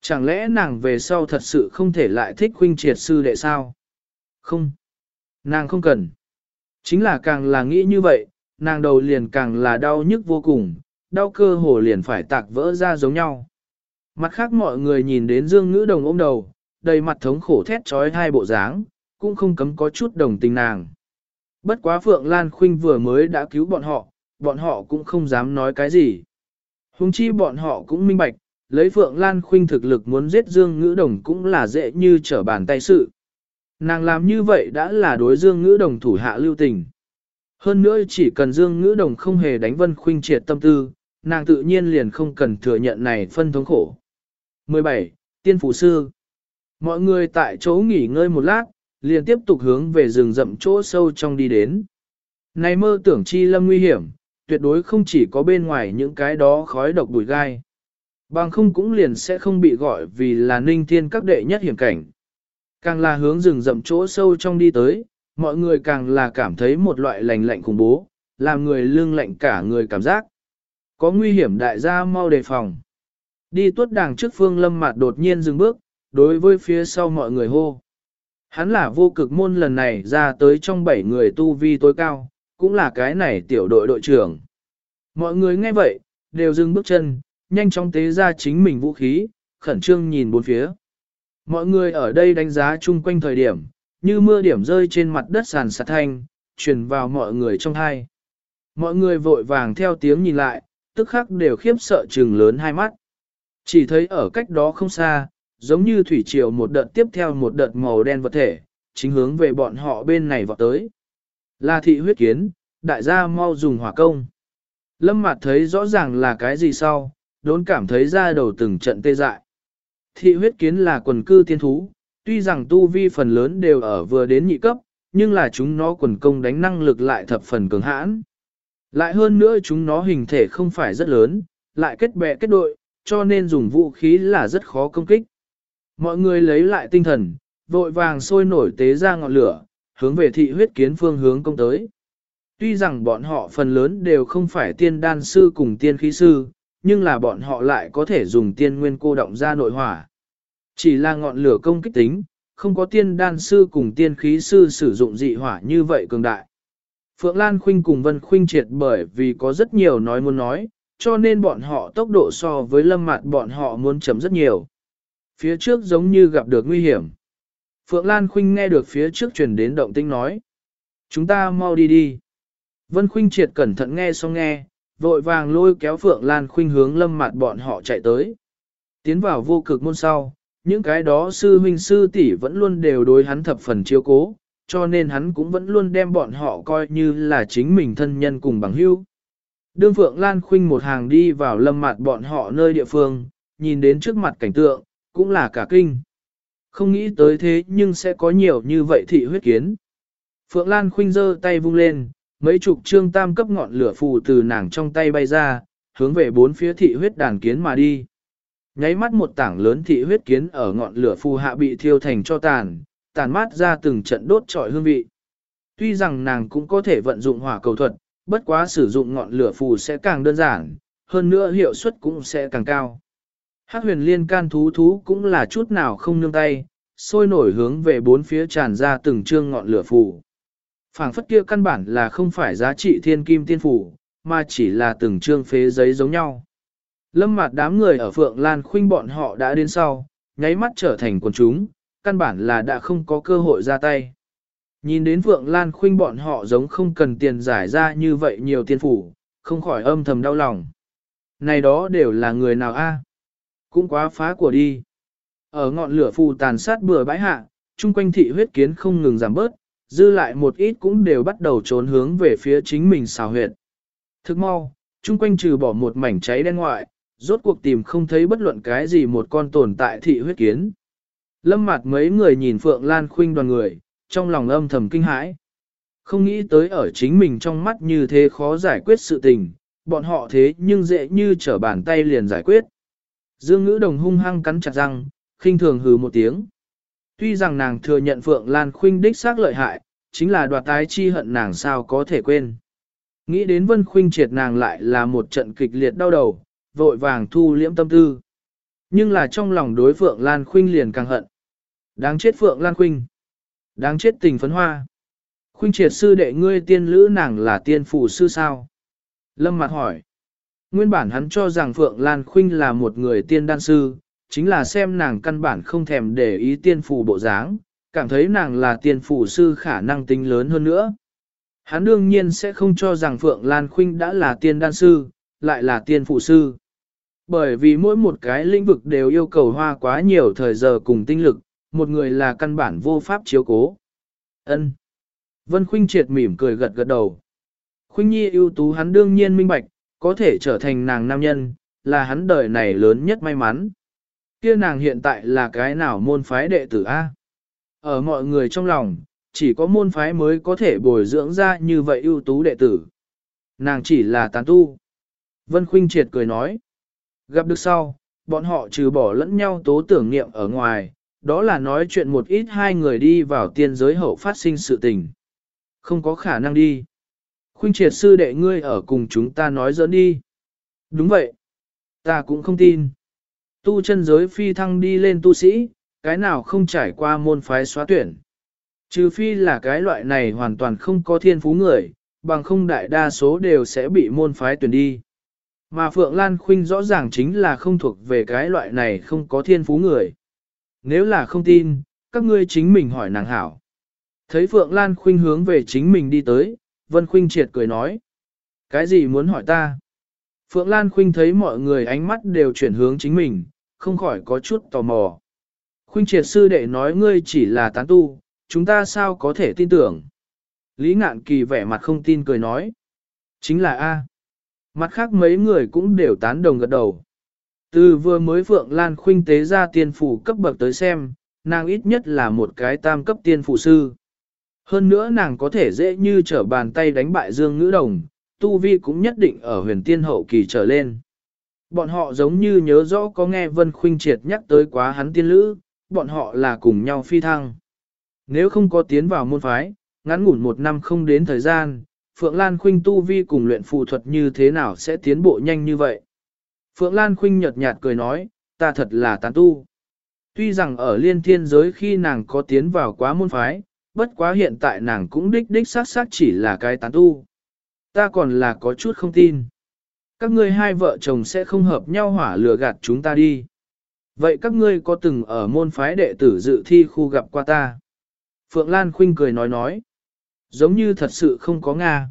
Chẳng lẽ nàng về sau thật sự không thể lại thích Khuynh Triệt sư đệ sao? Không. Nàng không cần. Chính là càng là nghĩ như vậy, nàng đầu liền càng là đau nhức vô cùng, đau cơ hồ liền phải tạc vỡ ra giống nhau. Mặt khác mọi người nhìn đến Dương Ngữ Đồng ôm đầu, đầy mặt thống khổ thét trói hai bộ dáng, cũng không cấm có chút đồng tình nàng. Bất quá Phượng Lan Khuynh vừa mới đã cứu bọn họ, bọn họ cũng không dám nói cái gì. Hùng chi bọn họ cũng minh bạch, lấy Phượng Lan Khuynh thực lực muốn giết Dương Ngữ Đồng cũng là dễ như trở bàn tay sự. Nàng làm như vậy đã là đối Dương Ngữ Đồng thủ hạ lưu tình. Hơn nữa chỉ cần Dương Ngữ Đồng không hề đánh Vân Khuynh triệt tâm tư, nàng tự nhiên liền không cần thừa nhận này phân thống khổ. 17. Tiên Phủ Sư Mọi người tại chỗ nghỉ ngơi một lát, liền tiếp tục hướng về rừng rậm chỗ sâu trong đi đến. Này mơ tưởng chi lâm nguy hiểm, tuyệt đối không chỉ có bên ngoài những cái đó khói độc bụi gai. Bằng không cũng liền sẽ không bị gọi vì là ninh thiên các đệ nhất hiểm cảnh. Càng là hướng rừng rậm chỗ sâu trong đi tới, mọi người càng là cảm thấy một loại lành lạnh khủng bố, làm người lương lạnh cả người cảm giác. Có nguy hiểm đại gia mau đề phòng. Đi tuốt đàng trước phương lâm mặt đột nhiên dừng bước, đối với phía sau mọi người hô. Hắn là vô cực môn lần này ra tới trong bảy người tu vi tối cao, cũng là cái này tiểu đội đội trưởng. Mọi người nghe vậy, đều dừng bước chân, nhanh chóng tế ra chính mình vũ khí, khẩn trương nhìn bốn phía. Mọi người ở đây đánh giá chung quanh thời điểm, như mưa điểm rơi trên mặt đất sàn sạt thanh, truyền vào mọi người trong hai. Mọi người vội vàng theo tiếng nhìn lại, tức khắc đều khiếp sợ trừng lớn hai mắt. Chỉ thấy ở cách đó không xa, giống như thủy triều một đợt tiếp theo một đợt màu đen vật thể, chính hướng về bọn họ bên này vọt tới. Là thị huyết kiến, đại gia mau dùng hỏa công. Lâm mặt thấy rõ ràng là cái gì sau, đốn cảm thấy ra đầu từng trận tê dại. Thị huyết kiến là quần cư tiên thú, tuy rằng tu vi phần lớn đều ở vừa đến nhị cấp, nhưng là chúng nó quần công đánh năng lực lại thập phần cường hãn. Lại hơn nữa chúng nó hình thể không phải rất lớn, lại kết bè kết đội, cho nên dùng vũ khí là rất khó công kích. Mọi người lấy lại tinh thần, vội vàng sôi nổi tế ra ngọn lửa, hướng về thị huyết kiến phương hướng công tới. Tuy rằng bọn họ phần lớn đều không phải tiên đan sư cùng tiên khí sư, nhưng là bọn họ lại có thể dùng tiên nguyên cô động ra nội hỏa. Chỉ là ngọn lửa công kích tính, không có tiên đan sư cùng tiên khí sư sử dụng dị hỏa như vậy cường đại. Phượng Lan Khuynh cùng Vân Khuynh triệt bởi vì có rất nhiều nói muốn nói, cho nên bọn họ tốc độ so với lâm mặt bọn họ muốn chấm rất nhiều. Phía trước giống như gặp được nguy hiểm. Phượng Lan Khuynh nghe được phía trước truyền đến động tinh nói. Chúng ta mau đi đi. Vân Khuynh triệt cẩn thận nghe xong nghe, vội vàng lôi kéo Phượng Lan Khuynh hướng lâm mặt bọn họ chạy tới. Tiến vào vô cực môn sau, những cái đó sư huynh sư tỷ vẫn luôn đều đối hắn thập phần chiếu cố, cho nên hắn cũng vẫn luôn đem bọn họ coi như là chính mình thân nhân cùng bằng hữu. Đương Phượng Lan Khuynh một hàng đi vào lâm mặt bọn họ nơi địa phương, nhìn đến trước mặt cảnh tượng, cũng là cả kinh. Không nghĩ tới thế nhưng sẽ có nhiều như vậy thị huyết kiến. Phượng Lan Khuynh giơ tay vung lên, mấy chục trương tam cấp ngọn lửa phù từ nàng trong tay bay ra, hướng về bốn phía thị huyết đàn kiến mà đi. Nháy mắt một tảng lớn thị huyết kiến ở ngọn lửa phù hạ bị thiêu thành cho tàn, tàn mát ra từng trận đốt trọi hương vị. Tuy rằng nàng cũng có thể vận dụng hỏa cầu thuật, bất quá sử dụng ngọn lửa phù sẽ càng đơn giản, hơn nữa hiệu suất cũng sẽ càng cao. Hắc huyền liên can thú thú cũng là chút nào không nương tay, sôi nổi hướng về bốn phía tràn ra từng trương ngọn lửa phù phảng phất kia căn bản là không phải giá trị thiên kim tiên phủ, mà chỉ là từng trương phế giấy giống nhau. Lâm mặt đám người ở Phượng Lan Khuynh bọn họ đã đến sau, nháy mắt trở thành quần chúng, căn bản là đã không có cơ hội ra tay. Nhìn đến Phượng Lan Khuynh bọn họ giống không cần tiền giải ra như vậy nhiều tiên phủ, không khỏi âm thầm đau lòng. Này đó đều là người nào a? Cũng quá phá của đi. Ở ngọn lửa phù tàn sát bừa bãi hạ, chung quanh thị huyết kiến không ngừng giảm bớt, dư lại một ít cũng đều bắt đầu trốn hướng về phía chính mình xào huyệt. Thức mau, chung quanh trừ bỏ một mảnh cháy đen ngoại, rốt cuộc tìm không thấy bất luận cái gì một con tồn tại thị huyết kiến. Lâm mặt mấy người nhìn Phượng Lan Khuynh đoàn người, trong lòng âm thầm kinh hãi. Không nghĩ tới ở chính mình trong mắt như thế khó giải quyết sự tình, bọn họ thế nhưng dễ như trở bàn tay liền giải quyết. Dương ngữ đồng hung hăng cắn chặt răng, khinh thường hừ một tiếng. Tuy rằng nàng thừa nhận Phượng Lan Khuynh đích xác lợi hại, chính là đoạt tái chi hận nàng sao có thể quên. Nghĩ đến Vân Khuynh triệt nàng lại là một trận kịch liệt đau đầu, vội vàng thu liễm tâm tư. Nhưng là trong lòng đối Phượng Lan Khuynh liền càng hận. Đáng chết Phượng Lan Khuynh. Đáng chết tình phấn hoa. Khuynh triệt sư đệ ngươi tiên lữ nàng là tiên phù sư sao? Lâm mặt hỏi. Nguyên bản hắn cho rằng Phượng Lan Khuynh là một người tiên đan sư, chính là xem nàng căn bản không thèm để ý tiên phù bộ dáng, cảm thấy nàng là tiên phù sư khả năng tính lớn hơn nữa. Hắn đương nhiên sẽ không cho rằng Phượng Lan Khuynh đã là tiên đan sư, lại là tiên phù sư. Bởi vì mỗi một cái lĩnh vực đều yêu cầu hoa quá nhiều thời giờ cùng tinh lực, một người là căn bản vô pháp chiếu cố. Ân. Vân Khuynh triệt mỉm cười gật gật đầu. Khuynh Nhi ưu tú hắn đương nhiên minh bạch, có thể trở thành nàng nam nhân, là hắn đời này lớn nhất may mắn. Kia nàng hiện tại là cái nào môn phái đệ tử A? Ở mọi người trong lòng, chỉ có môn phái mới có thể bồi dưỡng ra như vậy ưu tú đệ tử. Nàng chỉ là tán tu. Vân Khuynh triệt cười nói. Gặp được sau, bọn họ trừ bỏ lẫn nhau tố tưởng niệm ở ngoài, đó là nói chuyện một ít hai người đi vào tiên giới hậu phát sinh sự tình. Không có khả năng đi. Khuynh triệt sư đệ ngươi ở cùng chúng ta nói dẫn đi. Đúng vậy. Ta cũng không tin. Tu chân giới phi thăng đi lên tu sĩ, cái nào không trải qua môn phái xóa tuyển. Trừ phi là cái loại này hoàn toàn không có thiên phú người, bằng không đại đa số đều sẽ bị môn phái tuyển đi. Mà Phượng Lan Khuynh rõ ràng chính là không thuộc về cái loại này không có thiên phú người. Nếu là không tin, các ngươi chính mình hỏi nàng hảo. Thấy Phượng Lan Khuynh hướng về chính mình đi tới, Vân Khuynh triệt cười nói. Cái gì muốn hỏi ta? Phượng Lan Khuynh thấy mọi người ánh mắt đều chuyển hướng chính mình, không khỏi có chút tò mò. Khuynh triệt sư đệ nói ngươi chỉ là tán tu, chúng ta sao có thể tin tưởng? Lý ngạn kỳ vẻ mặt không tin cười nói. Chính là A. Mặt khác mấy người cũng đều tán đồng gật đầu. Từ vừa mới Phượng Lan Khuynh tế ra tiên phủ cấp bậc tới xem, nàng ít nhất là một cái tam cấp tiên phủ sư. Hơn nữa nàng có thể dễ như trở bàn tay đánh bại Dương Ngữ Đồng, Tu Vi cũng nhất định ở huyền tiên hậu kỳ trở lên. Bọn họ giống như nhớ rõ có nghe Vân Khuynh Triệt nhắc tới quá hắn tiên lữ, bọn họ là cùng nhau phi thăng. Nếu không có tiến vào môn phái, ngắn ngủn một năm không đến thời gian, Phượng Lan Khuynh Tu Vi cùng luyện phù thuật như thế nào sẽ tiến bộ nhanh như vậy? Phượng Lan Khuynh nhợt nhạt cười nói, ta thật là tán tu. Tuy rằng ở liên thiên giới khi nàng có tiến vào quá môn phái, bất quá hiện tại nàng cũng đích đích sát sát chỉ là cái tán tu. Ta còn là có chút không tin. Các ngươi hai vợ chồng sẽ không hợp nhau hỏa lừa gạt chúng ta đi. Vậy các ngươi có từng ở môn phái đệ tử dự thi khu gặp qua ta? Phượng Lan Khuynh cười nói nói. Giống như thật sự không có Nga.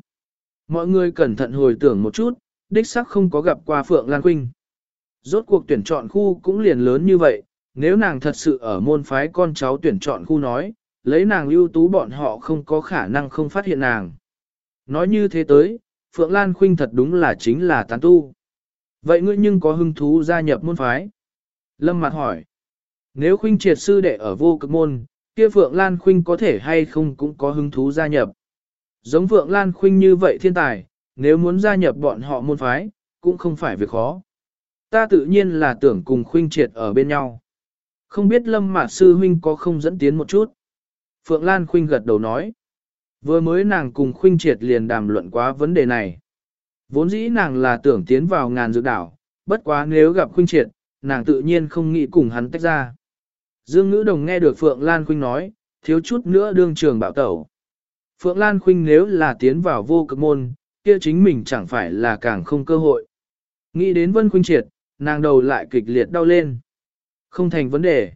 Mọi người cẩn thận hồi tưởng một chút, đích sắc không có gặp qua Phượng Lan Khuynh. Rốt cuộc tuyển chọn khu cũng liền lớn như vậy, nếu nàng thật sự ở môn phái con cháu tuyển chọn khu nói, lấy nàng ưu tú bọn họ không có khả năng không phát hiện nàng. Nói như thế tới, Phượng Lan Khuynh thật đúng là chính là tán tu. Vậy ngươi nhưng có hứng thú gia nhập môn phái? Lâm Mạt hỏi. Nếu Khuynh triệt sư đệ ở vô cực môn, kia Phượng Lan Khuynh có thể hay không cũng có hứng thú gia nhập. Giống Phượng Lan Khuynh như vậy thiên tài, nếu muốn gia nhập bọn họ môn phái, cũng không phải việc khó. Ta tự nhiên là tưởng cùng Khuynh triệt ở bên nhau. Không biết Lâm Mạt Sư Huynh có không dẫn tiến một chút. Phượng Lan Khuynh gật đầu nói. Vừa mới nàng cùng Khuynh triệt liền đàm luận quá vấn đề này. Vốn dĩ nàng là tưởng tiến vào ngàn dược đảo, bất quá nếu gặp Khuynh triệt, nàng tự nhiên không nghĩ cùng hắn tách ra. Dương Ngữ Đồng nghe được Phượng Lan Khuynh nói, thiếu chút nữa đương trường bảo tẩu. Phượng Lan Khuynh nếu là tiến vào vô cực môn, kia chính mình chẳng phải là càng không cơ hội. Nghĩ đến Vân Khuynh triệt, nàng đầu lại kịch liệt đau lên. Không thành vấn đề.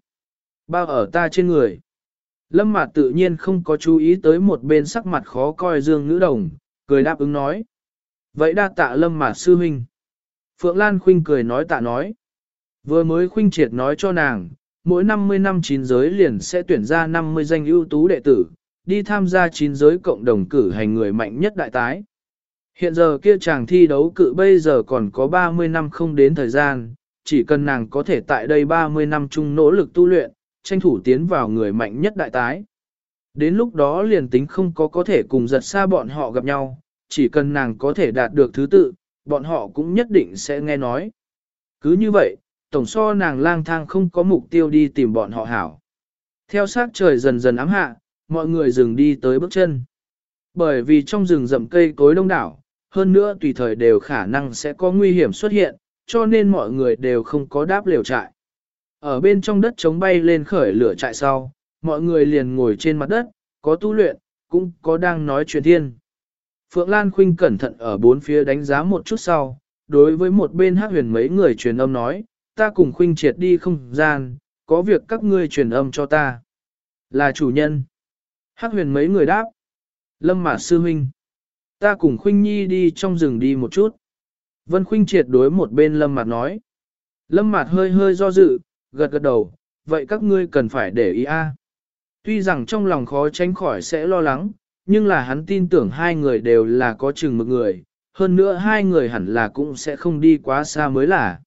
Bao ở ta trên người. Lâm Mạt tự nhiên không có chú ý tới một bên sắc mặt khó coi Dương Ngữ Đồng, cười đáp ứng nói. Vậy đa tạ Lâm Mạt sư huynh. Phượng Lan Khuynh cười nói tạ nói. Vừa mới Khuynh triệt nói cho nàng, mỗi 50 năm chín giới liền sẽ tuyển ra 50 danh ưu tú đệ tử, đi tham gia chín giới cộng đồng cử hành người mạnh nhất đại tái. Hiện giờ kia chàng thi đấu cự bây giờ còn có 30 năm không đến thời gian, chỉ cần nàng có thể tại đây 30 năm chung nỗ lực tu luyện, tranh thủ tiến vào người mạnh nhất đại tái. Đến lúc đó liền tính không có có thể cùng giật xa bọn họ gặp nhau, chỉ cần nàng có thể đạt được thứ tự, bọn họ cũng nhất định sẽ nghe nói. Cứ như vậy, tổng so nàng lang thang không có mục tiêu đi tìm bọn họ hảo. Theo sát trời dần dần ám hạ, mọi người dừng đi tới bước chân. Bởi vì trong rừng rậm cây cối đông đảo, hơn nữa tùy thời đều khả năng sẽ có nguy hiểm xuất hiện, cho nên mọi người đều không có đáp liều trại. Ở bên trong đất chống bay lên khởi lửa trại sau, mọi người liền ngồi trên mặt đất, có tu luyện, cũng có đang nói chuyện thiên. Phượng Lan Khuynh cẩn thận ở bốn phía đánh giá một chút sau, đối với một bên hát huyền mấy người truyền âm nói, ta cùng Khuynh triệt đi không gian, có việc các ngươi truyền âm cho ta. Là chủ nhân. Hát huyền mấy người đáp. Lâm Mạt Sư Huynh. Ta cùng Khuynh Nhi đi trong rừng đi một chút. Vân Khuynh triệt đối một bên Lâm Mạt nói. Lâm Mạt hơi hơi do dự, gật gật đầu, vậy các ngươi cần phải để ý a. À? Tuy rằng trong lòng khó tránh khỏi sẽ lo lắng, nhưng là hắn tin tưởng hai người đều là có chừng một người, hơn nữa hai người hẳn là cũng sẽ không đi quá xa mới là.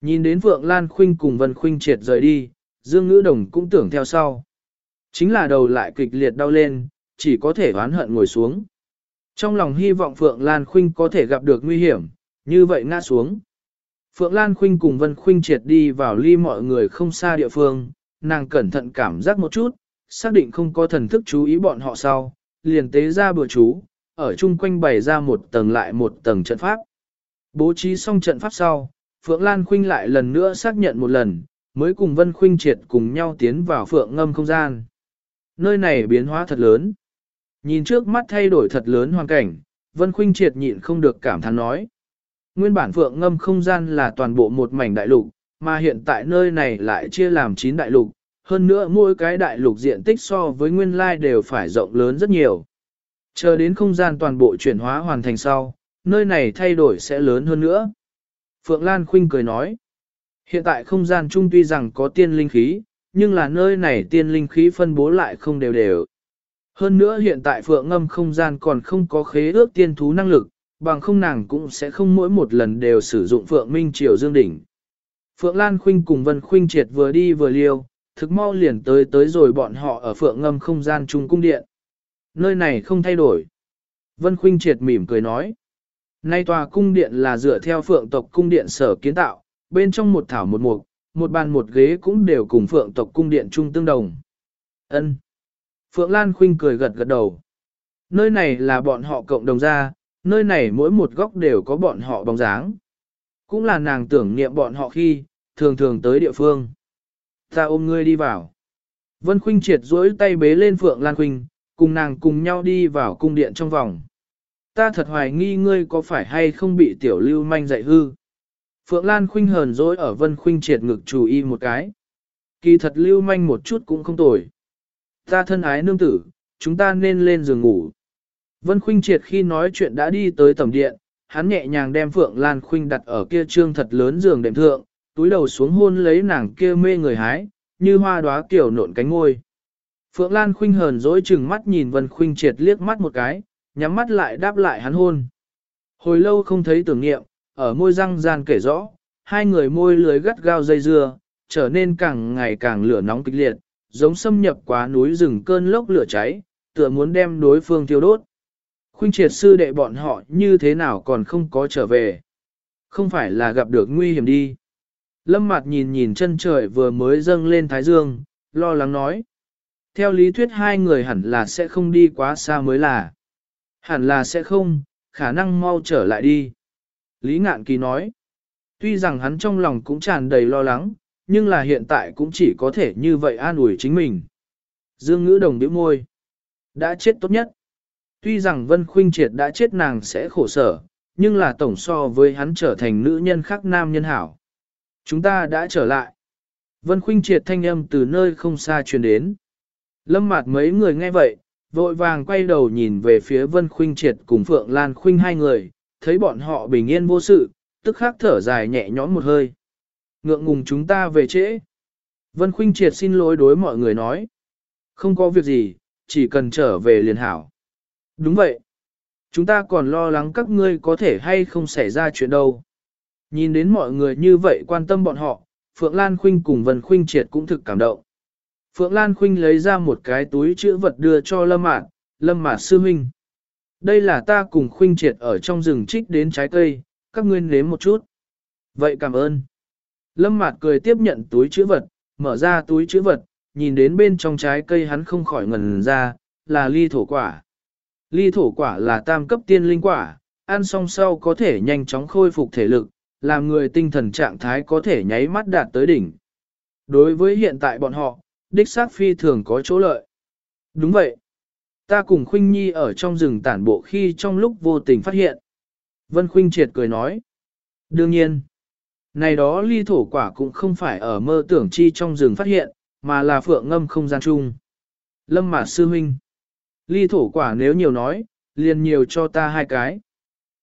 Nhìn đến Vượng Lan Khuynh cùng Vân Khuynh triệt rời đi, Dương Ngữ Đồng cũng tưởng theo sau. Chính là đầu lại kịch liệt đau lên, chỉ có thể oán hận ngồi xuống. Trong lòng hy vọng Phượng Lan Khuynh có thể gặp được nguy hiểm, như vậy ngã xuống. Phượng Lan Khuynh cùng Vân Khuynh triệt đi vào ly mọi người không xa địa phương, nàng cẩn thận cảm giác một chút, xác định không có thần thức chú ý bọn họ sau, liền tế ra bừa chú, ở chung quanh bày ra một tầng lại một tầng trận pháp. Bố trí xong trận pháp sau, Phượng Lan Khuynh lại lần nữa xác nhận một lần, mới cùng Vân Khuynh triệt cùng nhau tiến vào Phượng ngâm không gian. Nơi này biến hóa thật lớn. Nhìn trước mắt thay đổi thật lớn hoàn cảnh, Vân Khuynh triệt nhịn không được cảm thán nói. Nguyên bản phượng ngâm không gian là toàn bộ một mảnh đại lục, mà hiện tại nơi này lại chia làm 9 đại lục, Hơn nữa mỗi cái đại lục diện tích so với nguyên lai đều phải rộng lớn rất nhiều. Chờ đến không gian toàn bộ chuyển hóa hoàn thành sau, nơi này thay đổi sẽ lớn hơn nữa. Phượng Lan Khuynh cười nói, hiện tại không gian chung tuy rằng có tiên linh khí, nhưng là nơi này tiên linh khí phân bố lại không đều đều. Hơn nữa hiện tại Phượng ngâm không gian còn không có khế ước tiên thú năng lực, bằng không nàng cũng sẽ không mỗi một lần đều sử dụng Phượng Minh Triều Dương Đỉnh. Phượng Lan Khuynh cùng Vân Khuynh Triệt vừa đi vừa liêu, thực mau liền tới tới rồi bọn họ ở Phượng ngâm không gian trung cung điện. Nơi này không thay đổi. Vân Khuynh Triệt mỉm cười nói. Nay tòa cung điện là dựa theo phượng tộc cung điện sở kiến tạo, bên trong một thảo một mục, một bàn một ghế cũng đều cùng phượng tộc cung điện trung tương đồng. Ân. Phượng Lan Khuynh cười gật gật đầu. Nơi này là bọn họ cộng đồng ra, nơi này mỗi một góc đều có bọn họ bóng dáng. Cũng là nàng tưởng niệm bọn họ khi, thường thường tới địa phương. Ta ôm ngươi đi vào. Vân Khuynh triệt duỗi tay bế lên Phượng Lan Khuynh, cùng nàng cùng nhau đi vào cung điện trong vòng. Ta thật hoài nghi ngươi có phải hay không bị tiểu lưu manh dạy hư. Phượng Lan Khuynh hờn dỗi ở Vân Khuynh triệt ngực chủ y một cái. Kỳ thật lưu manh một chút cũng không tồi. Ta thân ái nương tử, chúng ta nên lên giường ngủ. Vân Khuynh triệt khi nói chuyện đã đi tới tầm điện, hắn nhẹ nhàng đem Phượng Lan Khuynh đặt ở kia trương thật lớn giường đệm thượng, túi đầu xuống hôn lấy nàng kia mê người hái, như hoa đóa kiểu nộn cánh ngôi. Phượng Lan Khuynh hờn dỗi chừng mắt nhìn Vân Khuynh triệt liếc mắt một cái, nhắm mắt lại đáp lại hắn hôn. Hồi lâu không thấy tưởng nghiệm, ở môi răng gian kể rõ, hai người môi lưới gắt gao dây dưa, trở nên càng ngày càng lửa nóng kịch liệt, giống xâm nhập quá núi rừng cơn lốc lửa cháy, tựa muốn đem đối phương thiêu đốt. Khuynh triệt sư đệ bọn họ như thế nào còn không có trở về. Không phải là gặp được nguy hiểm đi. Lâm mặt nhìn nhìn chân trời vừa mới dâng lên thái dương, lo lắng nói. Theo lý thuyết hai người hẳn là sẽ không đi quá xa mới là. Hẳn là sẽ không, khả năng mau trở lại đi. Lý Ngạn Kỳ nói, tuy rằng hắn trong lòng cũng tràn đầy lo lắng, nhưng là hiện tại cũng chỉ có thể như vậy an ủi chính mình. Dương ngữ đồng điệu môi, đã chết tốt nhất. Tuy rằng Vân Khuynh Triệt đã chết nàng sẽ khổ sở, nhưng là tổng so với hắn trở thành nữ nhân khác nam nhân hảo. Chúng ta đã trở lại. Vân Khuynh Triệt thanh âm từ nơi không xa truyền đến. Lâm mặt mấy người nghe vậy, vội vàng quay đầu nhìn về phía Vân Khuynh Triệt cùng Phượng Lan Khuynh hai người, thấy bọn họ bình yên vô sự, tức khắc thở dài nhẹ nhõm một hơi. Ngượng ngùng chúng ta về trễ. Vân Khuynh Triệt xin lỗi đối mọi người nói. Không có việc gì, chỉ cần trở về liền hảo. Đúng vậy. Chúng ta còn lo lắng các ngươi có thể hay không xảy ra chuyện đâu. Nhìn đến mọi người như vậy quan tâm bọn họ, Phượng Lan Khuynh cùng Vân Khuynh Triệt cũng thực cảm động. Phượng Lan Khuynh lấy ra một cái túi chữ vật đưa cho Lâm Mạt, Lâm Mạt sư huynh. Đây là ta cùng Khuynh triệt ở trong rừng trích đến trái cây, các ngươi nếm một chút. Vậy cảm ơn. Lâm Mạt cười tiếp nhận túi chữ vật, mở ra túi chữ vật, nhìn đến bên trong trái cây hắn không khỏi ngần ra, là ly thổ quả. Ly thổ quả là tam cấp tiên linh quả, ăn xong sau có thể nhanh chóng khôi phục thể lực, làm người tinh thần trạng thái có thể nháy mắt đạt tới đỉnh. Đối với hiện tại bọn họ, đích xác phi thường có chỗ lợi. Đúng vậy. Ta cùng Khuynh Nhi ở trong rừng tản bộ khi trong lúc vô tình phát hiện. Vân Khuynh triệt cười nói. Đương nhiên. Này đó ly thổ quả cũng không phải ở mơ tưởng chi trong rừng phát hiện, mà là phượng ngâm không gian chung. Lâm Mạt Sư Huynh. Ly thổ quả nếu nhiều nói, liền nhiều cho ta hai cái.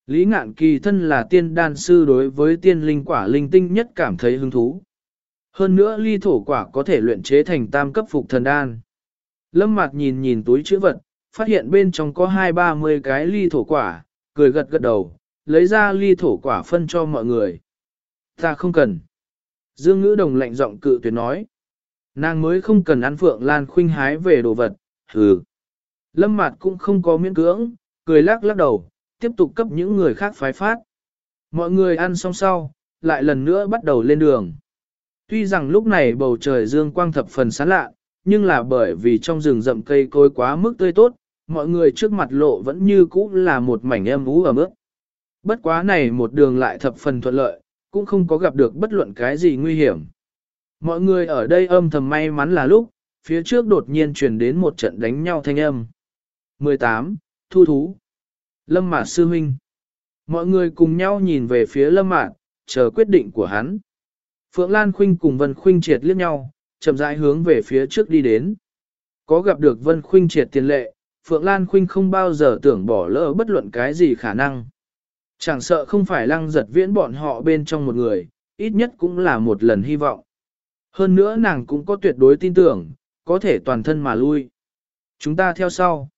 Lý ngạn kỳ thân là tiên đan sư đối với tiên linh quả linh tinh nhất cảm thấy hứng thú. Hơn nữa ly thổ quả có thể luyện chế thành tam cấp phục thần đan. Lâm mặt nhìn nhìn túi chữ vật, phát hiện bên trong có hai ba mươi cái ly thổ quả, cười gật gật đầu, lấy ra ly thổ quả phân cho mọi người. Ta không cần. Dương ngữ đồng lạnh giọng cự tuyệt nói. Nàng mới không cần ăn phượng lan khuynh hái về đồ vật, hừ. Lâm Mạt cũng không có miễn cưỡng, cười lắc lắc đầu, tiếp tục cấp những người khác phái phát. Mọi người ăn xong sau, lại lần nữa bắt đầu lên đường. Tuy rằng lúc này bầu trời dương quang thập phần sáng lạ, nhưng là bởi vì trong rừng rậm cây cối quá mức tươi tốt, mọi người trước mặt lộ vẫn như cũ là một mảnh em ú ở mức. Bất quá này một đường lại thập phần thuận lợi, cũng không có gặp được bất luận cái gì nguy hiểm. Mọi người ở đây âm thầm may mắn là lúc, phía trước đột nhiên truyền đến một trận đánh nhau thanh âm. 18. Thu thú Lâm Mạt Sư Huynh Mọi người cùng nhau nhìn về phía Lâm Mạt, chờ quyết định của hắn. Phượng Lan Khuynh cùng Vân Khuynh triệt liếc nhau, chậm rãi hướng về phía trước đi đến. Có gặp được Vân Khuynh triệt tiền lệ, Phượng Lan Khuynh không bao giờ tưởng bỏ lỡ bất luận cái gì khả năng. Chẳng sợ không phải lăng giật viễn bọn họ bên trong một người, ít nhất cũng là một lần hy vọng. Hơn nữa nàng cũng có tuyệt đối tin tưởng, có thể toàn thân mà lui. Chúng ta theo sau.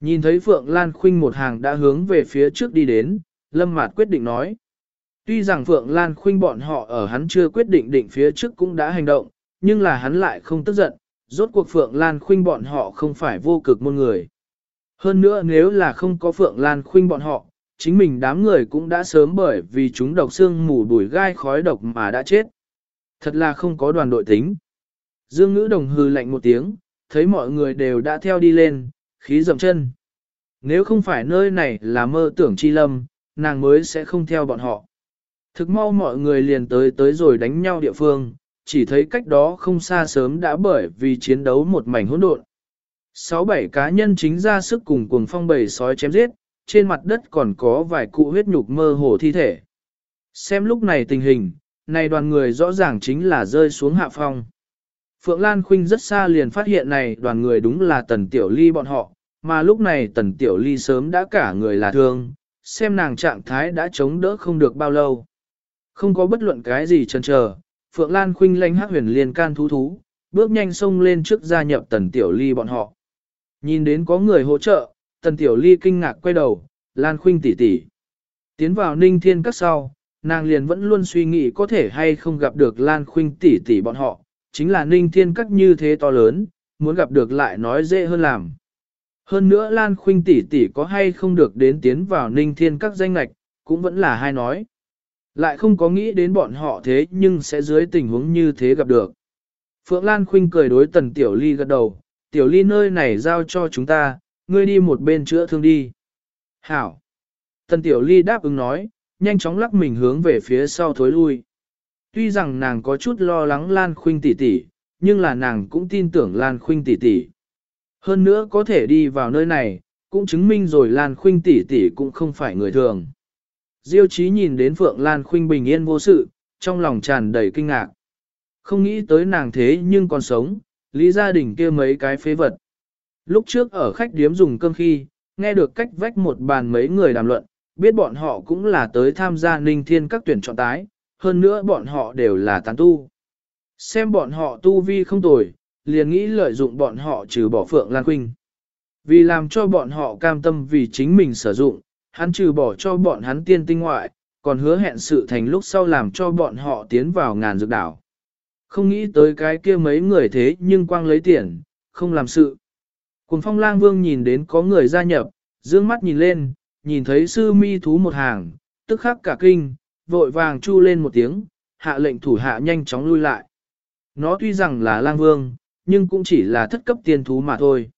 Nhìn thấy Phượng Lan Khuynh một hàng đã hướng về phía trước đi đến, Lâm Mạt quyết định nói. Tuy rằng Phượng Lan Khuynh bọn họ ở hắn chưa quyết định định phía trước cũng đã hành động, nhưng là hắn lại không tức giận, rốt cuộc Phượng Lan Khuynh bọn họ không phải vô cực môn người. Hơn nữa nếu là không có Phượng Lan Khuynh bọn họ, chính mình đám người cũng đã sớm bởi vì chúng độc xương mù bùi gai khói độc mà đã chết. Thật là không có đoàn đội tính. Dương ngữ đồng hư lạnh một tiếng, thấy mọi người đều đã theo đi lên, khí dầm chân. Nếu không phải nơi này là mơ tưởng chi lâm, nàng mới sẽ không theo bọn họ. Thực mau mọi người liền tới tới rồi đánh nhau địa phương, chỉ thấy cách đó không xa sớm đã bởi vì chiến đấu một mảnh hỗn độn. Sáu bảy cá nhân chính ra sức cùng cuồng phong bầy sói chém giết, trên mặt đất còn có vài cụ huyết nhục mơ hồ thi thể. Xem lúc này tình hình, này đoàn người rõ ràng chính là rơi xuống hạ phong. Phượng Lan Khuynh rất xa liền phát hiện này đoàn người đúng là Tần Tiểu Ly bọn họ, mà lúc này Tần Tiểu Ly sớm đã cả người là thương, xem nàng trạng thái đã chống đỡ không được bao lâu. Không có bất luận cái gì chần chờ, Phượng Lan Khuynh lanh hắc huyền liền can thú thú, bước nhanh xông lên trước gia nhập Tần Tiểu Ly bọn họ. Nhìn đến có người hỗ trợ, Tần Tiểu Ly kinh ngạc quay đầu, Lan Khuynh tỷ tỷ. Tiến vào ninh thiên các sau, nàng liền vẫn luôn suy nghĩ có thể hay không gặp được Lan Khuynh tỷ tỷ bọn họ, chính là ninh thiên các như thế to lớn, muốn gặp được lại nói dễ hơn làm. Hơn nữa Lan Khuynh tỷ tỷ có hay không được đến tiến vào ninh thiên các danh lạch, cũng vẫn là hai nói. Lại không có nghĩ đến bọn họ thế nhưng sẽ dưới tình huống như thế gặp được. Phượng Lan Khuynh cười đối tần tiểu ly gật đầu, tiểu ly nơi này giao cho chúng ta, ngươi đi một bên chữa thương đi. Hảo. Tần tiểu ly đáp ứng nói, nhanh chóng lắc mình hướng về phía sau thối lui. Tuy rằng nàng có chút lo lắng Lan Khuynh tỷ tỷ, nhưng là nàng cũng tin tưởng Lan Khuynh tỷ tỷ. Hơn nữa có thể đi vào nơi này, cũng chứng minh rồi Lan Khuynh tỷ tỷ cũng không phải người thường. Diêu Chí nhìn đến Phượng Lan Khuynh bình yên vô sự, trong lòng tràn đầy kinh ngạc. Không nghĩ tới nàng thế nhưng còn sống, lý gia đình kia mấy cái phế vật. Lúc trước ở khách điếm dùng cơm khi, nghe được cách vách một bàn mấy người đàm luận, biết bọn họ cũng là tới tham gia ninh thiên các tuyển chọn tái, hơn nữa bọn họ đều là tán tu. Xem bọn họ tu vi không tồi, liền nghĩ lợi dụng bọn họ trừ bỏ Phượng Lan Quynh. Vì làm cho bọn họ cam tâm vì chính mình sử dụng, hắn trừ bỏ cho bọn hắn tiên tinh ngoại, còn hứa hẹn sự thành lúc sau làm cho bọn họ tiến vào ngàn dược đảo. Không nghĩ tới cái kia mấy người thế nhưng quang lấy tiền, không làm sự. Cùng phong lang vương nhìn đến có người gia nhập, dương mắt nhìn lên, nhìn thấy sư mi thú một hàng, tức khắc cả kinh, vội vàng chu lên một tiếng, hạ lệnh thủ hạ nhanh chóng lui lại. Nó tuy rằng là lang vương, nhưng cũng chỉ là thất cấp tiên thú mà thôi.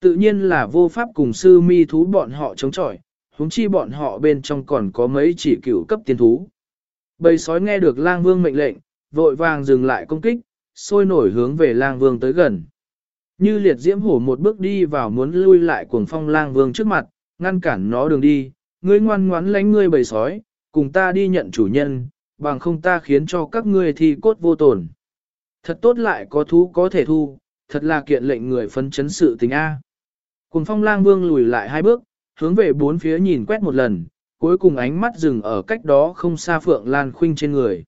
Tự nhiên là vô pháp cùng sư mi thú bọn họ chống chọi, huống chi bọn họ bên trong còn có mấy chỉ cửu cấp tiên thú. Bầy sói nghe được lang vương mệnh lệnh, vội vàng dừng lại công kích, sôi nổi hướng về lang vương tới gần. Như liệt diễm hổ một bước đi vào muốn lui lại cuồng phong lang vương trước mặt, ngăn cản nó đường đi, ngươi ngoan ngoãn lánh ngươi bầy sói, cùng ta đi nhận chủ nhân, bằng không ta khiến cho các ngươi thi cốt vô tổn. Thật tốt lại có thú có thể thu, thật là kiện lệnh người phấn chấn sự tình A. Cùng phong lang vương lùi lại hai bước, hướng về bốn phía nhìn quét một lần, cuối cùng ánh mắt dừng ở cách đó không xa Phượng Lan Khuynh trên người.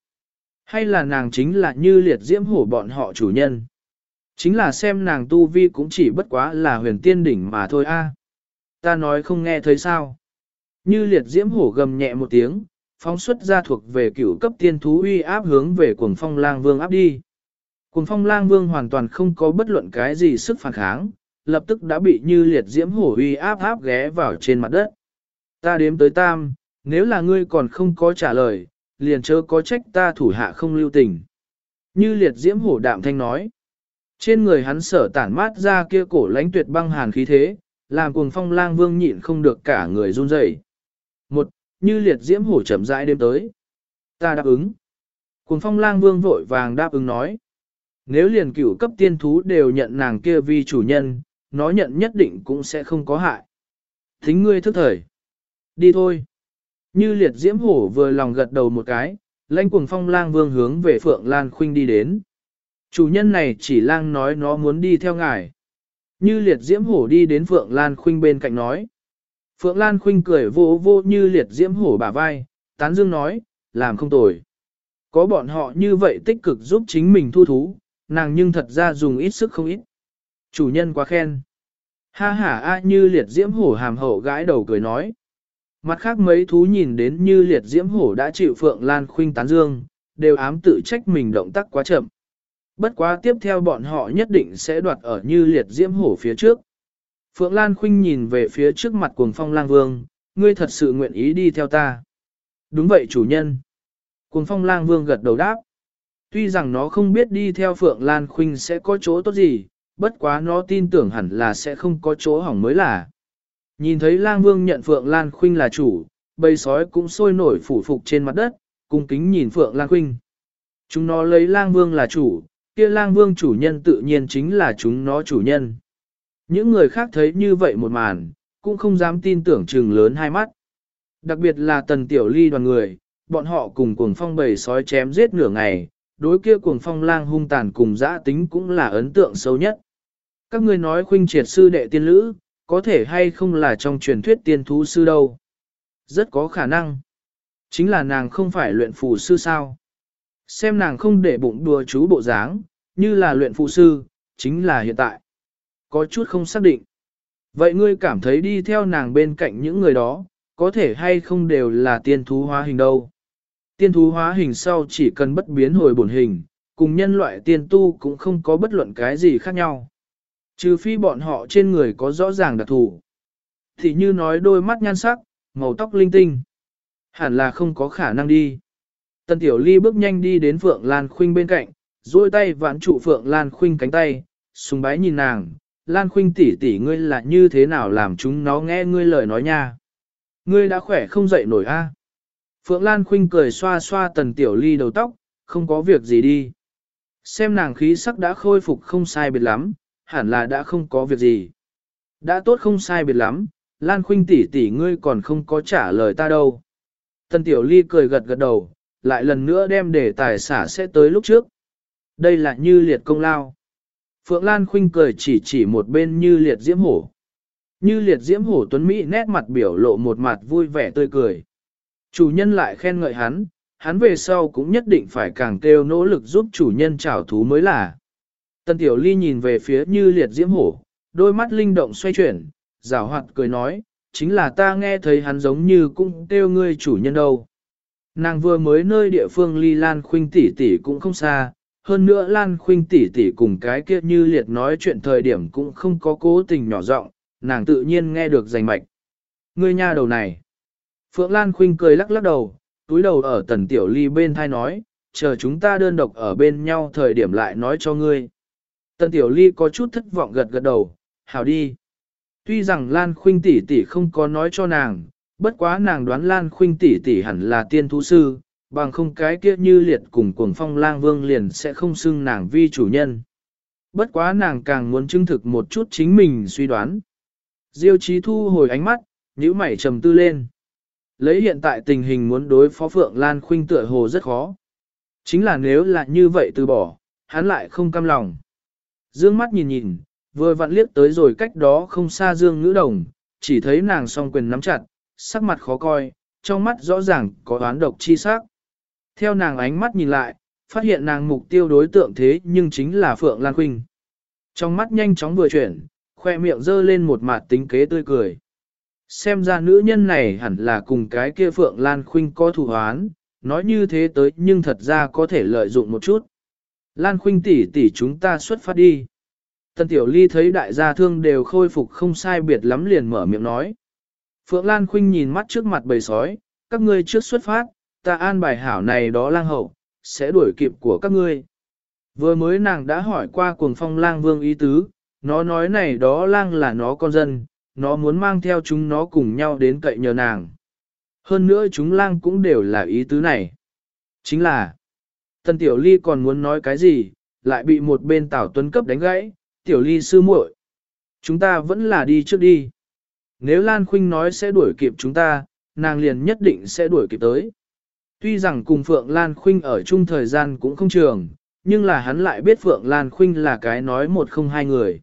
Hay là nàng chính là như liệt diễm hổ bọn họ chủ nhân? Chính là xem nàng tu vi cũng chỉ bất quá là huyền tiên đỉnh mà thôi a. Ta nói không nghe thấy sao? Như liệt diễm hổ gầm nhẹ một tiếng, phóng xuất ra thuộc về cửu cấp tiên thú uy áp hướng về cuồng phong lang vương áp đi. Cuồng phong lang vương hoàn toàn không có bất luận cái gì sức phản kháng, lập tức đã bị như liệt diễm hổ uy áp áp ghé vào trên mặt đất. Ta đếm tới tam, nếu là ngươi còn không có trả lời, liền chớ có trách ta thủ hạ không lưu tình. Như liệt diễm hổ đạm thanh nói. Trên người hắn sở tản mát ra kia cổ lãnh tuyệt băng hàn khí thế, làm cuồng phong lang vương nhịn không được cả người run rẩy. Một, như liệt diễm hổ chậm rãi đêm tới. Ta đáp ứng. Cuồng phong lang vương vội vàng đáp ứng nói. Nếu liền cửu cấp tiên thú đều nhận nàng kia vi chủ nhân, nó nhận nhất định cũng sẽ không có hại. Thính ngươi thức thời. Đi thôi. Như liệt diễm hổ vừa lòng gật đầu một cái, lãnh cuồng phong lang vương hướng về Phượng Lan Khuynh đi đến. Chủ nhân này chỉ lang nói nó muốn đi theo ngài. Như liệt diễm hổ đi đến Phượng Lan Khuynh bên cạnh nói. Phượng Lan Khuynh cười vô vô như liệt diễm hổ bả vai, tán dương nói, làm không tồi. Có bọn họ như vậy tích cực giúp chính mình thu thú, nàng nhưng thật ra dùng ít sức không ít. Chủ nhân quá khen. Ha ha a như liệt diễm hổ hàm hậu gãi đầu cười nói. Mặt khác mấy thú nhìn đến như liệt diễm hổ đã chịu Phượng Lan Khuynh tán dương, đều ám tự trách mình động tác quá chậm. Bất quá tiếp theo bọn họ nhất định sẽ đoạt ở như liệt diễm hổ phía trước. Phượng Lan Khuynh nhìn về phía trước mặt cuồng phong lang vương, ngươi thật sự nguyện ý đi theo ta. Đúng vậy chủ nhân. Cuồng phong lang vương gật đầu đáp. Tuy rằng nó không biết đi theo Phượng Lan Khuynh sẽ có chỗ tốt gì, bất quá nó tin tưởng hẳn là sẽ không có chỗ hỏng mới là. Nhìn thấy lang vương nhận Phượng Lan Khuynh là chủ, bầy sói cũng sôi nổi phủ phục trên mặt đất, cung kính nhìn Phượng Lan Khuynh. Chúng nó lấy lang vương là chủ, kia lang vương chủ nhân tự nhiên chính là chúng nó chủ nhân. Những người khác thấy như vậy một màn, cũng không dám tin tưởng trừng lớn hai mắt. Đặc biệt là tần tiểu ly đoàn người, bọn họ cùng cuồng phong bầy sói chém giết nửa ngày, đối kia cuồng phong lang hung tàn cùng dã tính cũng là ấn tượng sâu nhất. Các ngươi nói khuynh triệt sư đệ tiên lữ, có thể hay không là trong truyền thuyết tiên thú sư đâu. Rất có khả năng. Chính là nàng không phải luyện phù sư sao. Xem nàng không để bụng đùa chú bộ dáng, như là luyện phù sư, chính là hiện tại. Có chút không xác định. Vậy ngươi cảm thấy đi theo nàng bên cạnh những người đó, có thể hay không đều là tiên thú hóa hình đâu. Tiên thú hóa hình sau chỉ cần bất biến hồi bổn hình, cùng nhân loại tiên tu cũng không có bất luận cái gì khác nhau. Trừ phi bọn họ trên người có rõ ràng đặc thù. Thì như nói đôi mắt nhan sắc, màu tóc linh tinh. Hẳn là không có khả năng đi. Tần Tiểu Ly bước nhanh đi đến Phượng Lan Khuynh bên cạnh, duỗi tay vãn trụ Phượng Lan Khuynh cánh tay, sùng bái nhìn nàng. Lan Khuynh tỷ tỷ ngươi là như thế nào làm chúng nó nghe ngươi lời nói nha. Ngươi đã khỏe không dậy nổi a. Phượng Lan Khuynh cười xoa xoa Tần Tiểu Ly đầu tóc, không có việc gì đi. Xem nàng khí sắc đã khôi phục không sai biệt lắm, hẳn là đã không có việc gì. Đã tốt không sai biệt lắm, Lan Khuynh tỷ tỷ ngươi còn không có trả lời ta đâu. Tần Tiểu Ly cười gật gật đầu, lại lần nữa đem để tài xả sẽ tới lúc trước. Đây là như liệt công lao. Phượng Lan Khuynh cười chỉ chỉ một bên như liệt diễm hổ. Như liệt diễm hổ tuấn Mỹ nét mặt biểu lộ một mặt vui vẻ tươi cười. Chủ nhân lại khen ngợi hắn, hắn về sau cũng nhất định phải càng kêu nỗ lực giúp chủ nhân trảo thú mới là. Tần Tiểu Ly nhìn về phía như liệt diễm hổ, đôi mắt linh động xoay chuyển, rào hoạt cười nói, chính là ta nghe thấy hắn giống như cũng kêu ngươi chủ nhân đâu. Nàng vừa mới nơi địa phương ly Lan Khuynh tỷ tỷ cũng không xa, hơn nữa Lan Khuynh tỷ tỷ cùng cái kia như liệt nói chuyện thời điểm cũng không có cố tình nhỏ giọng, nàng tự nhiên nghe được rành mạch. Ngươi nha đầu này. Phượng Lan Khuynh cười lắc lắc đầu, túi đầu ở tần tiểu ly bên thai nói, chờ chúng ta đơn độc ở bên nhau thời điểm lại nói cho ngươi. Tần tiểu ly có chút thất vọng gật gật đầu, hảo đi. Tuy rằng Lan Khuynh tỷ tỷ không có nói cho nàng, bất quá nàng đoán Lan Khuynh tỷ tỷ hẳn là tiên thú sư, bằng không cái kia như liệt cùng cuồng phong lang vương liền sẽ không xưng nàng vi chủ nhân. Bất quá nàng càng muốn chứng thực một chút chính mình suy đoán. Diêu trí thu hồi ánh mắt, nhíu mày trầm tư lên. Lấy hiện tại tình hình muốn đối phó Phượng Lan Khuynh tựa hồ rất khó. Chính là nếu là như vậy từ bỏ, hắn lại không cam lòng. Dương mắt nhìn nhìn, vừa vặn liếc tới rồi cách đó không xa Dương ngữ đồng, chỉ thấy nàng song quyền nắm chặt, sắc mặt khó coi, trong mắt rõ ràng có oán độc chi sắc. Theo nàng ánh mắt nhìn lại, phát hiện nàng mục tiêu đối tượng thế nhưng chính là Phượng Lan Khuynh. Trong mắt nhanh chóng vừa chuyển, khoe miệng dơ lên một mặt tính kế tươi cười. Xem ra nữ nhân này hẳn là cùng cái kia Phượng Lan Khuynh có thủ hoán, nói như thế tới nhưng thật ra có thể lợi dụng một chút. Lan Khuynh tỷ tỷ chúng ta xuất phát đi. Tần Tiểu Ly thấy đại gia thương đều khôi phục không sai biệt lắm liền mở miệng nói. Phượng Lan Khuynh nhìn mắt trước mặt bầy sói, các ngươi trước xuất phát, ta an bài hảo này đó lang hậu, sẽ đuổi kịp của các ngươi. Vừa mới nàng đã hỏi qua cuồng phong lang vương ý tứ, nó nói này đó lang là nó con dân, nó muốn mang theo chúng nó cùng nhau đến cậy nhờ nàng. Hơn nữa chúng lang cũng đều là ý tứ này. Chính là, Thân Tiểu Ly còn muốn nói cái gì, lại bị một bên Tảo Tuấn cấp đánh gãy, Tiểu Ly sư muội, Chúng ta vẫn là đi trước đi. Nếu Lan Khuynh nói sẽ đuổi kịp chúng ta, nàng liền nhất định sẽ đuổi kịp tới. Tuy rằng cùng Phượng Lan Khuynh ở chung thời gian cũng không trường, nhưng là hắn lại biết Phượng Lan Khuynh là cái nói một không hai người.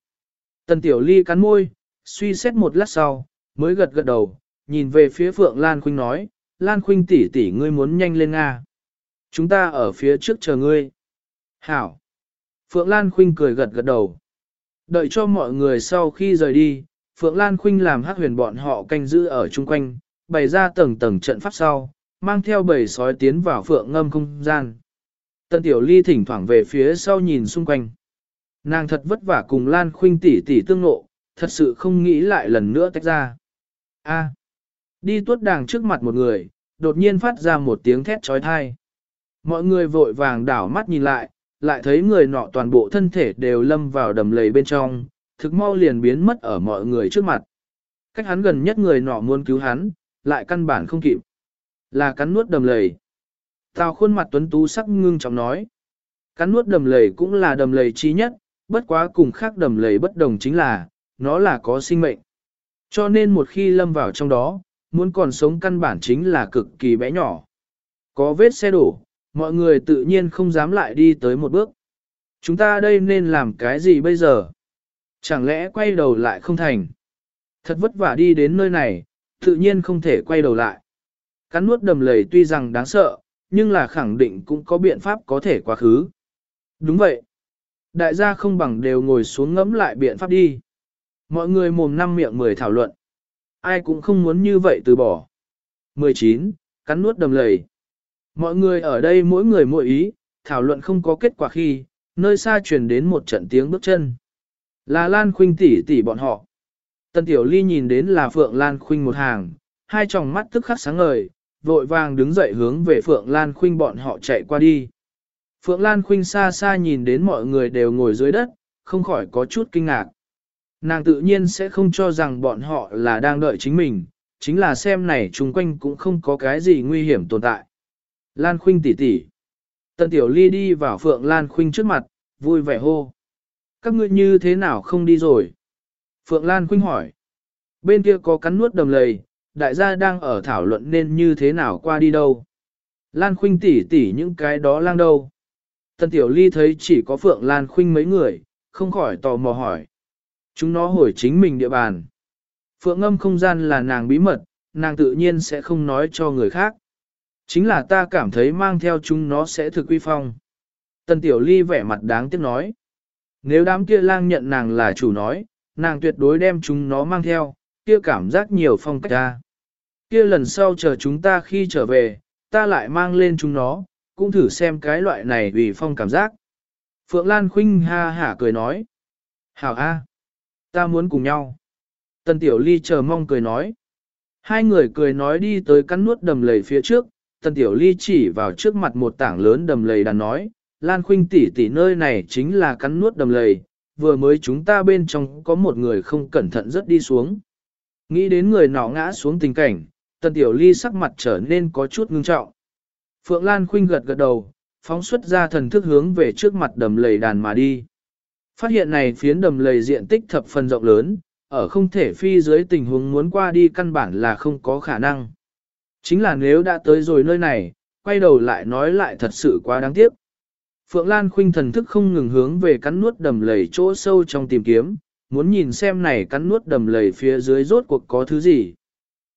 Tần Tiểu Ly cắn môi, suy xét một lát sau, mới gật gật đầu, nhìn về phía Phượng Lan Khuynh nói, Lan Khuynh tỷ tỷ ngươi muốn nhanh lên Nga. Chúng ta ở phía trước chờ ngươi. Hảo. Phượng Lan Khuynh cười gật gật đầu. Đợi cho mọi người sau khi rời đi, Phượng Lan Khuynh làm hát huyền bọn họ canh giữ ở chung quanh, bày ra tầng tầng trận pháp sau, mang theo bầy sói tiến vào Phượng ngâm không gian. Tân Tiểu Ly thỉnh thoảng về phía sau nhìn xung quanh. Nàng thật vất vả cùng Lan Khuynh tỷ tỷ tương ngộ, thật sự không nghĩ lại lần nữa tách ra. A. đi tuốt đàng trước mặt một người, đột nhiên phát ra một tiếng thét trói thai. Mọi người vội vàng đảo mắt nhìn lại, lại thấy người nọ toàn bộ thân thể đều lâm vào đầm lầy bên trong, thực mau liền biến mất ở mọi người trước mặt. Cách hắn gần nhất người nọ muốn cứu hắn, lại căn bản không kịp. Là cắn nuốt đầm lầy. Tào khuôn mặt tuấn tú sắc ngưng trọng nói. Cắn nuốt đầm lầy cũng là đầm lầy chi nhất, bất quá cùng khác đầm lầy bất đồng chính là, nó là có sinh mệnh. Cho nên một khi lâm vào trong đó, muốn còn sống căn bản chính là cực kỳ bé nhỏ. Có vết xe đổ, mọi người tự nhiên không dám lại đi tới một bước. Chúng ta đây nên làm cái gì bây giờ? Chẳng lẽ quay đầu lại không thành? Thật vất vả đi đến nơi này, tự nhiên không thể quay đầu lại. Cắn nuốt đầm lầy tuy rằng đáng sợ, nhưng là khẳng định cũng có biện pháp có thể quá khứ. Đúng vậy. Đại gia không bằng đều ngồi xuống ngẫm lại biện pháp đi. Mọi người mồm năm miệng mười thảo luận. Ai cũng không muốn như vậy từ bỏ. 19. Cắn nuốt đầm lầy. Mọi người ở đây mỗi người mỗi ý, thảo luận không có kết quả khi, nơi xa truyền đến một trận tiếng bước chân. Là Lan Khuynh tỷ tỷ bọn họ. Tân Tiểu Ly nhìn đến là Phượng Lan Khuynh một hàng, hai tròng mắt tức khắc sáng ngời, vội vàng đứng dậy hướng về Phượng Lan Khuynh bọn họ chạy qua đi. Phượng Lan Khuynh xa xa nhìn đến mọi người đều ngồi dưới đất, không khỏi có chút kinh ngạc. Nàng tự nhiên sẽ không cho rằng bọn họ là đang đợi chính mình, chính là xem này chung quanh cũng không có cái gì nguy hiểm tồn tại. Lan Khuynh tỷ tỷ. Tân Tiểu Ly đi vào Phượng Lan Khuynh trước mặt, vui vẻ hô. Các ngươi như thế nào không đi rồi? Phượng Lan Khuynh hỏi. Bên kia có cắn nuốt đầm lầy, đại gia đang ở thảo luận nên như thế nào qua đi đâu. Lan Khuynh tỷ tỷ những cái đó lang đâu. Tân Tiểu Ly thấy chỉ có Phượng Lan Khuynh mấy người, không khỏi tò mò hỏi. Chúng nó hồi chính mình địa bàn. Phượng âm không gian là nàng bí mật, nàng tự nhiên sẽ không nói cho người khác. Chính là ta cảm thấy mang theo chúng nó sẽ thực quy phong. Tần Tiểu Ly vẻ mặt đáng tiếc nói. Nếu đám kia lang nhận nàng là chủ nói, nàng tuyệt đối đem chúng nó mang theo, kia cảm giác nhiều phong cách ra. Kia lần sau chờ chúng ta khi trở về, ta lại mang lên chúng nó, cũng thử xem cái loại này vì phong cảm giác. Phượng Lan Khuynh ha hả cười nói. Hảo A. Ta muốn cùng nhau. Tần Tiểu Ly chờ mong cười nói. Hai người cười nói đi tới cắn nuốt đầm lầy phía trước, Tần Tiểu Ly chỉ vào trước mặt một tảng lớn đầm lầy đàn nói, Lan Khuynh tỷ tỷ nơi này chính là cắn nuốt đầm lầy, vừa mới chúng ta bên trong có một người không cẩn thận rất đi xuống. Nghĩ đến người nọ ngã xuống tình cảnh, Tần Tiểu Ly sắc mặt trở nên có chút ngưng trọng. Phượng Lan Khuynh gật gật đầu, phóng xuất ra thần thức hướng về trước mặt đầm lầy đàn mà đi. Phát hiện này phiến đầm lầy diện tích thập phần rộng lớn, ở không thể phi dưới tình huống muốn qua đi căn bản là không có khả năng. Chính là nếu đã tới rồi nơi này, quay đầu lại nói lại thật sự quá đáng tiếc. Phượng Lan khuynh thần thức không ngừng hướng về cắn nuốt đầm lầy chỗ sâu trong tìm kiếm, muốn nhìn xem này cắn nuốt đầm lầy phía dưới rốt cuộc có thứ gì.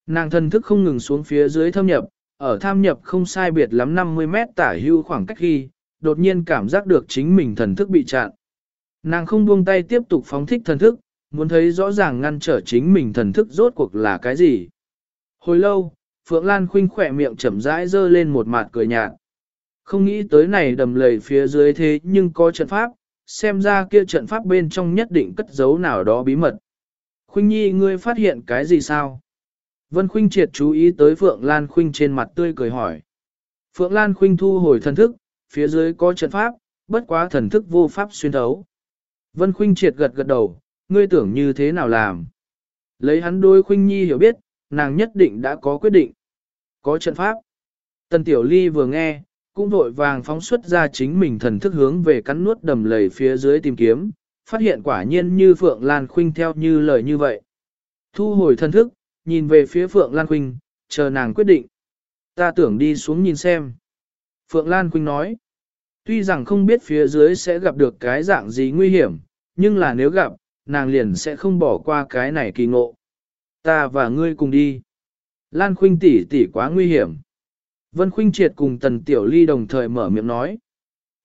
Nàng thần thức không ngừng xuống phía dưới thâm nhập, ở tham nhập không sai biệt lắm 50 mét tả hưu khoảng cách khi, đột nhiên cảm giác được chính mình thần thức bị chặn. Nàng không buông tay tiếp tục phóng thích thần thức, muốn thấy rõ ràng ngăn trở chính mình thần thức rốt cuộc là cái gì. Hồi lâu, Phượng Lan khinh khỏe miệng chậm rãi dơ lên một mặt cười nhạt. Không nghĩ tới này đầm lầy phía dưới thế nhưng có trận pháp, xem ra kia trận pháp bên trong nhất định cất giấu nào đó bí mật. Khuynh Nhi ngươi phát hiện cái gì sao? Vân Khuynh triệt chú ý tới Phượng Lan Khuynh trên mặt tươi cười hỏi. Phượng Lan Khuynh thu hồi thần thức, phía dưới có trận pháp, bất quá thần thức vô pháp xuyên thấu. Vân Khuynh triệt gật gật đầu, ngươi tưởng như thế nào làm? Lấy hắn đôi Khuynh Nhi hiểu biết, nàng nhất định đã có quyết định. Có trận pháp. Tần Tiểu Ly vừa nghe, cũng vội vàng phóng xuất ra chính mình thần thức hướng về cắn nuốt đầm lầy phía dưới tìm kiếm, phát hiện quả nhiên như Phượng Lan Khuynh theo như lời như vậy. Thu hồi thần thức, nhìn về phía Phượng Lan Quynh, chờ nàng quyết định. Ta tưởng đi xuống nhìn xem. Phượng Lan Quynh nói. Tuy rằng không biết phía dưới sẽ gặp được cái dạng gì nguy hiểm, nhưng là nếu gặp, nàng liền sẽ không bỏ qua cái này kỳ ngộ. Ta và ngươi cùng đi. Lan Khuynh tỷ tỷ quá nguy hiểm. Vân Khuynh Triệt cùng Tần Tiểu Ly đồng thời mở miệng nói.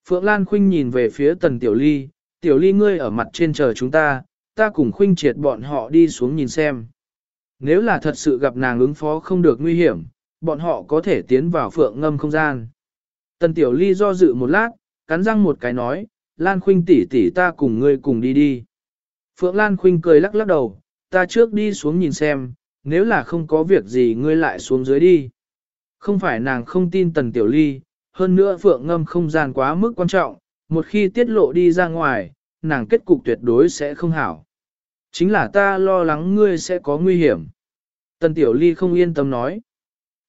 Phượng Lan Khuynh nhìn về phía Tần Tiểu Ly, Tiểu Ly ngươi ở mặt trên chờ chúng ta, ta cùng Khuynh Triệt bọn họ đi xuống nhìn xem. Nếu là thật sự gặp nàng ứng phó không được nguy hiểm, bọn họ có thể tiến vào Phượng ngâm không gian. Tần Tiểu Ly do dự một lát, cắn răng một cái nói, Lan Khuynh tỷ tỷ ta cùng ngươi cùng đi đi. Phượng Lan Khuynh cười lắc lắc đầu, ta trước đi xuống nhìn xem, nếu là không có việc gì ngươi lại xuống dưới đi. Không phải nàng không tin Tần Tiểu Ly, hơn nữa Phượng ngâm không gian quá mức quan trọng, một khi tiết lộ đi ra ngoài, nàng kết cục tuyệt đối sẽ không hảo. Chính là ta lo lắng ngươi sẽ có nguy hiểm. Tần Tiểu Ly không yên tâm nói.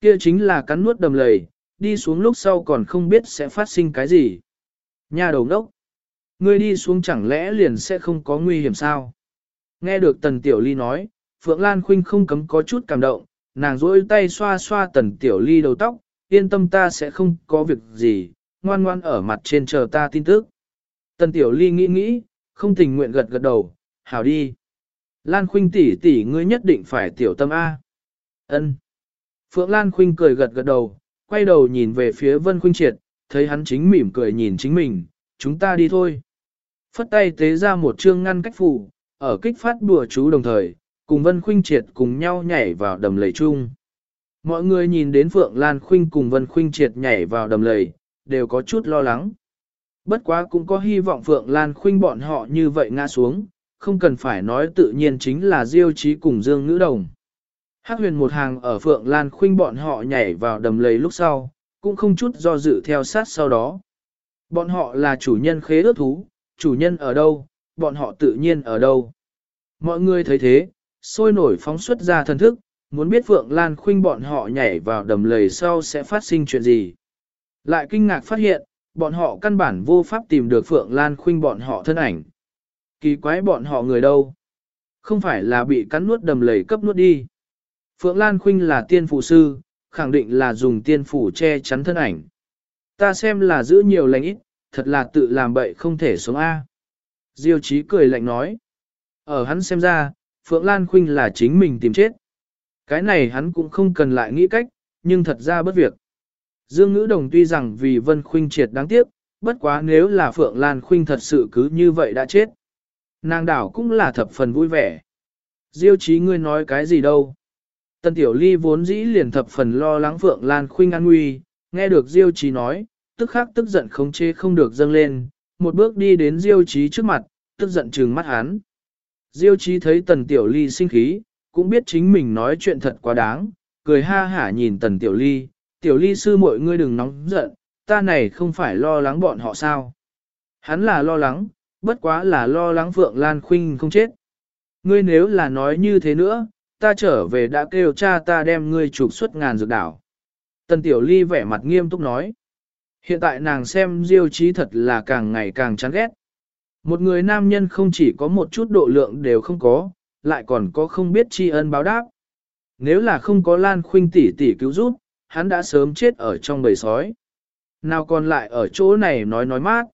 Kia chính là cắn nuốt đầm lầy, đi xuống lúc sau còn không biết sẽ phát sinh cái gì. Nhà đầu đốc. Ngươi đi xuống chẳng lẽ liền sẽ không có nguy hiểm sao? Nghe được Tần Tiểu Ly nói, Phượng Lan Khuynh không cấm có chút cảm động, nàng rỗi tay xoa xoa Tần Tiểu Ly đầu tóc, yên tâm ta sẽ không có việc gì, ngoan ngoan ở mặt trên chờ ta tin tức. Tần Tiểu Ly nghĩ nghĩ, không tình nguyện gật gật đầu, hảo đi. Lan Khuynh tỷ tỷ ngươi nhất định phải tiểu tâm A. Ân. Phượng Lan Khuynh cười gật gật đầu, quay đầu nhìn về phía Vân Khuynh Triệt, thấy hắn chính mỉm cười nhìn chính mình, chúng ta đi thôi. Phất tay tế ra một chương ngăn cách phủ, ở kích phát đùa chú đồng thời, cùng Vân Khuynh Triệt cùng nhau nhảy vào đầm lầy chung. Mọi người nhìn đến Phượng Lan Khuynh cùng Vân Khuynh Triệt nhảy vào đầm lầy, đều có chút lo lắng. Bất quá cũng có hy vọng Phượng Lan Khuynh bọn họ như vậy ngã xuống, không cần phải nói tự nhiên chính là Diêu Chí cùng Dương Ngữ Đồng. Hắc huyền một hàng ở Phượng Lan Khuynh bọn họ nhảy vào đầm lầy lúc sau, cũng không chút do dự theo sát sau đó. Bọn họ là chủ nhân khế ước thú, chủ nhân ở đâu, bọn họ tự nhiên ở đâu. Mọi người thấy thế, sôi nổi phóng xuất ra thần thức, muốn biết Phượng Lan Khuynh bọn họ nhảy vào đầm lầy sau sẽ phát sinh chuyện gì. Lại kinh ngạc phát hiện, bọn họ căn bản vô pháp tìm được Phượng Lan Khuynh bọn họ thân ảnh. Kỳ quái bọn họ người đâu? Không phải là bị cắn nuốt đầm lầy cấp nuốt đi. Phượng Lan Khuynh là tiên phụ sư, khẳng định là dùng tiên phủ che chắn thân ảnh. Ta xem là giữ nhiều lành ít, thật là tự làm bậy không thể sống A. Diêu Chí cười lạnh nói. Ở hắn xem ra, Phượng Lan Khuynh là chính mình tìm chết. Cái này hắn cũng không cần lại nghĩ cách, nhưng thật ra bất việc. Dương Ngữ Đồng tuy rằng vì Vân Khuynh triệt đáng tiếc, bất quá nếu là Phượng Lan Khuynh thật sự cứ như vậy đã chết. Nàng đảo cũng là thập phần vui vẻ. Diêu Chí ngươi nói cái gì đâu? Tần Tiểu Ly vốn dĩ liền thập phần lo lắng Phượng Lan Khuynh an nguy, nghe được Diêu Chí nói, tức khắc tức giận không chê không được dâng lên, một bước đi đến Diêu Chí trước mặt, tức giận trừng mắt hắn. Diêu Chí thấy Tần Tiểu Ly sinh khí, cũng biết chính mình nói chuyện thật quá đáng, cười ha hả nhìn Tần Tiểu Ly, Tiểu Ly sư muội ngươi đừng nóng giận, ta này không phải lo lắng bọn họ sao. Hắn là lo lắng, bất quá là lo lắng Phượng Lan Khuynh không chết. Ngươi nếu là nói như thế nữa, ta trở về đã kêu cha ta đem ngươi trục xuất ngàn dược đảo. Tần Tiểu Ly vẻ mặt nghiêm túc nói. Hiện tại nàng xem Diêu Chí thật là càng ngày càng chán ghét. Một người nam nhân không chỉ có một chút độ lượng đều không có, lại còn có không biết tri ân báo đáp. Nếu là không có Lan Khuynh tỷ tỷ cứu giúp, hắn đã sớm chết ở trong bầy sói. Nào còn lại ở chỗ này nói nói mát.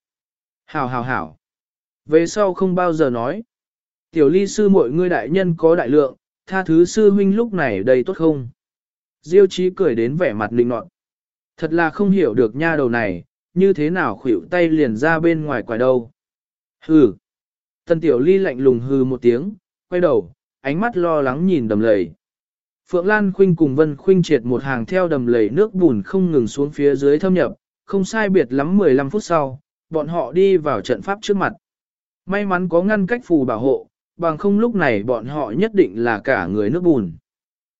Hảo hảo hảo. Về sau không bao giờ nói. Tiểu ly sư mọi ngươi đại nhân có đại lượng, tha thứ sư huynh lúc này đây tốt không? Diêu trí cười đến vẻ mặt linh nọt. Thật là không hiểu được nha đầu này, như thế nào khuỷu tay liền ra bên ngoài quài đâu. Hừ. Tần tiểu ly lạnh lùng hừ một tiếng, quay đầu, ánh mắt lo lắng nhìn đầm lầy. Phượng Lan Khuynh cùng Vân Khuynh triệt một hàng theo đầm lầy nước bùn không ngừng xuống phía dưới thâm nhập, không sai biệt lắm 15 phút sau, bọn họ đi vào trận pháp trước mặt. May mắn có ngăn cách phù bảo hộ, bằng không lúc này bọn họ nhất định là cả người nước bùn.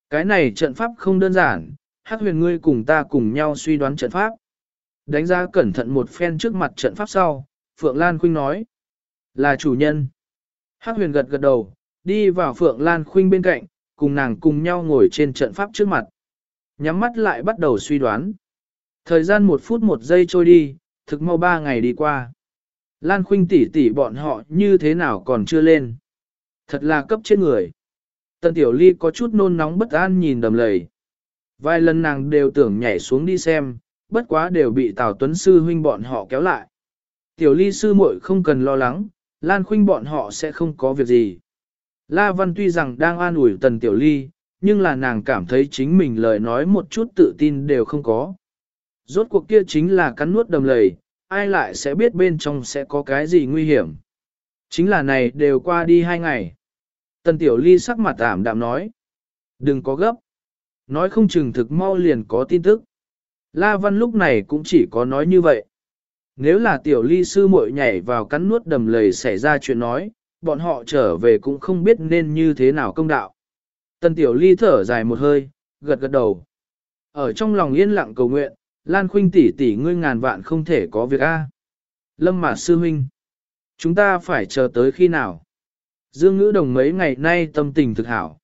Cái này trận pháp không đơn giản, hắc huyền ngươi cùng ta cùng nhau suy đoán trận pháp. Đánh giá cẩn thận một phen trước mặt trận pháp sau, Phượng Lan Khuynh nói, là chủ nhân. Hắc huyền gật gật đầu, đi vào Phượng Lan Khuynh bên cạnh, cùng nàng cùng nhau ngồi trên trận pháp trước mặt. Nhắm mắt lại bắt đầu suy đoán. Thời gian một phút một giây trôi đi, thực mau ba ngày đi qua. Lan Khuynh tỷ tỷ bọn họ như thế nào còn chưa lên. Thật là cấp trên người. Tần Tiểu Ly có chút nôn nóng bất an nhìn đầm lầy. Vài lần nàng đều tưởng nhảy xuống đi xem, bất quá đều bị Tào Tuấn Sư huynh bọn họ kéo lại. Tiểu ly sư muội không cần lo lắng, Lan Khuynh bọn họ sẽ không có việc gì. La Văn tuy rằng đang an ủi tần tiểu ly, nhưng là nàng cảm thấy chính mình lời nói một chút tự tin đều không có. Rốt cuộc kia chính là cắn nuốt đầm lầy, ai lại sẽ biết bên trong sẽ có cái gì nguy hiểm. Chính là này đều qua đi hai ngày. Tần tiểu ly sắc mặt ảm đạm nói. Đừng có gấp. Nói không chừng thực mau liền có tin tức. La Văn lúc này cũng chỉ có nói như vậy. Nếu là tiểu ly sư muội nhảy vào cắn nuốt đầm lầy xảy ra chuyện nói, bọn họ trở về cũng không biết nên như thế nào công đạo. Tần tiểu ly thở dài một hơi, gật gật đầu. Ở trong lòng yên lặng cầu nguyện, Lan Khuynh tỷ tỷ ngươi ngàn vạn không thể có việc a. Lâm Mạt sư huynh, chúng ta phải chờ tới khi nào? Dương Ngữ Đồng mấy ngày nay tâm tình thực hảo.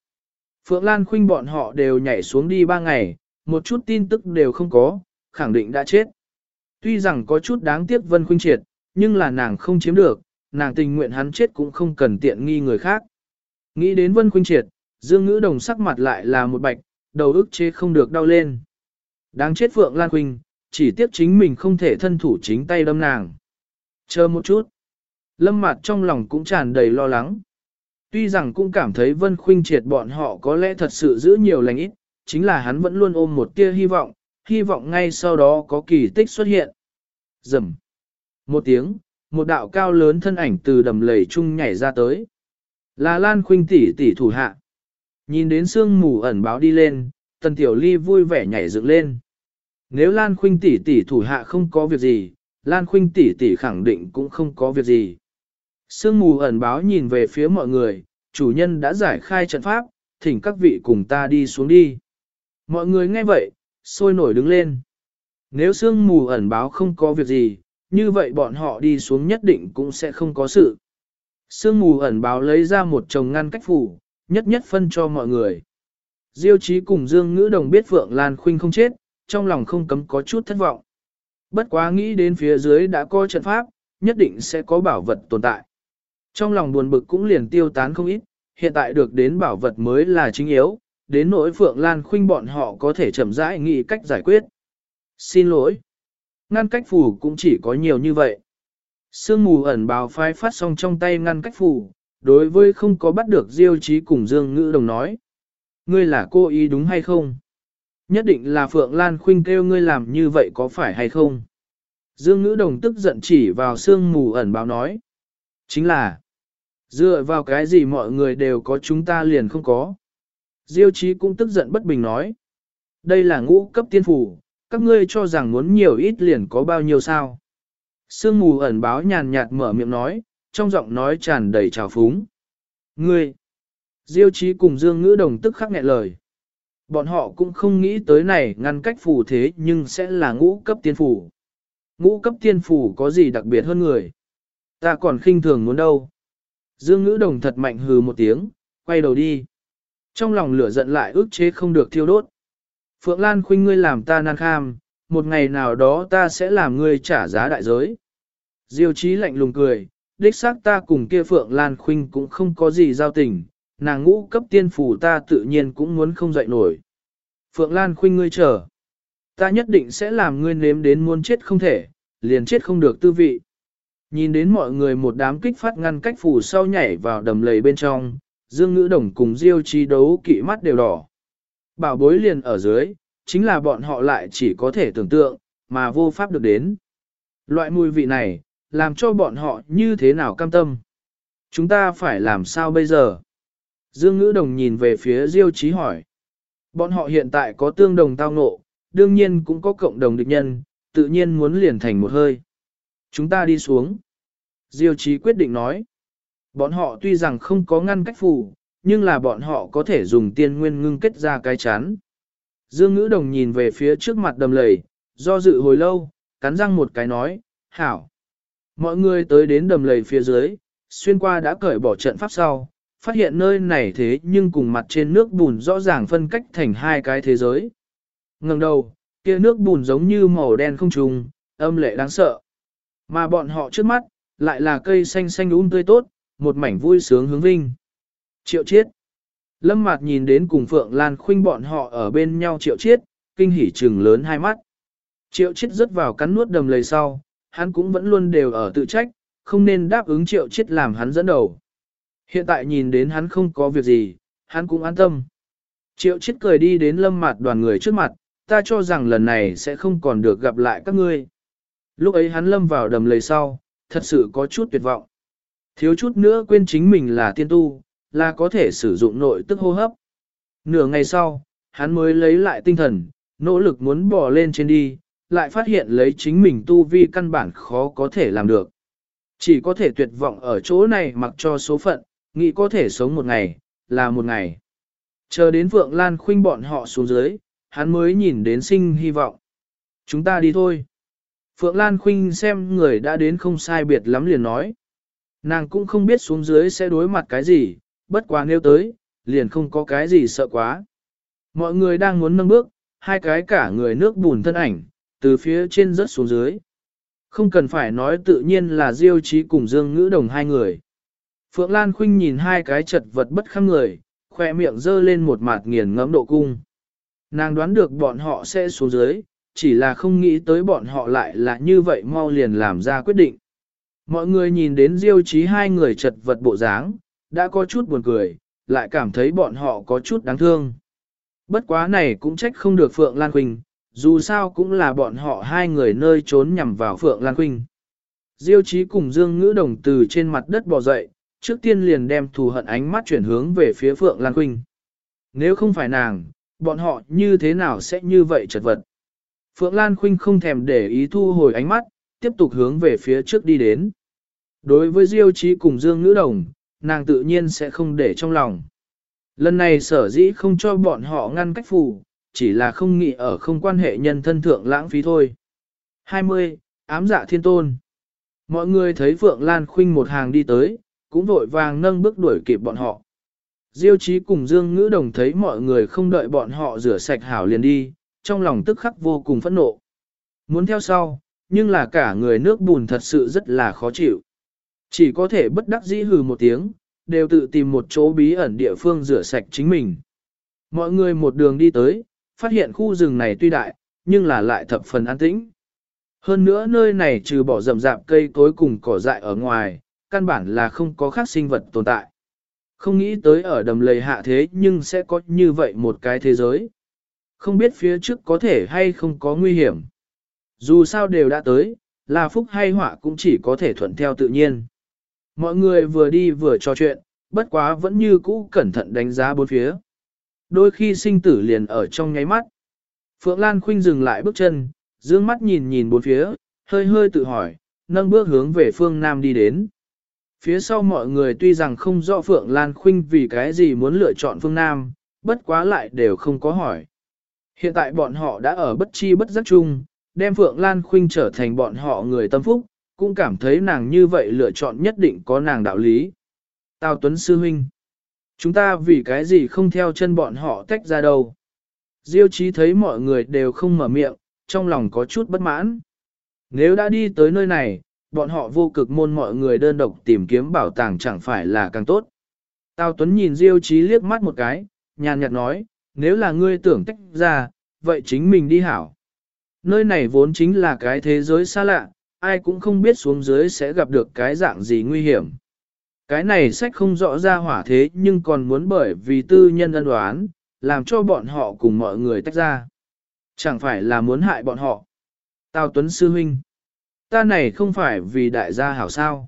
Phượng Lan Khuynh bọn họ đều nhảy xuống đi ba ngày, một chút tin tức đều không có, khẳng định đã chết. Tuy rằng có chút đáng tiếc Vân Khuynh triệt, nhưng là nàng không chiếm được, nàng tình nguyện hắn chết cũng không cần tiện nghi người khác. Nghĩ đến Vân Khuynh triệt, Dương Ngữ Đồng sắc mặt lại là một bạch, đầu ức chế không được đau lên. Đáng chết Phượng Lan Khuynh, chỉ tiếc chính mình không thể thân thủ chính tay đâm nàng. Chờ một chút. Lâm mặt trong lòng cũng tràn đầy lo lắng. Tuy rằng cũng cảm thấy Vân Khuynh triệt bọn họ có lẽ thật sự giữ nhiều lành ít, chính là hắn vẫn luôn ôm một tia hy vọng, hy vọng ngay sau đó có kỳ tích xuất hiện. Rầm. Một tiếng, một đạo cao lớn thân ảnh từ đầm lầy chung nhảy ra tới. Là Lan Khuynh tỷ tỷ thủ hạ. Nhìn đến sương mù ẩn báo đi lên, Tần Tiểu Ly vui vẻ nhảy dựng lên. Nếu Lan Khuynh tỷ tỷ thủ hạ không có việc gì, Lan Khuynh tỷ tỷ khẳng định cũng không có việc gì. Sương mù ẩn báo nhìn về phía mọi người, chủ nhân đã giải khai trận pháp, thỉnh các vị cùng ta đi xuống đi. Mọi người nghe vậy, sôi nổi đứng lên. Nếu sương mù ẩn báo không có việc gì, như vậy bọn họ đi xuống nhất định cũng sẽ không có sự. Sương mù ẩn báo lấy ra một chồng ngăn cách phủ, nhất nhất phân cho mọi người. Diêu chí cùng Dương Ngữ Đồng biết Phượng Lan Khuynh không chết, trong lòng không cấm có chút thất vọng. Bất quá nghĩ đến phía dưới đã có trận pháp, nhất định sẽ có bảo vật tồn tại. Trong lòng buồn bực cũng liền tiêu tán không ít, hiện tại được đến bảo vật mới là chính yếu, đến nỗi Phượng Lan Khuynh bọn họ có thể chậm rãi nghĩ cách giải quyết. Xin lỗi. Ngăn cách phù cũng chỉ có nhiều như vậy. Sương mù ẩn bào phai phát xong trong tay ngăn cách phù, đối với không có bắt được Diêu Chí cùng Dương Ngữ Đồng nói. Ngươi là cô ý đúng hay không? Nhất định là Phượng Lan Khuynh kêu ngươi làm như vậy có phải hay không? Dương Ngữ Đồng tức giận chỉ vào sương mù ẩn báo nói. Chính là, dựa vào cái gì mọi người đều có chúng ta liền không có. Diêu Chí cũng tức giận bất bình nói. Đây là ngũ cấp tiên phủ, các ngươi cho rằng muốn nhiều ít liền có bao nhiêu sao. Sương mù ẩn báo nhàn nhạt mở miệng nói, trong giọng nói tràn đầy trào phúng. Ngươi! Diêu Chí cùng Dương Ngữ Đồng tức khắc nghẹn lời. Bọn họ cũng không nghĩ tới này ngăn cách phù thế nhưng sẽ là ngũ cấp tiên phủ. Ngũ cấp tiên phủ có gì đặc biệt hơn người? Ta còn khinh thường muốn đâu. Dương Ngữ Đồng thật mạnh hừ một tiếng, quay đầu đi. Trong lòng lửa giận lại ức chế không được thiêu đốt. Phượng Lan khuynh ngươi làm ta nan kham, một ngày nào đó ta sẽ làm ngươi trả giá đại giới. Diêu chí lạnh lùng cười, đích xác ta cùng kia Phượng Lan khuynh cũng không có gì giao tình, nàng ngũ cấp tiên phủ ta tự nhiên cũng muốn không dậy nổi. Phượng Lan khuyên ngươi chờ. Ta nhất định sẽ làm ngươi nếm đến muốn chết không thể, liền chết không được tư vị. Nhìn đến mọi người một đám kích phát ngăn cách phủ sau nhảy vào đầm lầy bên trong, Dương Ngữ Đồng cùng Diêu Chi đấu kỵ mắt đều đỏ. Bảo bối liền ở dưới, chính là bọn họ lại chỉ có thể tưởng tượng, mà vô pháp được đến. Loại mùi vị này, làm cho bọn họ như thế nào cam tâm. Chúng ta phải làm sao bây giờ? Dương Ngữ Đồng nhìn về phía Diêu Chí hỏi. Bọn họ hiện tại có tương đồng tao ngộ, đương nhiên cũng có cộng đồng địch nhân, tự nhiên muốn liền thành một hơi. Chúng ta đi xuống. Diêu Chí quyết định nói. Bọn họ tuy rằng không có ngăn cách phù, nhưng là bọn họ có thể dùng tiên nguyên ngưng kết ra cái chán. Dương Ngữ Đồng nhìn về phía trước mặt đầm lầy, do dự hồi lâu, cắn răng một cái nói, hảo. Mọi người tới đến đầm lầy phía dưới, xuyên qua đã cởi bỏ trận pháp sau, phát hiện nơi này thế nhưng cùng mặt trên nước bùn rõ ràng phân cách thành hai cái thế giới. Ngừng đầu, kia nước bùn giống như màu đen không trùng, âm lệ đáng sợ. Mà bọn họ trước mắt, lại là cây xanh xanh um tươi tốt, một mảnh vui sướng hướng vinh. Triệu chiết. Lâm Mạt nhìn đến cùng Phượng Lan Khuynh bọn họ ở bên nhau triệu chiết, kinh hỉ trừng lớn hai mắt. Triệu chiết rớt vào cắn nuốt đầm lầy sau, hắn cũng vẫn luôn đều ở tự trách, không nên đáp ứng triệu chiết làm hắn dẫn đầu. Hiện tại nhìn đến hắn không có việc gì, hắn cũng an tâm. Triệu chết cười đi đến lâm mặt đoàn người trước mặt, ta cho rằng lần này sẽ không còn được gặp lại các ngươi. Lúc ấy hắn lâm vào đầm lầy sau, thật sự có chút tuyệt vọng. Thiếu chút nữa quên chính mình là tiên tu, là có thể sử dụng nội tức hô hấp. Nửa ngày sau, hắn mới lấy lại tinh thần, nỗ lực muốn bò lên trên đi, lại phát hiện lấy chính mình tu vi căn bản khó có thể làm được. Chỉ có thể tuyệt vọng ở chỗ này mặc cho số phận, nghĩ có thể sống một ngày, là một ngày. Chờ đến Phượng Lan khuynh bọn họ xuống dưới, hắn mới nhìn đến sinh hy vọng. Chúng ta đi thôi. Phượng Lan khuynh xem người đã đến không sai biệt lắm liền nói. Nàng cũng không biết xuống dưới sẽ đối mặt cái gì, bất quá nếu tới, liền không có cái gì sợ quá. Mọi người đang muốn nâng bước, hai cái cả người nước bùn thân ảnh, từ phía trên rớt xuống dưới. Không cần phải nói tự nhiên là Diêu Chí cùng Dương Ngữ Đồng hai người. Phượng Lan Khuynh nhìn hai cái chật vật bất kham người, khoe miệng dơ lên một mặt nghiền ngẫm độ cung. Nàng đoán được bọn họ sẽ xuống dưới, chỉ là không nghĩ tới bọn họ lại là như vậy mau liền làm ra quyết định. Mọi người nhìn đến Diêu Chí hai người chật vật bộ dáng, đã có chút buồn cười, lại cảm thấy bọn họ có chút đáng thương. Bất quá này cũng trách không được Phượng Lan Quỳnh, dù sao cũng là bọn họ hai người nơi trốn nhằm vào Phượng Lan Quỳnh. Diêu Chí cùng Dương Ngữ Đồng từ trên mặt đất bò dậy, trước tiên liền đem thù hận ánh mắt chuyển hướng về phía Phượng Lan Khuynh. Nếu không phải nàng, bọn họ như thế nào sẽ như vậy chật vật? Phượng Lan Khuynh không thèm để ý thu hồi ánh mắt, tiếp tục hướng về phía trước đi đến. Đối với Diêu Chí cùng Dương nữ Đồng, nàng tự nhiên sẽ không để trong lòng. Lần này sở dĩ không cho bọn họ ngăn cách phù, chỉ là không nghĩ ở không quan hệ nhân thân thượng lãng phí thôi. 20. Ám dạ thiên tôn Mọi người thấy Phượng Lan Khuynh một hàng đi tới, cũng vội vàng nâng bước đuổi kịp bọn họ. Diêu Chí cùng Dương Ngữ Đồng thấy mọi người không đợi bọn họ rửa sạch hảo liền đi, trong lòng tức khắc vô cùng phẫn nộ. Muốn theo sau, nhưng là cả người nước bùn thật sự rất là khó chịu. Chỉ có thể bất đắc dĩ hừ một tiếng, đều tự tìm một chỗ bí ẩn địa phương rửa sạch chính mình. Mọi người một đường đi tới, phát hiện khu rừng này tuy đại, nhưng là lại thập phần an tĩnh. Hơn nữa nơi này trừ bỏ rậm rạp cây cối cùng cỏ dại ở ngoài, căn bản là không có khác sinh vật tồn tại. Không nghĩ tới ở đầm lầy hạ thế nhưng sẽ có như vậy một cái thế giới. Không biết phía trước có thể hay không có nguy hiểm. Dù sao đều đã tới, là phúc hay họa cũng chỉ có thể thuận theo tự nhiên. Mọi người vừa đi vừa trò chuyện, bất quá vẫn như cũ cẩn thận đánh giá bốn phía. Đôi khi sinh tử liền ở trong nháy mắt. Phượng Lan Khuynh dừng lại bước chân, dương mắt nhìn nhìn bốn phía, hơi hơi tự hỏi, nâng bước hướng về phương Nam đi đến. Phía sau mọi người tuy rằng không rõ Phượng Lan Khuynh vì cái gì muốn lựa chọn phương Nam, bất quá lại đều không có hỏi. Hiện tại bọn họ đã ở bất chi bất giác chung, đem Phượng Lan Khuynh trở thành bọn họ người tâm phúc, cũng cảm thấy nàng như vậy lựa chọn nhất định có nàng đạo lý. Tào Tuấn Sư Huynh Chúng ta vì cái gì không theo chân bọn họ tách ra đâu. Diêu chí thấy mọi người đều không mở miệng, trong lòng có chút bất mãn. Nếu đã đi tới nơi này, bọn họ vô cực môn mọi người đơn độc tìm kiếm bảo tàng chẳng phải là càng tốt. Tào Tuấn nhìn Diêu chí liếc mắt một cái, nhàn nhạt nói, nếu là ngươi tưởng tách ra, vậy chính mình đi hảo. Nơi này vốn chính là cái thế giới xa lạ, ai cũng không biết xuống dưới sẽ gặp được cái dạng gì nguy hiểm. Cái này sách không rõ ra hỏa thế nhưng còn muốn bởi vì tư nhân ân đoán, làm cho bọn họ cùng mọi người tách ra. Chẳng phải là muốn hại bọn họ. Tào Tuấn Sư Huynh. Ta này không phải vì đại gia hảo sao.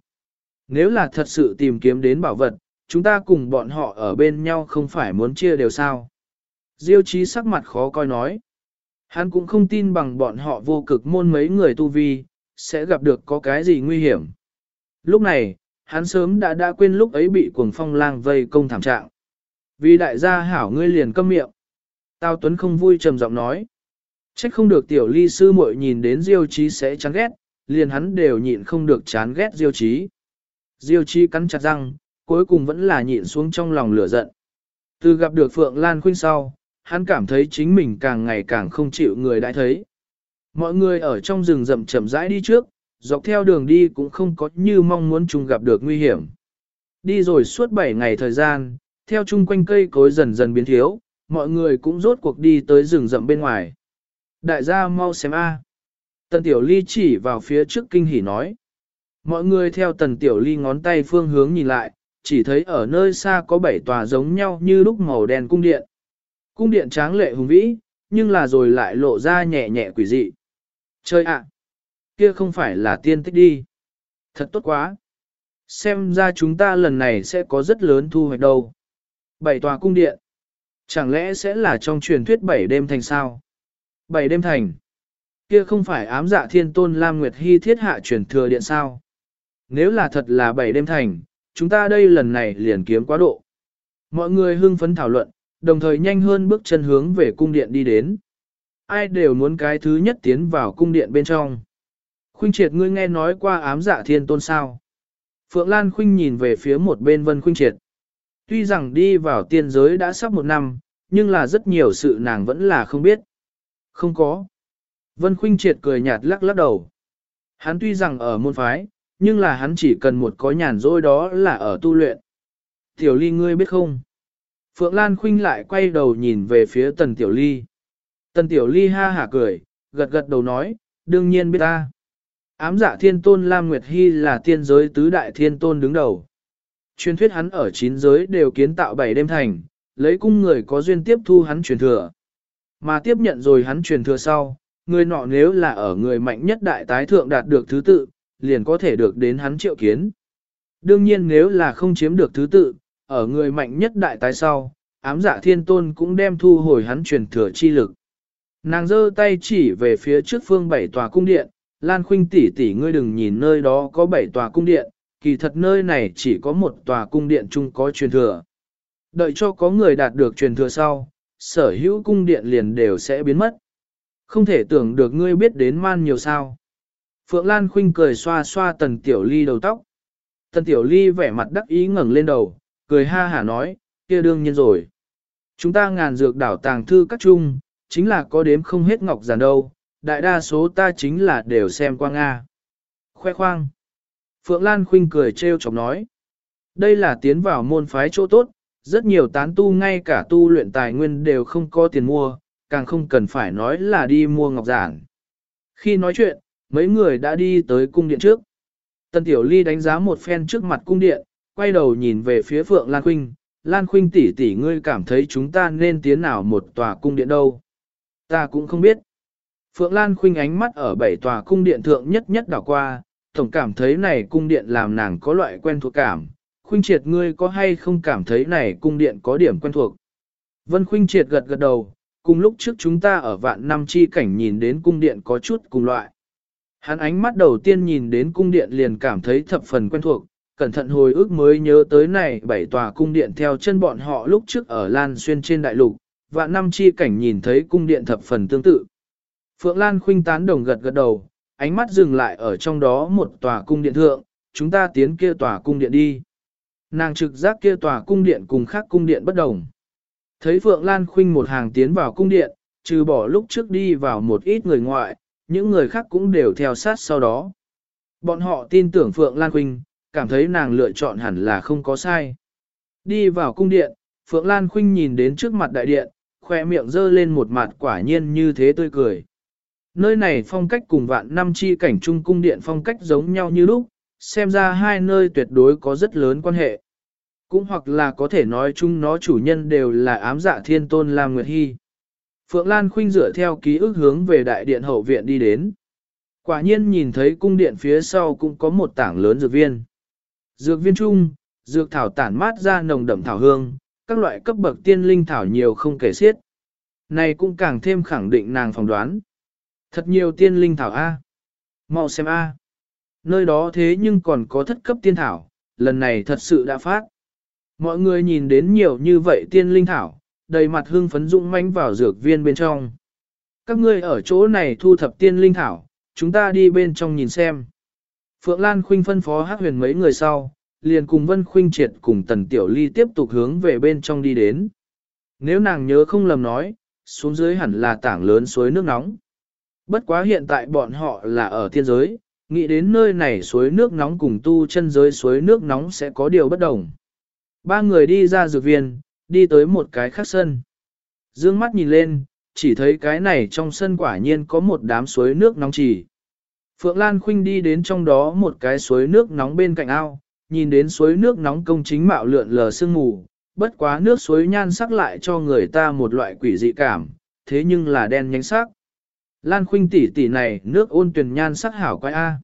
Nếu là thật sự tìm kiếm đến bảo vật, chúng ta cùng bọn họ ở bên nhau không phải muốn chia đều sao. Diêu trí sắc mặt khó coi nói. Hắn cũng không tin bằng bọn họ vô cực môn mấy người tu vi, sẽ gặp được có cái gì nguy hiểm. Lúc này, hắn sớm đã đã quên lúc ấy bị cuồng phong lang vây công thảm trạng. Vì đại gia hảo ngươi liền câm miệng. Tao Tuấn không vui trầm giọng nói. Trách không được tiểu ly sư muội nhìn đến diêu Chí sẽ chán ghét, liền hắn đều nhịn không được chán ghét diêu Chí. Diêu Chí cắn chặt răng, cuối cùng vẫn là nhịn xuống trong lòng lửa giận. Từ gặp được Phượng Lan Khuynh sau, hắn cảm thấy chính mình càng ngày càng không chịu người đã thấy. Mọi người ở trong rừng rậm chậm rãi đi trước, dọc theo đường đi cũng không có như mong muốn chung gặp được nguy hiểm. Đi rồi suốt 7 ngày thời gian, theo chung quanh cây cối dần dần biến thiếu, mọi người cũng rốt cuộc đi tới rừng rậm bên ngoài. Đại gia mau xem A. Tần Tiểu Ly chỉ vào phía trước kinh hỉ nói. Mọi người theo Tần Tiểu Ly ngón tay phương hướng nhìn lại, chỉ thấy ở nơi xa có bảy tòa giống nhau như lúc màu đen cung điện. Cung điện tráng lệ hùng vĩ, nhưng là rồi lại lộ ra nhẹ nhẹ quỷ dị. Chơi ạ! kia không phải là tiên tích đi. Thật tốt quá! Xem ra chúng ta lần này sẽ có rất lớn thu hoạch đâu. Bảy tòa cung điện. Chẳng lẽ sẽ là trong truyền thuyết bảy đêm thành sao? Bảy đêm thành. Kia không phải ám dạ thiên tôn Lam Nguyệt Hy thiết hạ truyền thừa điện sao? Nếu là thật là bảy đêm thành, chúng ta đây lần này liền kiếm quá độ. Mọi người hưng phấn thảo luận, đồng thời nhanh hơn bước chân hướng về cung điện đi đến. Ai đều muốn cái thứ nhất tiến vào cung điện bên trong. Khuynh triệt ngươi nghe nói qua ám dạ thiên tôn sao. Phượng Lan Khuynh nhìn về phía một bên Vân Khuynh triệt. Tuy rằng đi vào tiên giới đã sắp một năm, nhưng là rất nhiều sự nàng vẫn là không biết. Không có. Vân Khuynh triệt cười nhạt lắc lắc đầu. Hắn tuy rằng ở môn phái, nhưng là hắn chỉ cần một có nhàn rỗi đó là ở tu luyện. Tiểu ly ngươi biết không? Phượng Lan Khuynh lại quay đầu nhìn về phía tần tiểu ly. Tần tiểu ly ha hả cười, gật gật đầu nói, đương nhiên biết ta. Ám giả thiên tôn Lam Nguyệt Hy là tiên giới tứ đại thiên tôn đứng đầu. Truyền thuyết hắn ở chín giới đều kiến tạo bảy đêm thành, lấy cung người có duyên tiếp thu hắn truyền thừa. Mà tiếp nhận rồi hắn truyền thừa sau, người nọ nếu là ở người mạnh nhất đại tái thượng đạt được thứ tự, liền có thể được đến hắn triệu kiến. Đương nhiên nếu là không chiếm được thứ tự, ở người mạnh nhất đại tái sau, ám giả thiên tôn cũng đem thu hồi hắn truyền thừa chi lực. Nàng giơ tay chỉ về phía trước phương bảy tòa cung điện, Lan Khuynh tỷ tỷ ngươi đừng nhìn nơi đó có bảy tòa cung điện, kỳ thật nơi này chỉ có một tòa cung điện chung có truyền thừa. Đợi cho có người đạt được truyền thừa sau, sở hữu cung điện liền đều sẽ biến mất. Không thể tưởng được ngươi biết đến man nhiều sao. Phượng Lan Khuynh cười xoa xoa tần tiểu ly đầu tóc. Tần tiểu ly vẻ mặt đắc ý ngẩng lên đầu, cười ha hả nói, kia đương nhiên rồi. Chúng ta ngàn dược đảo tàng thư các chung, chính là có đếm không hết ngọc giản đâu, đại đa số ta chính là đều xem qua Nga. Khoe khoang. Phượng Lan Khuynh cười trêu chọc nói. Đây là tiến vào môn phái chỗ tốt, rất nhiều tán tu ngay cả tu luyện tài nguyên đều không có tiền mua, càng không cần phải nói là đi mua ngọc giản. Khi nói chuyện, mấy người đã đi tới cung điện trước. Tân Tiểu Ly đánh giá một phen trước mặt cung điện, quay đầu nhìn về phía Phượng Lan Khuynh. Lan Khuynh tỷ tỷ ngươi cảm thấy chúng ta nên tiến nào một tòa cung điện đâu? Ta cũng không biết. Phượng Lan Khuynh ánh mắt ở bảy tòa cung điện thượng nhất nhất đảo qua, tổng cảm thấy này cung điện làm nàng có loại quen thuộc cảm. Khuynh triệt ngươi có hay không cảm thấy này cung điện có điểm quen thuộc? Vân Khuynh triệt gật gật đầu, cùng lúc trước chúng ta ở vạn năm chi cảnh nhìn đến cung điện có chút cùng loại. Hắn ánh mắt đầu tiên nhìn đến cung điện liền cảm thấy thập phần quen thuộc, cẩn thận hồi ức mới nhớ tới này bảy tòa cung điện theo chân bọn họ lúc trước ở Lan Xuyên trên đại lục, vạn năm chi cảnh nhìn thấy cung điện thập phần tương tự. Phượng Lan khuynh tán đồng gật gật đầu, ánh mắt dừng lại ở trong đó một tòa cung điện thượng, chúng ta tiến kia tòa cung điện đi. Nàng trực giác kia tòa cung điện cùng khác cung điện bất đồng. Thấy Phượng Lan khuynh một hàng tiến vào cung điện, trừ bỏ lúc trước đi vào một ít người ngoại, những người khác cũng đều theo sát sau đó. Bọn họ tin tưởng Phượng Lan Khuynh, cảm thấy nàng lựa chọn hẳn là không có sai. Đi vào cung điện, Phượng Lan Khuynh nhìn đến trước mặt đại điện, khoe miệng dơ lên một mặt quả nhiên như thế tươi cười. Nơi này phong cách cùng vạn năm chi cảnh trung cung điện phong cách giống nhau như lúc, xem ra hai nơi tuyệt đối có rất lớn quan hệ. Cũng hoặc là có thể nói chung nó chủ nhân đều là ám dạ thiên tôn Lam Nguyệt Hy. Phượng Lan Khuynh dựa theo ký ức hướng về đại điện hậu viện đi đến. Quả nhiên nhìn thấy cung điện phía sau cũng có một tảng lớn dược viên. Dược viên chung, dược thảo tản mát ra nồng đậm thảo hương, các loại cấp bậc tiên linh thảo nhiều không kể xiết. Này cũng càng thêm khẳng định nàng phỏng đoán. Thật nhiều tiên linh thảo A. Mau xem A. Nơi đó thế nhưng còn có thất cấp tiên thảo, lần này thật sự đã phát. Mọi người nhìn đến nhiều như vậy tiên linh thảo, đầy mặt hương phấn dũng manh vào dược viên bên trong. Các ngươi ở chỗ này thu thập tiên linh thảo, chúng ta đi bên trong nhìn xem. Phượng Lan Khuynh phân phó hát huyền mấy người sau, liền cùng Vân Khuynh triệt cùng Tần Tiểu Ly tiếp tục hướng về bên trong đi đến. Nếu nàng nhớ không lầm nói, xuống dưới hẳn là tảng lớn suối nước nóng. Bất quá hiện tại bọn họ là ở thiên giới, nghĩ đến nơi này suối nước nóng cùng tu chân giới suối nước nóng sẽ có điều bất đồng. Ba người đi ra dược viên, đi tới một cái khác sân. Dương mắt nhìn lên, chỉ thấy cái này trong sân quả nhiên có một đám suối nước nóng chỉ. Phượng Lan Khuynh đi đến trong đó một cái suối nước nóng bên cạnh ao, nhìn đến suối nước nóng công chính mạo lượn lờ sương mù, bất quá nước suối nhan sắc lại cho người ta một loại quỷ dị cảm, thế nhưng là đen nhánh sắc. Lan Khuynh tỷ tỷ này nước ôn tuyền nhan sắc hảo quái a.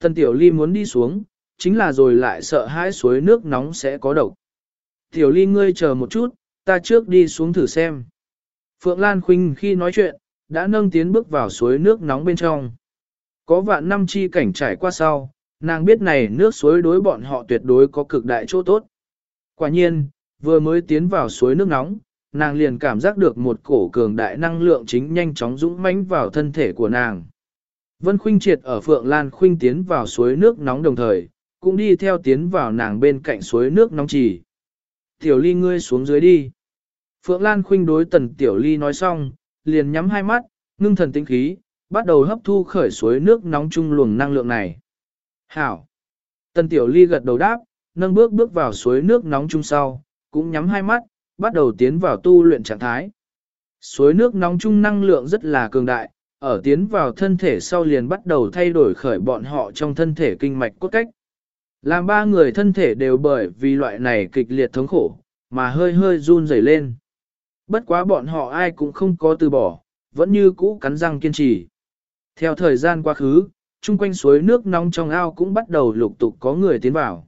Tần Tiểu Ly muốn đi xuống, chính là rồi lại sợ hãi suối nước nóng sẽ có độc. Tiểu Ly ngươi chờ một chút, ta trước đi xuống thử xem. Phượng Lan Khuynh khi nói chuyện, đã nâng tiến bước vào suối nước nóng bên trong. Có vạn năm chi cảnh trải qua sau, nàng biết này nước suối đối bọn họ tuyệt đối có cực đại chỗ tốt. Quả nhiên, vừa mới tiến vào suối nước nóng, nàng liền cảm giác được một cổ cường đại năng lượng chính nhanh chóng dũng mãnh vào thân thể của nàng. Vân Khuynh Triệt ở Phượng Lan Khuynh tiến vào suối nước nóng đồng thời, cũng đi theo tiến vào nàng bên cạnh suối nước nóng chỉ. Tiểu Ly ngươi xuống dưới đi. Phượng Lan Khuynh đối tần Tiểu Ly nói xong, liền nhắm hai mắt, ngưng thần tinh khí, bắt đầu hấp thu khởi suối nước nóng chung luồng năng lượng này. Hảo! Tần Tiểu Ly gật đầu đáp, nâng bước bước vào suối nước nóng chung sau, cũng nhắm hai mắt, bắt đầu tiến vào tu luyện trạng thái. Suối nước nóng chung năng lượng rất là cường đại, ở tiến vào thân thể sau liền bắt đầu thay đổi khởi bọn họ trong thân thể kinh mạch cốt cách. Làm ba người thân thể đều bởi vì loại này kịch liệt thống khổ, mà hơi hơi run rẩy lên. Bất quá bọn họ ai cũng không có từ bỏ, vẫn như cũ cắn răng kiên trì. Theo thời gian quá khứ, chung quanh suối nước nóng trong ao cũng bắt đầu lục tục có người tiến vào.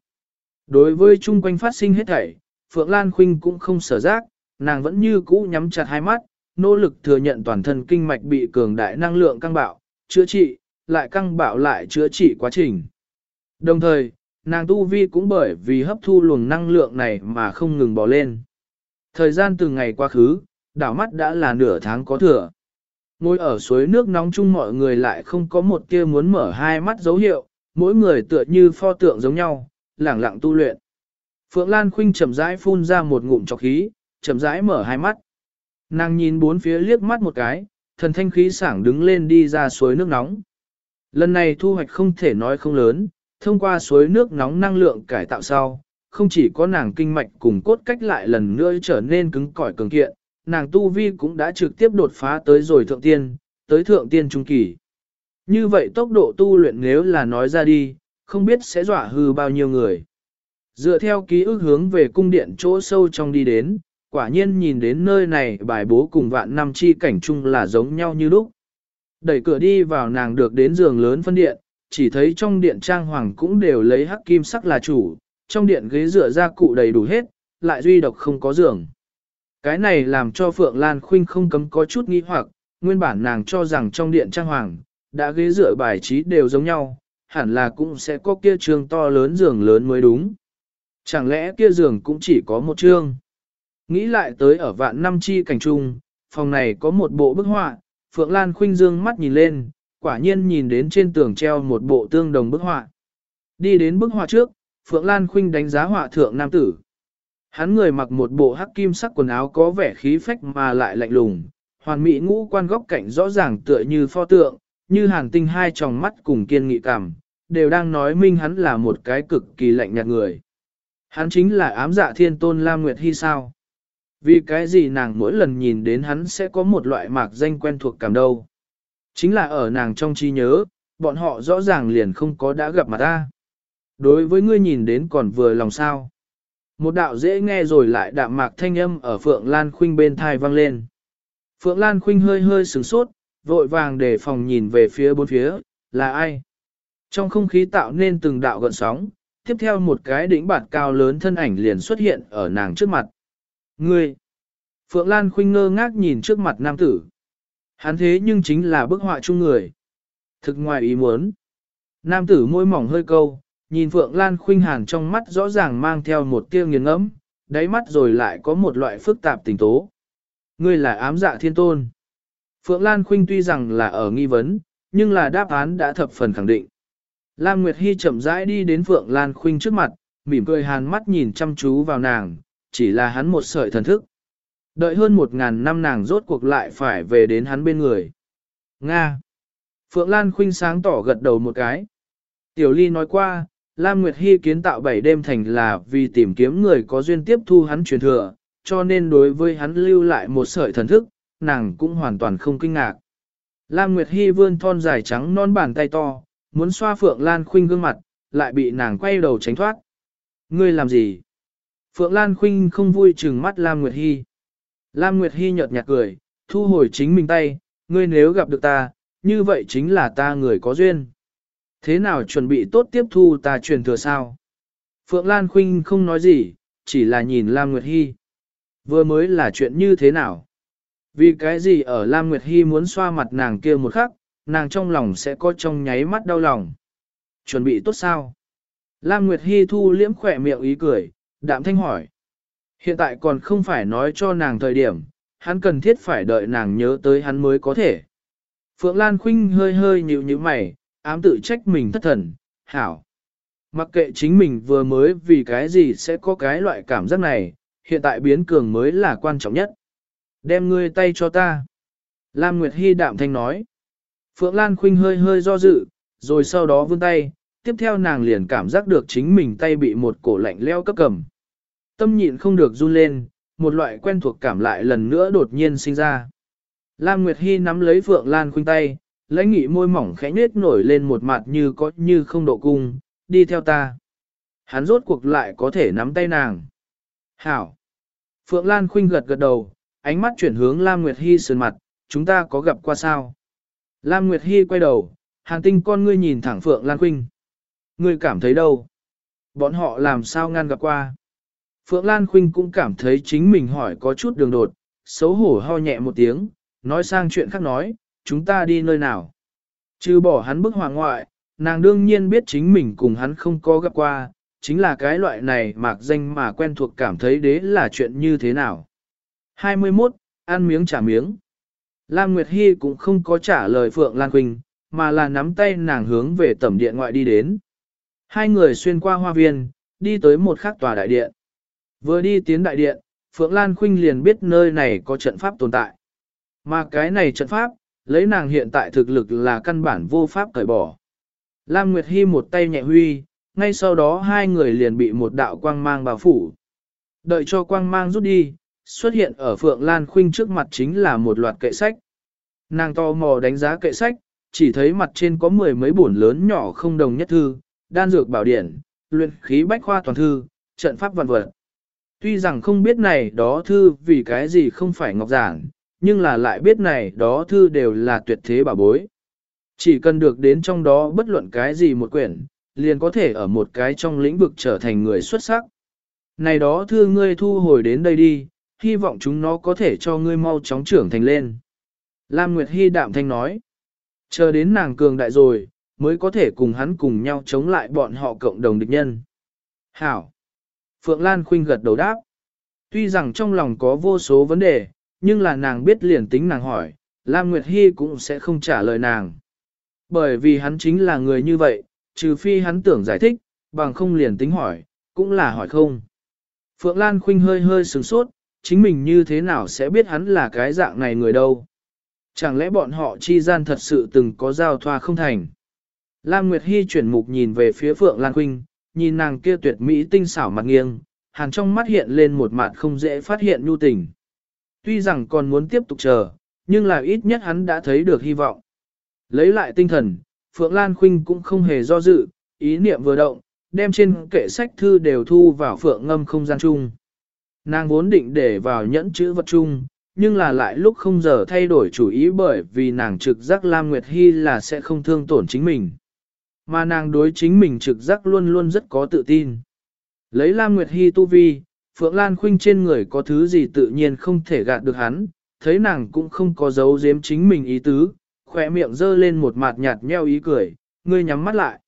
Đối với chung quanh phát sinh hết thảy, Phượng Lan Khuynh cũng không sở giác, nàng vẫn như cũ nhắm chặt hai mắt, nỗ lực thừa nhận toàn thân kinh mạch bị cường đại năng lượng căng bạo, chữa trị, lại căng bạo lại chữa trị quá trình. Đồng thời, nàng tu vi cũng bởi vì hấp thu luồng năng lượng này mà không ngừng bò lên. Thời gian từ ngày qua khứ, đảo mắt đã là nửa tháng có thừa. Ngồi ở suối nước nóng chung mọi người lại không có một tia muốn mở hai mắt dấu hiệu, mỗi người tựa như pho tượng giống nhau, lẳng lặng tu luyện. Phượng Lan Khuynh chậm rãi phun ra một ngụm trọc khí, chậm rãi mở hai mắt. Nàng nhìn bốn phía liếc mắt một cái, thần thanh khí sảng đứng lên đi ra suối nước nóng. Lần này thu hoạch không thể nói không lớn, thông qua suối nước nóng năng lượng cải tạo sau, không chỉ có nàng kinh mạch cùng cốt cách lại lần nữa trở nên cứng cỏi cường kiện, nàng tu vi cũng đã trực tiếp đột phá tới rồi thượng tiên, tới thượng tiên trung kỳ. Như vậy tốc độ tu luyện nếu là nói ra đi, không biết sẽ dọa hư bao nhiêu người. Dựa theo ký ức hướng về cung điện chỗ sâu trong đi đến, quả nhiên nhìn đến nơi này bài bố cùng vạn năm chi cảnh chung là giống nhau như lúc. Đẩy cửa đi vào nàng được đến giường lớn phân điện, chỉ thấy trong điện trang hoàng cũng đều lấy hắc kim sắc là chủ, trong điện ghế dựa ra cụ đầy đủ hết, lại duy độc không có giường. Cái này làm cho Phượng Lan Khuynh không cấm có chút nghi hoặc, nguyên bản nàng cho rằng trong điện trang hoàng, đã ghế dựa bài trí đều giống nhau, hẳn là cũng sẽ có kia trường to lớn giường lớn mới đúng. Chẳng lẽ kia giường cũng chỉ có một chương? Nghĩ lại tới ở vạn năm chi cảnh trung, phòng này có một bộ bức họa, Phượng Lan Khuynh dương mắt nhìn lên, quả nhiên nhìn đến trên tường treo một bộ tương đồng bức họa. Đi đến bức họa trước, Phượng Lan Khuynh đánh giá họa thượng nam tử. Hắn người mặc một bộ hắc kim sắc quần áo có vẻ khí phách mà lại lạnh lùng, hoàn mỹ ngũ quan góc cạnh rõ ràng tựa như pho tượng, như hàn tinh hai tròng mắt cùng kiên nghị cảm, đều đang nói minh hắn là một cái cực kỳ lạnh nhạt người. Hắn chính là ám dạ thiên tôn Lam Nguyệt Hy sao? Vì cái gì nàng mỗi lần nhìn đến hắn sẽ có một loại mạc danh quen thuộc cảm đâu? Chính là ở nàng trong trí nhớ, bọn họ rõ ràng liền không có đã gặp mặt ta. Đối với ngươi nhìn đến còn vừa lòng sao. Một đạo dễ nghe rồi lại đạm mạc thanh âm ở Phượng Lan Khuynh bên thai vang lên. Phượng Lan Khuynh hơi hơi sửng sốt, vội vàng để phòng nhìn về phía bốn phía, là ai? Trong không khí tạo nên từng đạo gợn sóng, tiếp theo một cái đỉnh bạt cao lớn thân ảnh liền xuất hiện ở nàng trước mặt. Ngươi! Phượng Lan Khuynh ngơ ngác nhìn trước mặt nam tử. Hắn thế nhưng chính là bức họa chung người. Thực ngoài ý muốn. Nam tử môi mỏng hơi câu, nhìn Phượng Lan Khuynh hàn trong mắt rõ ràng mang theo một tia nghiền ngẫm, đáy mắt rồi lại có một loại phức tạp tình tố. Ngươi là ám dạ thiên tôn. Phượng Lan Khuynh tuy rằng là ở nghi vấn, nhưng là đáp án đã thập phần khẳng định. Lam Nguyệt Hy chậm rãi đi đến Phượng Lan Khuynh trước mặt, mỉm cười hàn mắt nhìn chăm chú vào nàng, chỉ là hắn một sợi thần thức. Đợi hơn một ngàn năm nàng rốt cuộc lại phải về đến hắn bên người. Nga. Phượng Lan Khuynh sáng tỏ gật đầu một cái. Tiểu Ly nói qua, Lam Nguyệt Hy kiến tạo bảy đêm thành là vì tìm kiếm người có duyên tiếp thu hắn truyền thừa, cho nên đối với hắn lưu lại một sợi thần thức, nàng cũng hoàn toàn không kinh ngạc. Lam Nguyệt Hy vươn thon dài trắng non bàn tay to, muốn xoa Phượng Lan Khuynh gương mặt, lại bị nàng quay đầu tránh thoát. Ngươi làm gì? Phượng Lan Khuynh không vui chừng mắt Lam Nguyệt Hy. Lam Nguyệt Hy nhợt nhạt cười, thu hồi chính mình tay, ngươi nếu gặp được ta, như vậy chính là ta người có duyên. Thế nào chuẩn bị tốt tiếp thu ta truyền thừa sao? Phượng Lan Khuynh không nói gì, chỉ là nhìn Lam Nguyệt Hy. Vừa mới là chuyện như thế nào? Vì cái gì ở Lam Nguyệt Hy muốn xoa mặt nàng kia một khắc, nàng trong lòng sẽ có trong nháy mắt đau lòng. Chuẩn bị tốt sao? Lam Nguyệt Hy thu liễm khỏe miệng ý cười, đạm thanh hỏi. Hiện tại còn không phải nói cho nàng thời điểm, hắn cần thiết phải đợi nàng nhớ tới hắn mới có thể. Phượng Lan Khuynh hơi hơi nhịu như mày, ám tự trách mình thất thần, hảo. Mặc kệ chính mình vừa mới vì cái gì sẽ có cái loại cảm giác này, hiện tại biến cường mới là quan trọng nhất. Đem ngươi tay cho ta. Lam Nguyệt Hy đạm thanh nói. Phượng Lan Khuynh hơi hơi do dự, rồi sau đó vươn tay, tiếp theo nàng liền cảm giác được chính mình tay bị một cổ lạnh leo cấp cầm. Tâm nhịn không được run lên, một loại quen thuộc cảm lại lần nữa đột nhiên sinh ra. Lam Nguyệt Hy nắm lấy Phượng Lan Khuynh tay, lãnh nghị môi mỏng khẽ nết nổi lên một mặt như có như không độ cung, đi theo ta. Hắn rốt cuộc lại có thể nắm tay nàng. Hảo! Phượng Lan Khuynh gật gật đầu, ánh mắt chuyển hướng Lam Nguyệt Hy sườn mặt, chúng ta có gặp qua sao? Lam Nguyệt Hy quay đầu, hàng tinh con ngươi nhìn thẳng Phượng Lan Khuynh. Ngươi cảm thấy đâu? Bọn họ làm sao ngăn gặp qua? Phượng Lan Khuynh cũng cảm thấy chính mình hỏi có chút đường đột, xấu hổ ho nhẹ một tiếng, nói sang chuyện khác nói, chúng ta đi nơi nào? Chứ bỏ hắn bức hoàng ngoại, nàng đương nhiên biết chính mình cùng hắn không có gặp qua, chính là cái loại này mạc danh mà quen thuộc cảm thấy đế là chuyện như thế nào. 21. Ăn miếng trả miếng. Lam Nguyệt Hy cũng không có trả lời Phượng Lan Quỳnh, mà là nắm tay nàng hướng về tẩm điện ngoại đi đến. Hai người xuyên qua hoa viên, đi tới một khắc tòa đại điện. Vừa đi tiến đại điện, Phượng Lan Khuynh liền biết nơi này có trận pháp tồn tại. Mà cái này trận pháp, lấy nàng hiện tại thực lực là căn bản vô pháp cởi bỏ. Lam Nguyệt Hy một tay nhẹ huy, ngay sau đó hai người liền bị một đạo quang mang bao phủ. Đợi cho quang mang rút đi, xuất hiện ở Phượng Lan Khuynh trước mặt chính là một loạt kệ sách. Nàng to mò đánh giá kệ sách, chỉ thấy mặt trên có mười mấy bổn lớn nhỏ không đồng nhất thư, đan dược bảo điển, luyện khí bách khoa toàn thư, trận pháp vạn vật. Tuy rằng không biết này đó thư vì cái gì không phải ngọc giản, nhưng là lại biết này đó thư đều là tuyệt thế bảo bối. Chỉ cần được đến trong đó bất luận cái gì một quyển, liền có thể ở một cái trong lĩnh vực trở thành người xuất sắc. Này đó thư ngươi thu hồi đến đây đi, hy vọng chúng nó có thể cho ngươi mau chóng trưởng thành lên. Lam Nguyệt Hy đạm thanh nói, chờ đến nàng cường đại rồi, mới có thể cùng hắn cùng nhau chống lại bọn họ cộng đồng địch nhân. Hảo! Phượng Lan Khuynh gật đầu đáp. Tuy rằng trong lòng có vô số vấn đề, nhưng là nàng biết liền tính nàng hỏi, Lam Nguyệt Hy cũng sẽ không trả lời nàng. Bởi vì hắn chính là người như vậy, trừ phi hắn tưởng giải thích, bằng không liền tính hỏi, cũng là hỏi không. Phượng Lan Khuynh hơi hơi sửng sốt, chính mình như thế nào sẽ biết hắn là cái dạng này người đâu. Chẳng lẽ bọn họ chi gian thật sự từng có giao thoa không thành. Lam Nguyệt Hy chuyển mục nhìn về phía Phượng Lan Khuynh, nhìn nàng kia tuyệt mỹ tinh xảo mặt nghiêng, hàng trong mắt hiện lên một mặt không dễ phát hiện nhu tình. Tuy rằng còn muốn tiếp tục chờ, nhưng là ít nhất hắn đã thấy được hy vọng. Lấy lại tinh thần, Phượng Lan Khuynh cũng không hề do dự, ý niệm vừa động, đem trên kệ sách thư đều thu vào Phượng ngâm không gian chung. Nàng vốn định để vào nhẫn chữ vật chung, nhưng là lại lúc không giờ thay đổi chủ ý bởi vì nàng trực giác Lam Nguyệt Hy là sẽ không thương tổn chính mình. Mà nàng đối chính mình trực giác luôn luôn rất có tự tin. Lấy Lam Nguyệt Hy tu vi, Phượng Lan Khuynh trên người có thứ gì tự nhiên không thể gạt được hắn, thấy nàng cũng không có giấu giếm chính mình ý tứ, khỏe miệng dơ lên một mặt nhạt nheo ý cười, ngươi nhắm mắt lại.